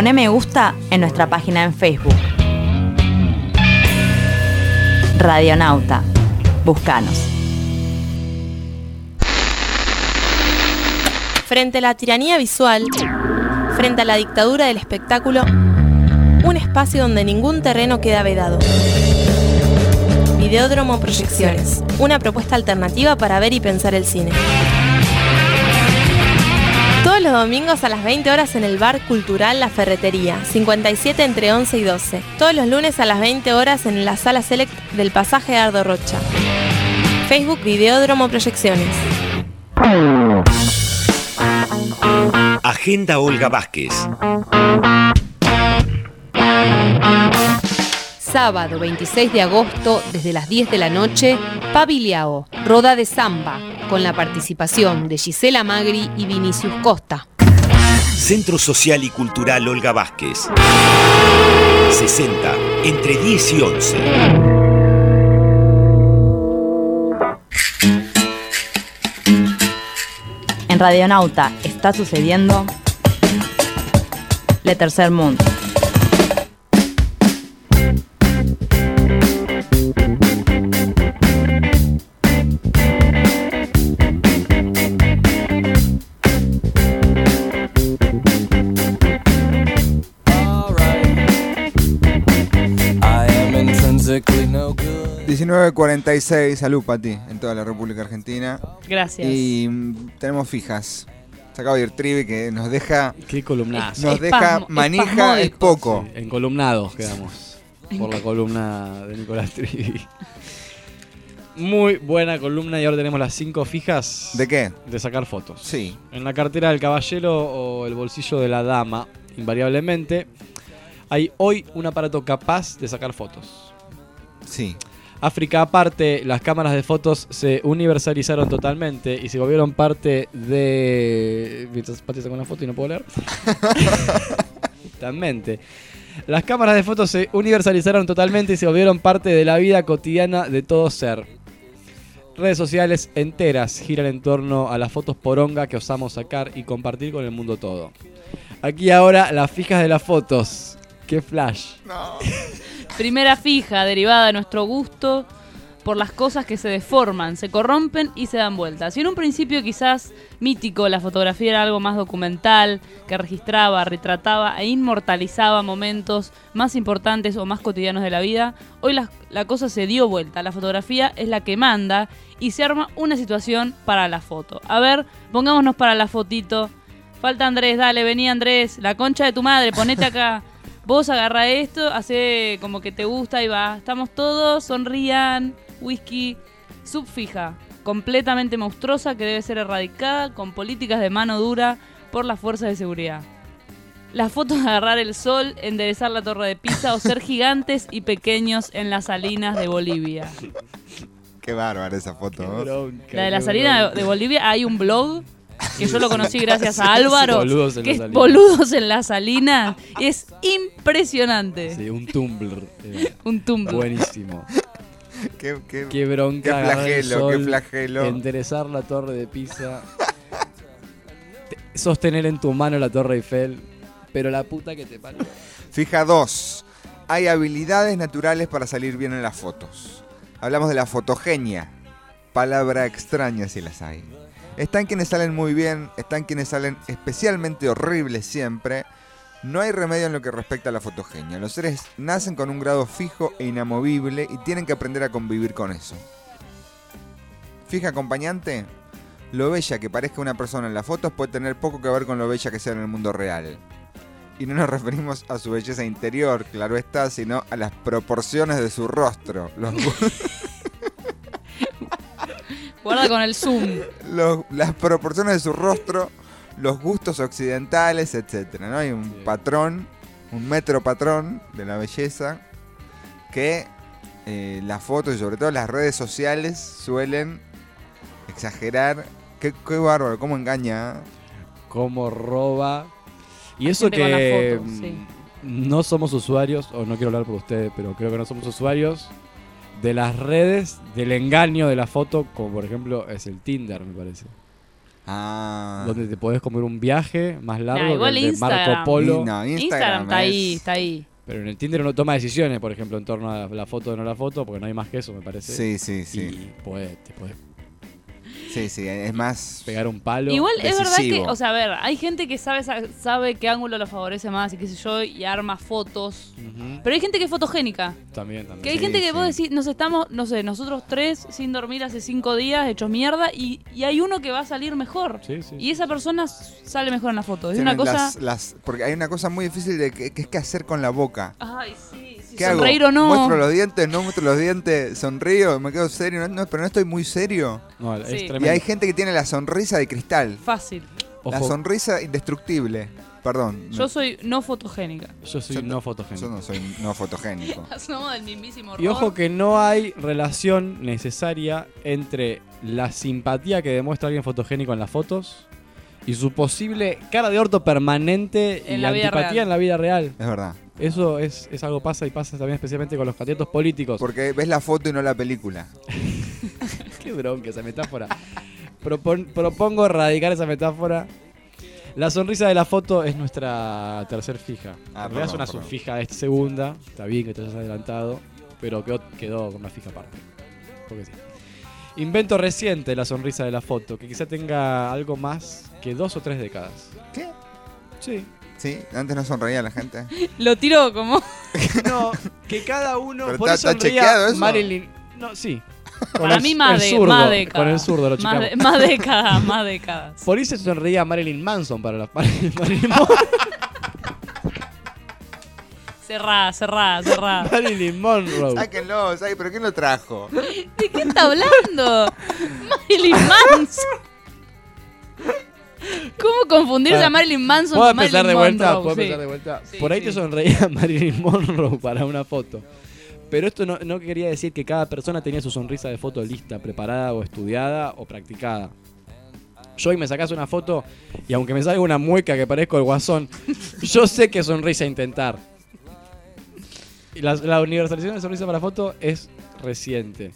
Pone me gusta en nuestra página en Facebook. Radionauta. Búscanos. Frente a la tiranía visual, frente a la dictadura del espectáculo, un espacio donde ningún terreno queda vedado. Videódromo Proyecciones, una propuesta alternativa para ver y pensar el cine. Los domingos a las 20 horas en el Bar Cultural La Ferretería, 57 entre 11 y 12. Todos los lunes a las 20 horas en la Sala Select del Pasaje Ardo Rocha. Facebook Videódromo Proyecciones. Agenda Olga Vázquez. Sábado 26 de agosto, desde las 10 de la noche, Pabiliao, Roda de Samba, con la participación de Gisela Magri y Vinicius Costa. Centro Social y Cultural Olga Vázquez. 60, entre 10 y 11. En Radionauta está sucediendo Le Tercer Mundo. 9.46, salud para ti, en toda la República Argentina. Gracias. Y mm, tenemos fijas. Se acaba de ir Trivi que nos deja. Qué columnazo. Nos deja manija, es poco. Sí, encolumnados quedamos. por la columna de Nicolás Trivi. Muy buena columna y ahora tenemos las cinco fijas. ¿De qué? De sacar fotos. Sí. En la cartera del caballero o el bolsillo de la dama, invariablemente, hay hoy un aparato capaz de sacar fotos. Sí. África aparte, las cámaras de fotos se universalizaron totalmente y se volvieron parte de... Mientras Pati saca una foto y no puedo leer. Totalmente. Las cámaras de fotos se universalizaron totalmente y se volvieron parte de la vida cotidiana de todo ser. Redes sociales enteras giran en torno a las fotos poronga que osamos sacar y compartir con el mundo todo. Aquí ahora las fijas de las fotos. ¡Qué flash! Primera fija, derivada de nuestro gusto por las cosas que se deforman, se corrompen y se dan vueltas. Si en un principio quizás mítico la fotografía era algo más documental, que registraba, retrataba e inmortalizaba momentos más importantes o más cotidianos de la vida, hoy la, la cosa se dio vuelta. La fotografía es la que manda y se arma una situación para la foto. A ver, pongámonos para la fotito. Falta Andrés, dale, vení Andrés, la concha de tu madre, ponete acá. Vos agarra esto, hace como que te gusta y va. Estamos todos, sonrían, whisky, subfija, completamente monstruosa que debe ser erradicada con políticas de mano dura por las fuerzas de seguridad. Las fotos de agarrar el sol, enderezar la torre de Pisa o ser gigantes y pequeños en las salinas de Bolivia. Qué bárbara esa foto. ¿no? La de la salina de, de Bolivia hay un blog que yo lo conocí gracias a Álvaro, Boludos en que la es salina. Boludos en la Salina. Es impresionante. Sí, un Tumblr. eh, Un Tumblr. Buenísimo. Qué, qué- Qué bronca. qué flagelo, qué flagelo. Enderezar la torre de Pisa. te- sostener en tu mano la torre Eiffel. Pero la puta que te parió. Fija 2. Hay habilidades naturales para salir bien en las fotos. Hablamos de la fotogenia. Palabra extraña si las hay. Están quienes salen muy bien, están quienes salen especialmente horribles siempre. No hay remedio en lo que respecta a la fotogenia. Los seres nacen con un grado fijo e inamovible y tienen que aprender a convivir con eso. Fija acompañante, lo bella que parezca una persona en las fotos puede tener poco que ver con lo bella que sea en el mundo real. Y no nos referimos a su belleza interior, claro está, sino a las proporciones de su rostro. Los, Guarda con el zoom. los- las proporciones de su rostro, los gustos occidentales, etc. ¿no? Hay un patrón, un metro patrón de la belleza que eh, las fotos y sobre todo las redes sociales suelen exagerar. Qué, qué bárbaro, cómo engaña. ¿eh? Cómo roba. Y A eso que foto, mm, sí. no somos usuarios, o no quiero hablar por ustedes, pero creo que no somos usuarios de las redes, del engaño de la foto, como por ejemplo es el Tinder, me parece. Ah. Donde te podés comer un viaje más largo Nah, que igual el de Instagram. Marco Polo. No, Instagram, Instagram está ahí, es- está ahí. Pero en el Tinder uno toma decisiones, por ejemplo, en torno a la foto o no la foto, porque no hay más que eso, me parece. Sí, sí, sí. Y podés, te podés Sí, sí, es más. pegar un palo. Igual es verdad que, o sea, a ver, hay gente que sabe sabe qué ángulo lo favorece más y qué sé yo, y arma fotos. Pero hay gente que es fotogénica. También, también. Que hay Sí, gente que sí. vos decís, nos estamos, no sé, nosotros tres sin dormir hace cinco días, hechos mierda, y, y hay uno que va a salir mejor. Sí, sí. Y esa persona sale mejor en la foto. Es una cosa. las- las- porque hay una cosa muy difícil de que, que es qué hacer con la boca. Ay, sí, sí, ¿Qué sonreír hago? o no. ¿Muestro los dientes? ¿No muestro los dientes? ¿Sonrío? ¿Me quedo serio? No, no, pero no estoy muy serio. No, es Sí. tremendo. Y hay gente que tiene la sonrisa de cristal. Fácil. La Ojo. sonrisa indestructible. Perdón. Yo soy no fotogénica. Yo soy Yo- no fotogénico. Yo no soy no fotogénico. Somos del mismísimo Y ojo que no hay relación necesaria entre la simpatía que demuestra alguien fotogénico en las fotos y su posible cara de orto permanente En y la vida antipatía real. en la vida real. Es verdad. Eso es, es algo pasa y pasa también especialmente con los candidatos políticos. Porque ves la foto y no la película. Qué bronca esa metáfora. Propon- propongo erradicar esa metáfora. La sonrisa de la foto es nuestra tercer fija. Ah, en es una subfija de segunda. Está bien que te hayas adelantado. Pero quedó, quedó con una fija aparte. Porque sí. Invento reciente la sonrisa de la foto, que quizá tenga algo más que dos o tres décadas. ¿Qué? Sí. Sí, antes no sonreía la gente. Lo tiró como. No, que cada uno. Pero por está- eso está chequeado eso. Marilyn. No, sí. Con Para el- mí más, el de, zurdo, más décadas. Con el zurdo lo más, checamos. más décadas, más décadas. Por eso sonreía Marilyn Manson para la Marilyn, Marilyn Mon- Cerrá, cerrá, cerrá. Marilyn Monroe. Sáquenlo, sáquenlo, pero ¿quién lo trajo? ¿De qué está hablando? Marilyn Manson. ¿Cómo confundirse Para- a Marilyn Manson ¿Puedo con empezar Marilyn de vuelta? Monroe? ¿Puedo Sí. empezar de vuelta? Sí, Por ahí sí. te sonreía Marilyn Monroe para una foto. Pero esto no, no quería decir que cada persona tenía su sonrisa de foto lista, preparada o estudiada o practicada. Yo hoy me sacas una foto y aunque me salga una mueca que parezco el guasón, yo sé que sonrisa a intentar. Y la, la universalización de sonrisa para foto es reciente.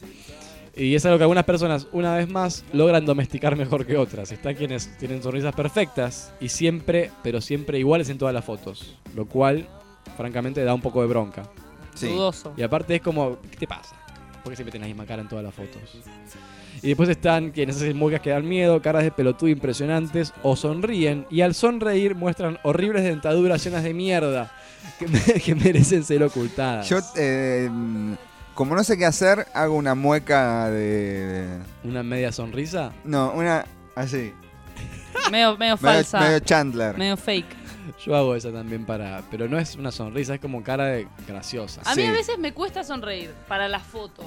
Y es algo que algunas personas, una vez más, logran domesticar mejor que otras. Está quienes tienen sonrisas perfectas y siempre, pero siempre iguales en todas las fotos. Lo cual, francamente, da un poco de bronca. Sí. Dudoso. Y aparte es como, ¿qué te pasa? ¿Por qué siempre tenés la misma cara en todas las fotos? Y después están quienes hacen muecas que dan miedo, caras de pelotudo impresionantes, o sonríen, y al sonreír muestran horribles dentaduras llenas de mierda que, me- que merecen ser ocultadas. Yo, eh, como no sé qué hacer, hago una mueca de. ¿Una media sonrisa? No, una. Así. Medio, medio falsa. medio Chandler. Medio fake. Yo hago esa también para. Pero no es una sonrisa, es como cara de graciosa. A mí a veces me cuesta sonreír para la foto.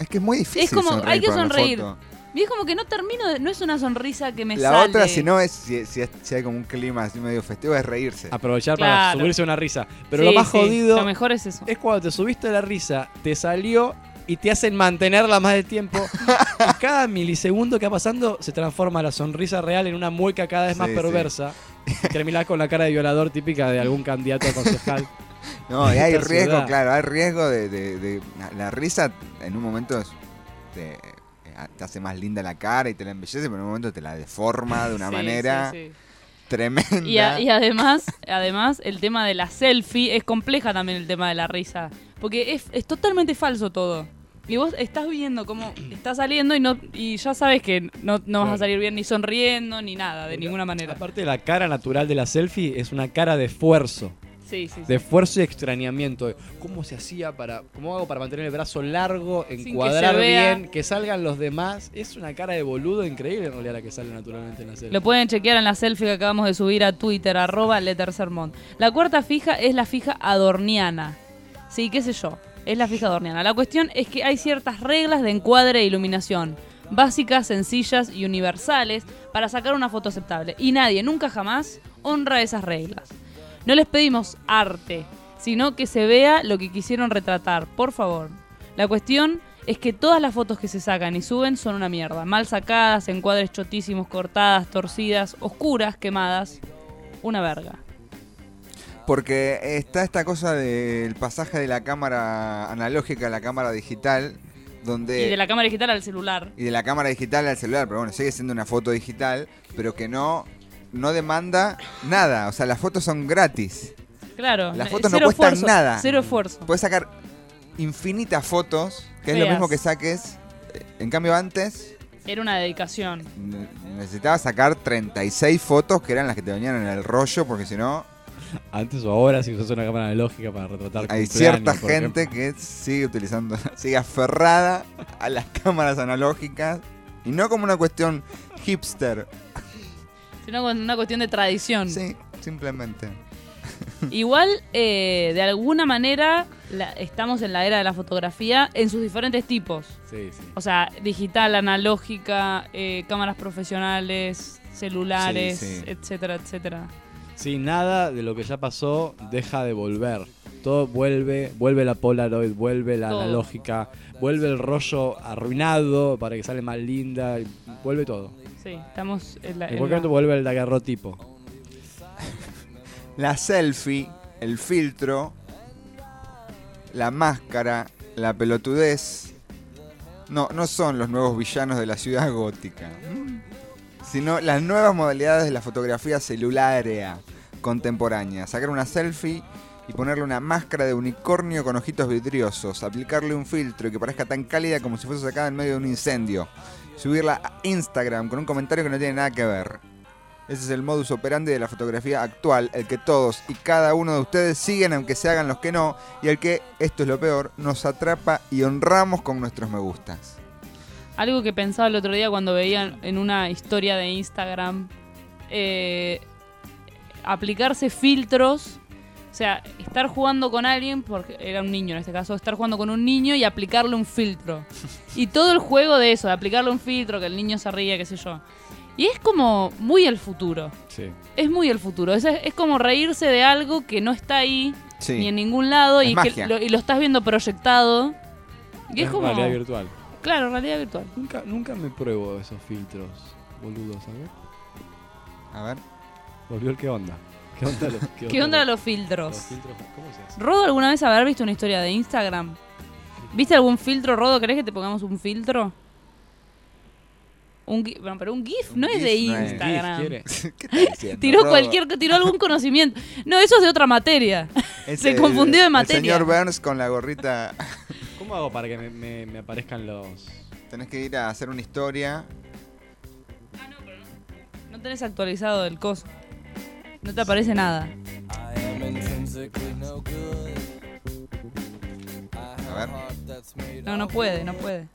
Es que es muy difícil. Es como, sonreír hay que para una sonreír. foto. Y es como que no termino, de- no es una sonrisa que me La sale. otra, si no es, si, si es- si hay como un clima así medio festivo, es reírse. Aprovechar para subirse una risa. Pero Sí, lo más sí, jodido Lo mejor es eso. es cuando te subiste la risa, te salió y te hacen mantenerla más de tiempo. y cada milisegundo que va pasando se transforma la sonrisa real en una mueca cada vez más Sí, perversa. Y terminás con la cara de violador típica de algún candidato a concejal. No, y hay riesgo, ciudad. claro, hay riesgo de, de- de- la, la risa en un momento te, te hace más linda la cara y te la embellece, pero en un momento te la deforma de una Sí, manera sí, sí. tremenda. Y, a- y además, además, el tema de la selfie es compleja también el tema de la risa. Porque es, es totalmente falso todo. Y vos estás viendo cómo está saliendo y no y ya sabes que no, no vas a salir bien ni sonriendo ni nada, de ninguna manera. Aparte, la cara natural de la selfie es una cara de esfuerzo. Sí, sí, sí. De esfuerzo y extrañamiento. de ¿Cómo se hacía para. ¿Cómo hago para mantener el brazo largo, encuadrar bien, que salgan los demás? Es una cara de boludo increíble en realidad la que sale naturalmente en la selfie. Lo pueden chequear en la selfie que acabamos de subir a Twitter, arroba Lettersermon. La cuarta fija es la fija adorniana. Sí, qué sé yo. Es la fija adorniana. La cuestión es que hay ciertas reglas de encuadre e iluminación. Básicas, sencillas y universales para sacar una foto aceptable. Y nadie, nunca jamás, honra esas reglas. No les pedimos arte, sino que se vea lo que quisieron retratar, por favor. La cuestión es que todas las fotos que se sacan y suben son una mierda. Mal sacadas, encuadres chotísimos, cortadas, torcidas, oscuras, quemadas. Una verga. Porque está esta cosa del pasaje de la cámara analógica a la cámara digital, donde Y de la cámara digital al celular. y de la cámara digital al celular, pero bueno, sigue siendo una foto digital, pero que no, no demanda nada. O sea, las fotos son gratis. Claro. Las eh, fotos no cuestan esfuerzo, nada. Cero esfuerzo. Puedes sacar infinitas fotos, que es lo mismo que saques. eh, En cambio, antes Era una dedicación. ne- necesitabas sacar 36 fotos que eran las que te venían en el rollo, porque si no, Antes o ahora, si usas una cámara analógica para retratar hay cierta gente ejemplo. que sigue utilizando, sigue aferrada a las cámaras analógicas. Y no como una cuestión hipster. Sino con una cuestión de tradición. Sí, simplemente. Igual, eh, de alguna manera, la- estamos en la era de la fotografía en sus diferentes tipos. Sí, sí. O sea, digital, analógica, eh, cámaras profesionales, celulares, Sí, sí. etcétera, etcétera. Sí, nada de lo que ya pasó deja de volver. Todo vuelve, vuelve la Polaroid, vuelve la Todo. analógica, vuelve el rollo arruinado para que sale más linda, y vuelve todo. Sí, estamos en la. En en cualquier la- momento vuelve el daguerrotipo. La selfie, el filtro, la máscara, la pelotudez. No, no son los nuevos villanos de la ciudad gótica. Sino las nuevas modalidades de la fotografía celularia contemporánea. Sacar una selfie y ponerle una máscara de unicornio con ojitos vidriosos. Aplicarle un filtro y que parezca tan cálida como si fuese sacada en medio de un incendio. Subirla a Instagram con un comentario que no tiene nada que ver. Ese es el modus operandi de la fotografía actual, el que todos y cada uno de ustedes siguen aunque se hagan los que no, y el que, esto es lo peor, nos atrapa y honramos con nuestros me gustas. Algo que pensaba el otro día cuando veía en una historia de Instagram, eh, aplicarse filtros, sea, estar jugando con alguien, porque era un niño en este caso, estar jugando con un niño y aplicarle un filtro. Y todo el juego de eso, de aplicarle un filtro, que el niño se ríe, qué sé yo. Y es como muy el futuro. Sí. Es muy el futuro. Es, es como reírse de algo que no está ahí, Sí. ni en ningún lado, Es y, que lo, y lo estás viendo proyectado. Y es, Es como... realidad virtual. Claro, realidad virtual. Nunca, nunca me pruebo esos filtros, boludos, a ver. A ver. Volvió el qué onda. ¿Qué onda los, ¿Qué onda los filtros? Los filtros, ¿cómo se hace? ¿Rodo alguna vez haber visto una historia de Instagram? ¿Viste algún filtro, Rodo? ¿Querés que te pongamos un filtro? Un GIF, bueno, pero un GIF no es de no es. Instagram. ¿Qué estás diciendo, tiró Rodo? cualquier, tiró algún conocimiento. No, eso es de otra materia. Es Se el- confundió de El materia. señor Burns con la gorrita. ¿Cómo hago para que me, me- me aparezcan los. Tenés que ir a hacer una historia. No tenés actualizado el coso. No te aparece nada. A ver. No, no puede, no puede.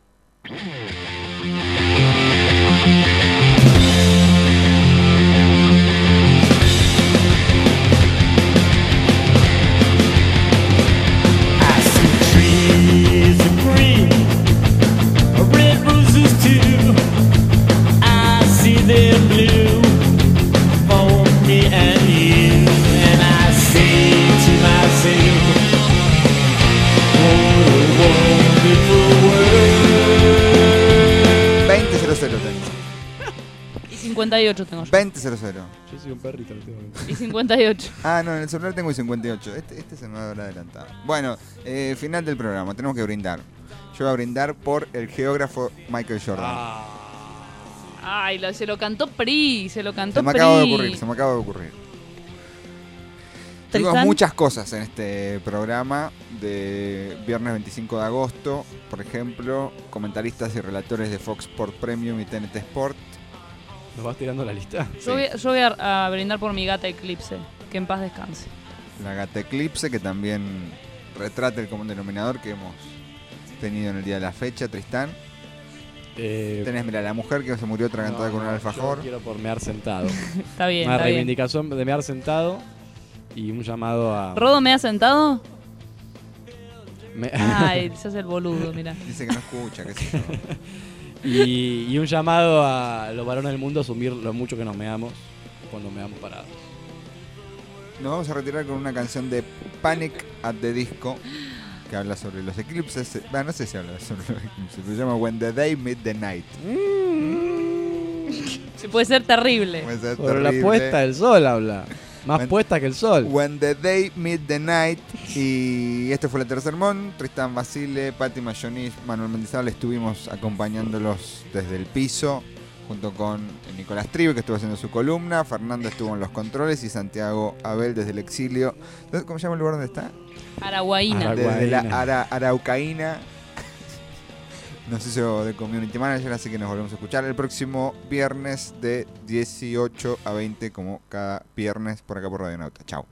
Tengo. Y 58 tengo yo. 20.00. Yo soy un perrito en este. Y 58. Ah, no, en el celular tengo el 58. Este, este se me va a haber adelantado. Bueno, eh, final del programa. Tenemos que brindar. Yo voy a brindar por el geógrafo Michael Jordan. Ay, lo- se lo cantó Pri, se lo cantó se me Pri. acaba de ocurrir, se me acaba de ocurrir. Tuvimos muchas cosas en este programa de viernes 25 de agosto. Por ejemplo, comentaristas y relatores de Fox Sport Premium y TNT Sport. ¿Nos vas tirando la lista? Yo voy, yo voy a, a brindar por mi gata Eclipse. Que en paz descanse. La Gata Eclipse, que también retrata el común denominador que hemos tenido en el día de la fecha, Tristán. Eh, Tenés, mira, la mujer que se murió atragantada no, con un alfajor. yo quiero por mear sentado. Está bien, Una está bien. reivindicación de mear sentado y un llamado a. ¿Rodo me ha sentado? Me- Ay, se hace el boludo, mira. Dice que no escucha, sé yo. y, y un llamado a los varones del mundo a asumir lo mucho que nos meamos cuando meamos parados. Nos vamos a retirar con una canción de Panic at the Disco que habla sobre los eclipses. Bueno, no sé si habla sobre los eclipses, pero se llama When the Day Meet the Night. Se puede ser terrible. Puede ser Sobre la terrible. puesta del sol habla. Más When- puesta que el sol. When the Day Meet the Night. Y este fue el tercer mon. Tristan Basile, Patti Mayonis, Manuel Mendizábal estuvimos acompañándolos desde el piso. Junto con Nicolás Tribe, que estuvo haciendo su columna. Fernando estuvo en los controles. Y Santiago Abel desde el exilio. Entonces, ¿Cómo se llama el lugar donde está? Araguaína. Desde la Ara- Araucaína. Nos hizo de community manager, así que nos volvemos a escuchar el próximo viernes de 18 a 20, como cada viernes por acá por Radio Nauta. Chao.